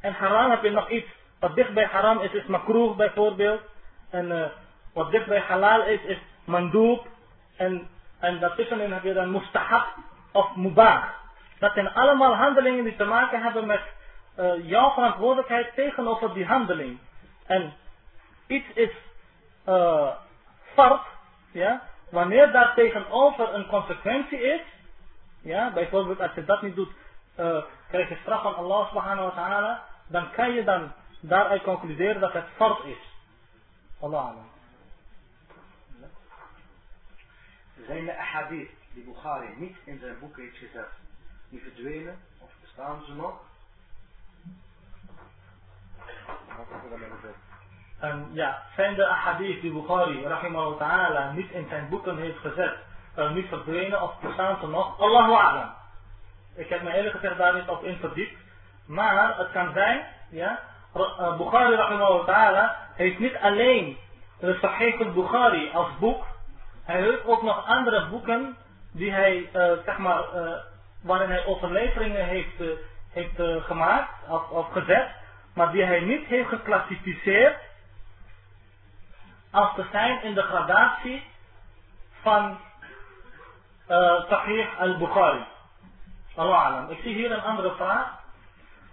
[SPEAKER 1] en haram heb je nog iets. Wat dicht bij haram is, is makroeh bijvoorbeeld. En uh, wat dicht bij halal is, is mandoob. En, en daartussenin heb je dan mustahab of mubah. Dat zijn allemaal handelingen die te maken hebben met uh, jouw verantwoordelijkheid tegenover die handeling. En iets is uh, ja, wanneer daar tegenover een consequentie is, ja, bijvoorbeeld als je dat niet doet, uh, krijg je straf van Allah subhanahu wa ta'ala, dan kan je dan daaruit concluderen dat het fard is. Allah alam.
[SPEAKER 3] Zijn de ahadith die Bukhari niet in zijn boek heeft gezet, die verdwenen of bestaan ze nog?
[SPEAKER 1] En ja, zijn de ahadith die Bukhari rahimahullah ta'ala niet in zijn boeken heeft gezet, uh, niet verdwenen of bestaan ze nog? Allahu a'lam. Ik heb me eerlijk gezegd daar niet op in verdiept. Maar het kan zijn, ja, uh, Bukhari rahimahullah ta'ala heeft niet alleen de Sahih al-Bukhari als boek, hij heeft ook nog andere boeken die hij, uh, zeg maar, uh, waarin hij overleveringen heeft, uh, heeft gemaakt of, gezet, maar die hij niet heeft geclassificeerd als te zijn in de gradatie van Sahih al-Bukhari. Allah Ik zie hier een andere vraag.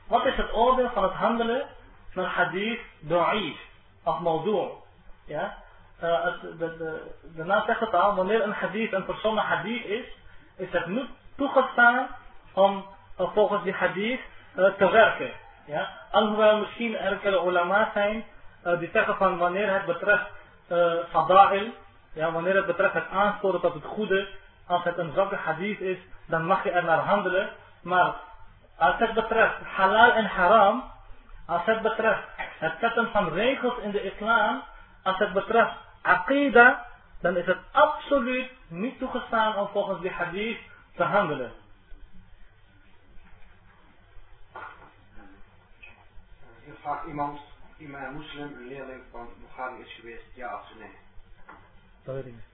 [SPEAKER 1] Wat is het oordeel van het handelen van hadith da'if of mawdu'? Ja? Uh, de naam zegt het al, wanneer een hadith een persoon hadith is, is het niet toegestaan om uh, volgens die hadith uh, te werken. Ja? Alhoewel misschien enkele ulama zijn die zeggen van wanneer het betreft fada'il, ja, wanneer het betreft het aansporen tot het goede, als het een zwakke hadith is, dan mag je er naar handelen. Maar als het betreft halal en haram, als het betreft het zetten van regels in de islam, als het betreft aqida, dan is het absoluut niet toegestaan om volgens die hadith te handelen.
[SPEAKER 3] Je vraagt iemand, iemand een moslim, een leerling van Bukhari is geweest, ja of nee?
[SPEAKER 1] Dat weet ik niet.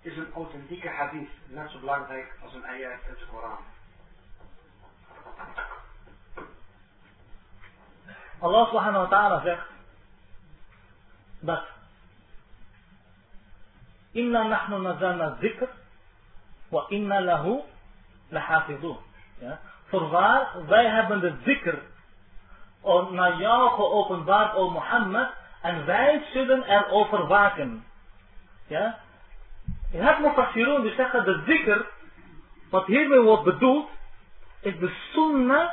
[SPEAKER 3] Is een authentieke hadith net zo belangrijk als een ayat uit de Koran?
[SPEAKER 1] Allah subhanahu wa ta'ala zegt Inna nahnu nazalna zikr wa inna lahu lahafidun. Ja. Voorwaar, wij hebben de zikr naar jou geopenbaard, o Mohammed, en wij zullen erover waken. Ja. Je hebt mufassirun die zeggen de zikr, wat hiermee wordt bedoeld, is de sunnah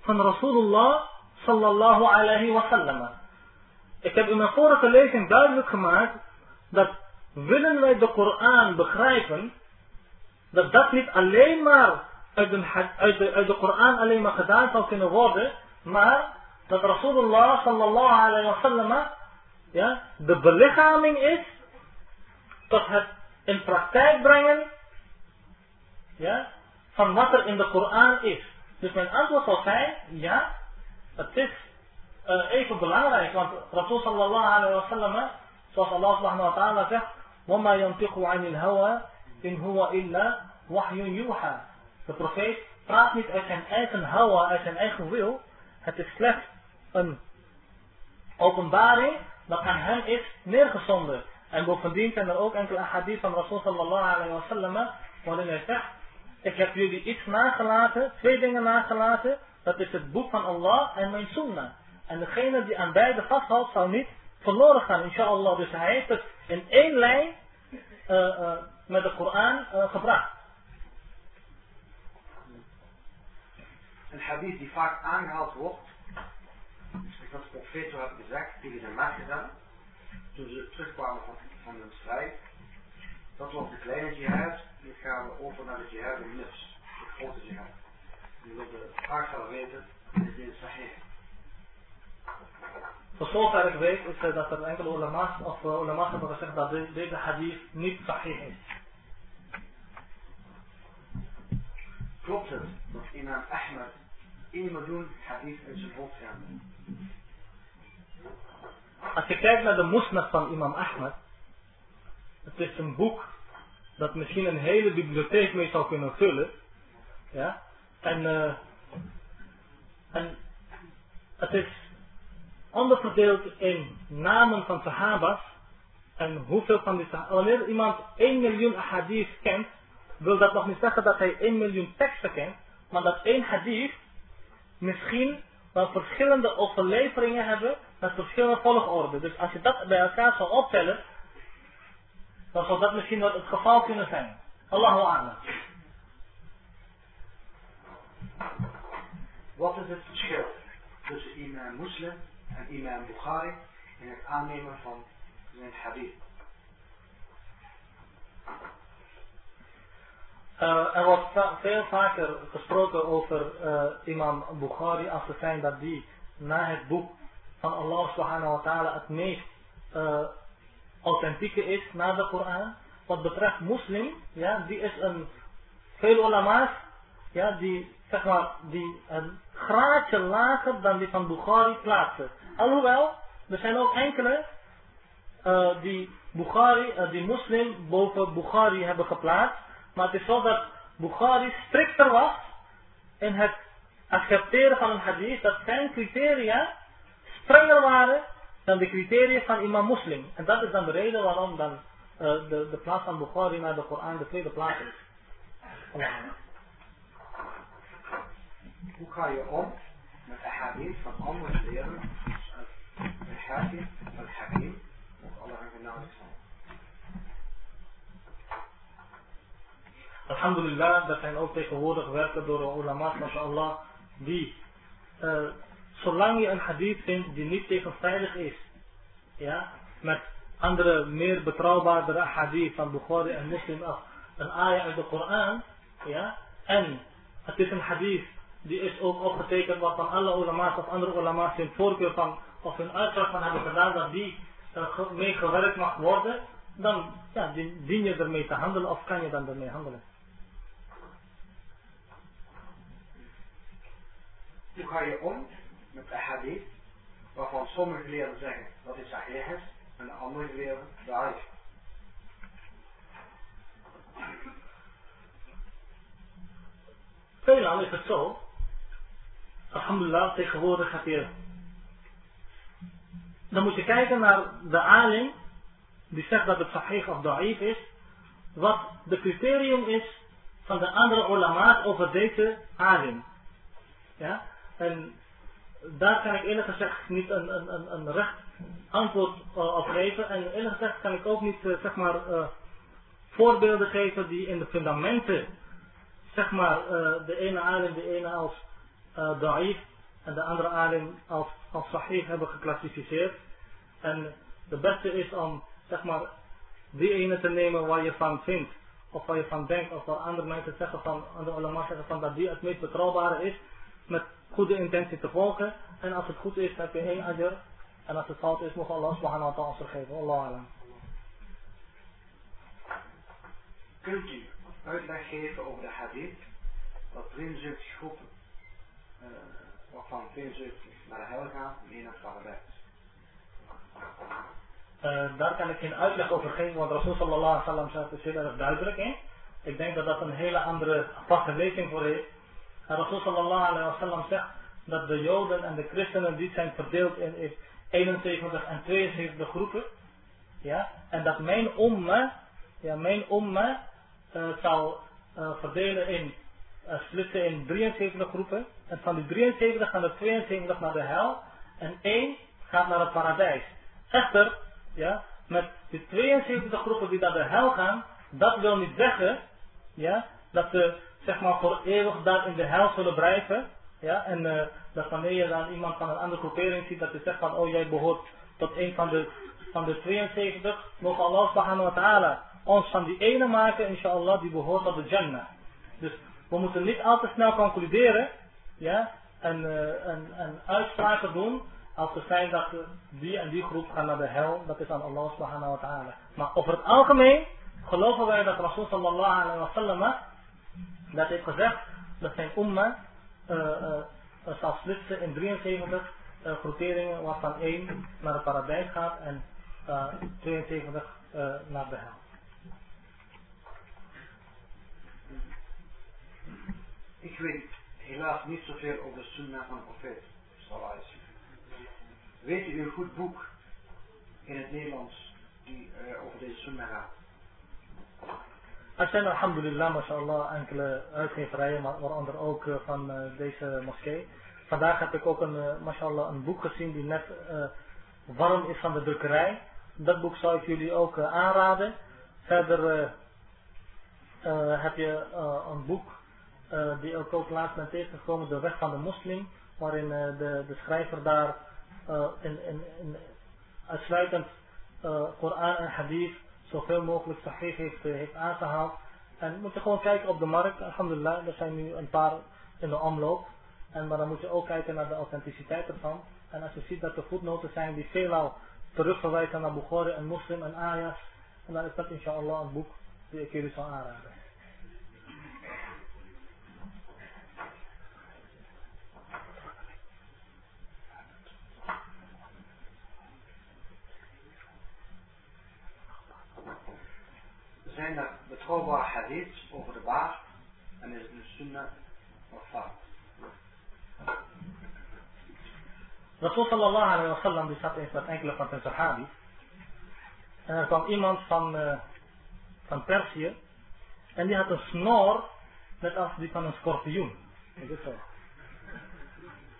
[SPEAKER 1] van Rasulullah sallallahu alayhi wa sallam. Ik heb in mijn vorige lezing duidelijk gemaakt dat willen wij de Koran begrijpen, dat dat niet alleen maar uit de, uit de, uit de Koran alleen maar gedaan zou kunnen worden, maar dat Rasulullah sallallahu alayhi wa sallam ja, de belichaming is tot het in praktijk brengen ja, van wat er in de Koran is. Dus mijn antwoord zal zijn, ja, het is uh, even belangrijk, want Rasul sallallahu alayhi wa sallam, zoals Allah subhanahu wa ta'ala zegt, وَمَا يَنْتِقُ عَنِ الْهَوَى إِنْ هُوَ إِلَّا وَحْيٌ يُوحَى De profeet praat niet uit zijn eigen hawa, uit zijn eigen wil. Het is slechts een openbaring dat aan hem is neergezonden. En bovendien zijn er ook enkele hadith van Rasul sallallahu alayhi wa sallam, waarin hij zegt, ik heb jullie iets nagelaten, twee dingen nagelaten, dat is het boek van Allah en mijn sunnah. En degene die aan beide vasthoudt, zal niet verloren gaan, inshallah. Dus hij heeft het in één lijn uh, uh, met de Koran uh, gebracht.
[SPEAKER 3] Een hadith die vaak aangehaald wordt, is dat de profeet zo heeft gezegd tegen de gedaan, toen ze terugkwamen van, van hun strijd. Dat was de kleine jihad. Nu gaan we over naar de jihad in nufs. De grote jihad. Die wil de vraagsteller weten, is dit sahih?
[SPEAKER 1] Voor zover ik weet is er dat er enkele ulama's of uh, ulama's hebben gezegd dat de- deze hadith niet sahih is.
[SPEAKER 3] Klopt het dat imam Ahmed 1 miljoen hadith in zijn hoofd?
[SPEAKER 1] Als je kijkt naar de musnad van imam Ahmed, het is een boek dat misschien een hele bibliotheek mee zou kunnen vullen. Ja? En, eh, en het is onderverdeeld in namen van sahabas. En hoeveel van die sahabas. Wanneer iemand 1 miljoen hadith kent, wil dat nog niet zeggen dat hij 1 miljoen teksten kent. Maar dat één hadith misschien wel verschillende overleveringen hebben met verschillende volgorde. Dus als je dat bij elkaar zou optellen, dan zou dat misschien wel het geval kunnen zijn. Allahu a'lam.
[SPEAKER 3] Wat is het verschil tussen imam Muslim en imam Bukhari in het aannemen van zijn hadith?
[SPEAKER 1] Eh, er wordt veel vaker gesproken over eh, imam Bukhari als het zijn dat die na het boek van Allah subhanahu wa ta'ala het meest eh, authentieke is na de Koran. Wat betreft moslim, ja, die is een, veel ulama's, ja, die, zeg maar, die een graadje lager dan die van Bukhari plaatsen. Alhoewel, er zijn ook enkele eh, die Bukhari, eh, die moslim boven Bukhari hebben geplaatst. Maar het is zo dat Bukhari strikter was in het accepteren van een hadith, dat zijn criteria strenger waren dan de criteria van imam moslim. En dat is dan de reden waarom dan eh, de, de plaats van Bukhari naar de Koran de tweede plaats is.
[SPEAKER 3] Hoe ga je om met de hadith van andere leren, alle genades zijn?
[SPEAKER 1] Alhamdulillah, er zijn ook tegenwoordig werken door de ulama's, mashallah, die, eh, zolang je een hadith vindt die niet tegenstrijdig is, ja, met andere meer betrouwbaardere hadith van Bukhari en Muslim af, een ayah uit de Koran, ja, en het is een hadith die is ook opgetekend waarvan alle ulama's of andere ulama's hun voorkeur van, of hun uitslag van hebben gedaan, dat die ge- mee gewerkt mag worden, dan ja, dien je ermee te handelen of kan je dan ermee handelen.
[SPEAKER 3] Hoe ga je om met de hadith waarvan sommige leren zeggen dat het sahih is en de andere leren da'if?
[SPEAKER 1] Veelal is het zo. Alhamdulillah, tegenwoordig heb je. Dan moet je kijken naar de alim die zegt dat het sahih of da'if is. Wat de criterium is van de andere ulama's over deze alim. Ja? En daar kan ik eerlijk gezegd niet een, een, een, recht antwoord eh, op geven. En eerlijk gezegd kan ik ook niet eh, zeg maar, eh, voorbeelden geven die in de fundamenten zeg maar, de ene alim, de ene als uh, da'if en de andere alim als, als sahih hebben geclassificeerd. En de beste is om, zeg maar, die ene te nemen waar je van vindt, of waar je van denkt, of waar andere mensen zeggen van, andere ulama zeggen van dat die het meest betrouwbare is, met goede intentie te volgen. En als het goed is, heb je één ajr. En als het fout is, mogen Allah subhanahu wa ta'ala vergeven. Allah alam.
[SPEAKER 3] Kunt u uitleg geven over de hadith 73 groepen, uh, waarvan 72 naar de hel gaan en één naar paradijs?
[SPEAKER 1] Uh, daar kan ik geen uitleg over geven, want Rasul sallallahu alaihi wasallam het heel erg duidelijk in. Ik denk dat dat een hele andere aparte lezing voor heeft. En Rasul sallallahu alaihi wasallam zegt dat de Joden en de christenen die zijn verdeeld in 71 en 72 groepen. Ja, en dat mijn umma, ja, mijn umma uh, zal uh, verdelen in, splitsen in 73 groepen. En van die 73 gaan er 72 naar de hel en één gaat naar het paradijs. Echter, ja, met de 72 groepen die naar de hel gaan, dat wil niet zeggen, ja, dat ze zeg maar voor eeuwig daar in de hel zullen blijven. Ja, en uh, dat wanneer je dan iemand van een andere groepering ziet, dat je zegt van, oh jij behoort tot een van de, van de 72, mogen Allah subhanahu ta'ala ons van die ene maken, inshallah, die behoort tot de Jannah. Dus we moeten niet al te snel concluderen, ja, en, uh, en, en uitspraken doen als we zijn dat die en die groep gaan naar de hel, dat is aan Allah subhanahu wa ta'ala. Maar over het algemeen geloven wij dat Rasul sallallahu alayhi wa sallam dat heeft gezegd dat zijn umma uh, uh, zal splitsen in 73 uh, groeperingen waarvan één naar het paradijs gaat en 72 naar de hel.
[SPEAKER 3] Ik weet helaas niet zoveel over de sunnah van de profeet. Weet u een goed boek in het Nederlands die uh, over deze sunnah gaat?
[SPEAKER 1] Er zijn alhamdulillah, mashallah, enkele uitgeverijen, waaronder ook uh, van uh, deze moskee. Vandaag heb ik ook een, mashallah, een boek gezien die net warm is van de drukkerij. Dat boek zou ik jullie ook aanraden. Verder heb je een boek die ik ook laatst ben tegengekomen, De Weg van de Moslim. Waarin de, de schrijver daar in, in, in, uitsluitend Koran en Hadith zoveel mogelijk sahih heeft, eh, aangehaald. En we moeten gewoon kijken op de markt. Alhamdulillah, er zijn nu een paar in de omloop. En, maar dan moet je ook kijken naar de authenticiteit ervan. En als je ziet dat er voetnoten zijn die veelal terugverwijzen naar Bukhari en Muslim en Ayas. En dan is dat inshallah een boek die ik jullie zal aanraden.
[SPEAKER 3] Zijn er betrouwbare hadiths over de baas en is een sunnah of fout.
[SPEAKER 1] Rasul sallallahu alayhi wa sallam die zat eens met enkele van zijn sahabi. En er kwam iemand van, uh, van Perzië. En die had een snor net als die van een schorpioen. Is het zo?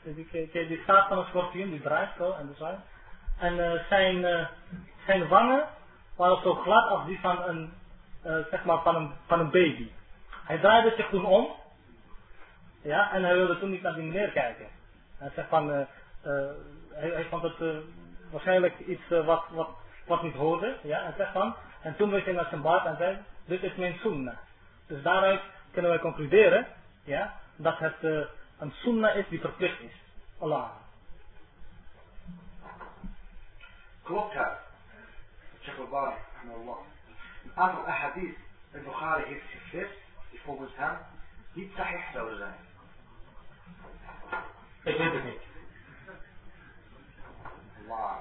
[SPEAKER 1] Die, die staat van een schorpioen, die draait zo en zo. En uh, zijn, uh, zijn wangen waren zo glad als die van een uh, zeg maar van een, van een baby. Hij draaide zich toen om. Ja, en hij wilde toen niet naar die meneer kijken. Hij zegt van, uh, uh, hij, hij, vond het waarschijnlijk iets wat, wat, wat niet hoorde. Ja, en zegt van, en toen wees hij naar zijn baard en zei, dit is mijn sunnah. Dus daaruit kunnen wij concluderen, ja, dat het een sunnah is die verplicht is. Allah.
[SPEAKER 3] Klopt het. Al-Bari, Allah. Een aantal ahadith in Bukhari heeft gezegd, die volgens hem niet sahih zouden zijn.
[SPEAKER 1] Ik weet het niet.
[SPEAKER 3] Allah.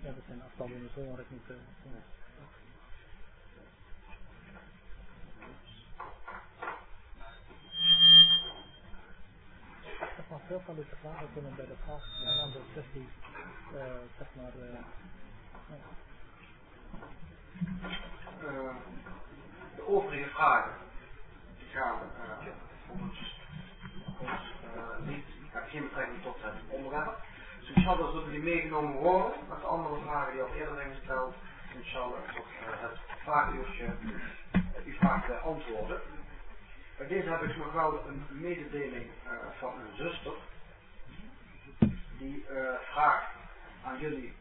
[SPEAKER 1] Ja, dat zijn afstanden zo, maar ik niet. Uh, veel van deze vragen kunnen bij de vraag en aan de zeg maar, uh,
[SPEAKER 3] uh, de overige vragen die gaan volgens ons niet, hebben geen betrekking tot het onderwerp. Dus inshallah zullen die meegenomen worden met de andere vragen die al eerder zijn gesteld. Inshallah tot het vraaguurtje die vraag beantwoorden. Bij deze heb ik nog wel een mededeling uh, van een zuster. Die uh, vraagt aan jullie,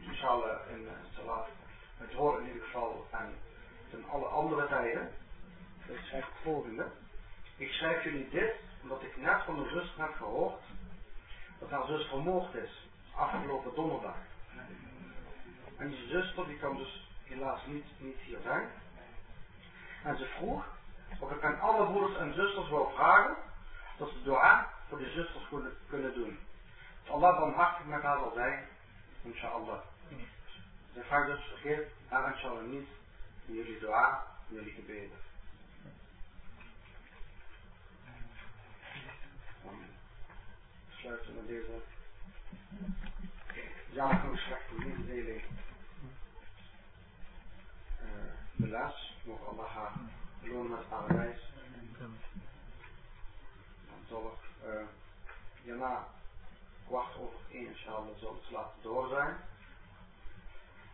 [SPEAKER 3] inshallah in salat, het horen in ieder geval en ten alle andere tijden. Dus schrijft het volgende. Ik schrijf jullie dit omdat ik net van de zuster heb gehoord dat haar zus vermoord is afgelopen donderdag. En die zuster die kan dus helaas niet, niet hier zijn. En ze vroeg of ik aan alle broeders en zusters wil vragen dat ze dua voor de zusters kunnen, doen. Dat Allah barmhartig met haar zal zijn, inshallah. Ze vraagt dus vergeet haar inshallah niet in jullie dua, in jullie gebeden. Sluiten met deze jammer slechte mededeling uh, de les. Mogen Allah haar belonen met paradijs. Dan zal ik uh, hierna kwart over één inshallah zal het laten door zijn.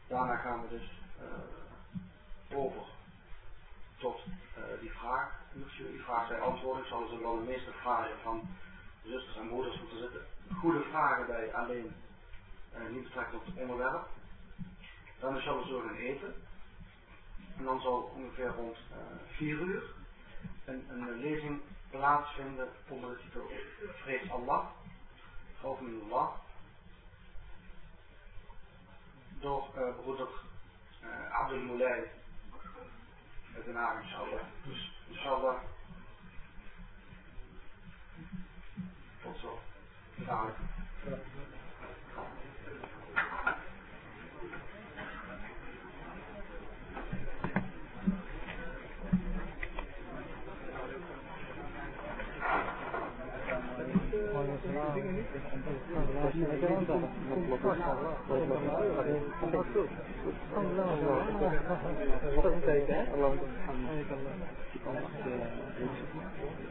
[SPEAKER 3] Daarna gaan we dus uh, over tot uh, die vraag. Die vraag zijn antwoorden. Ik zal dus wel de meeste vragen van zusters en moeders moeten zitten. Goede vragen bij alleen uh, niet betrekken tot het onderwerp. Dan zullen we zo gaan eten. En dan zal ongeveer rond 4 uur een, een lezing plaatsvinden onder de titel Vrees Allah, geloof door uh, broeder uh, Abdul Moulay uit Den Haag, inshallah. Dus inshallah, tot zo. Dadelijk.
[SPEAKER 4] Allah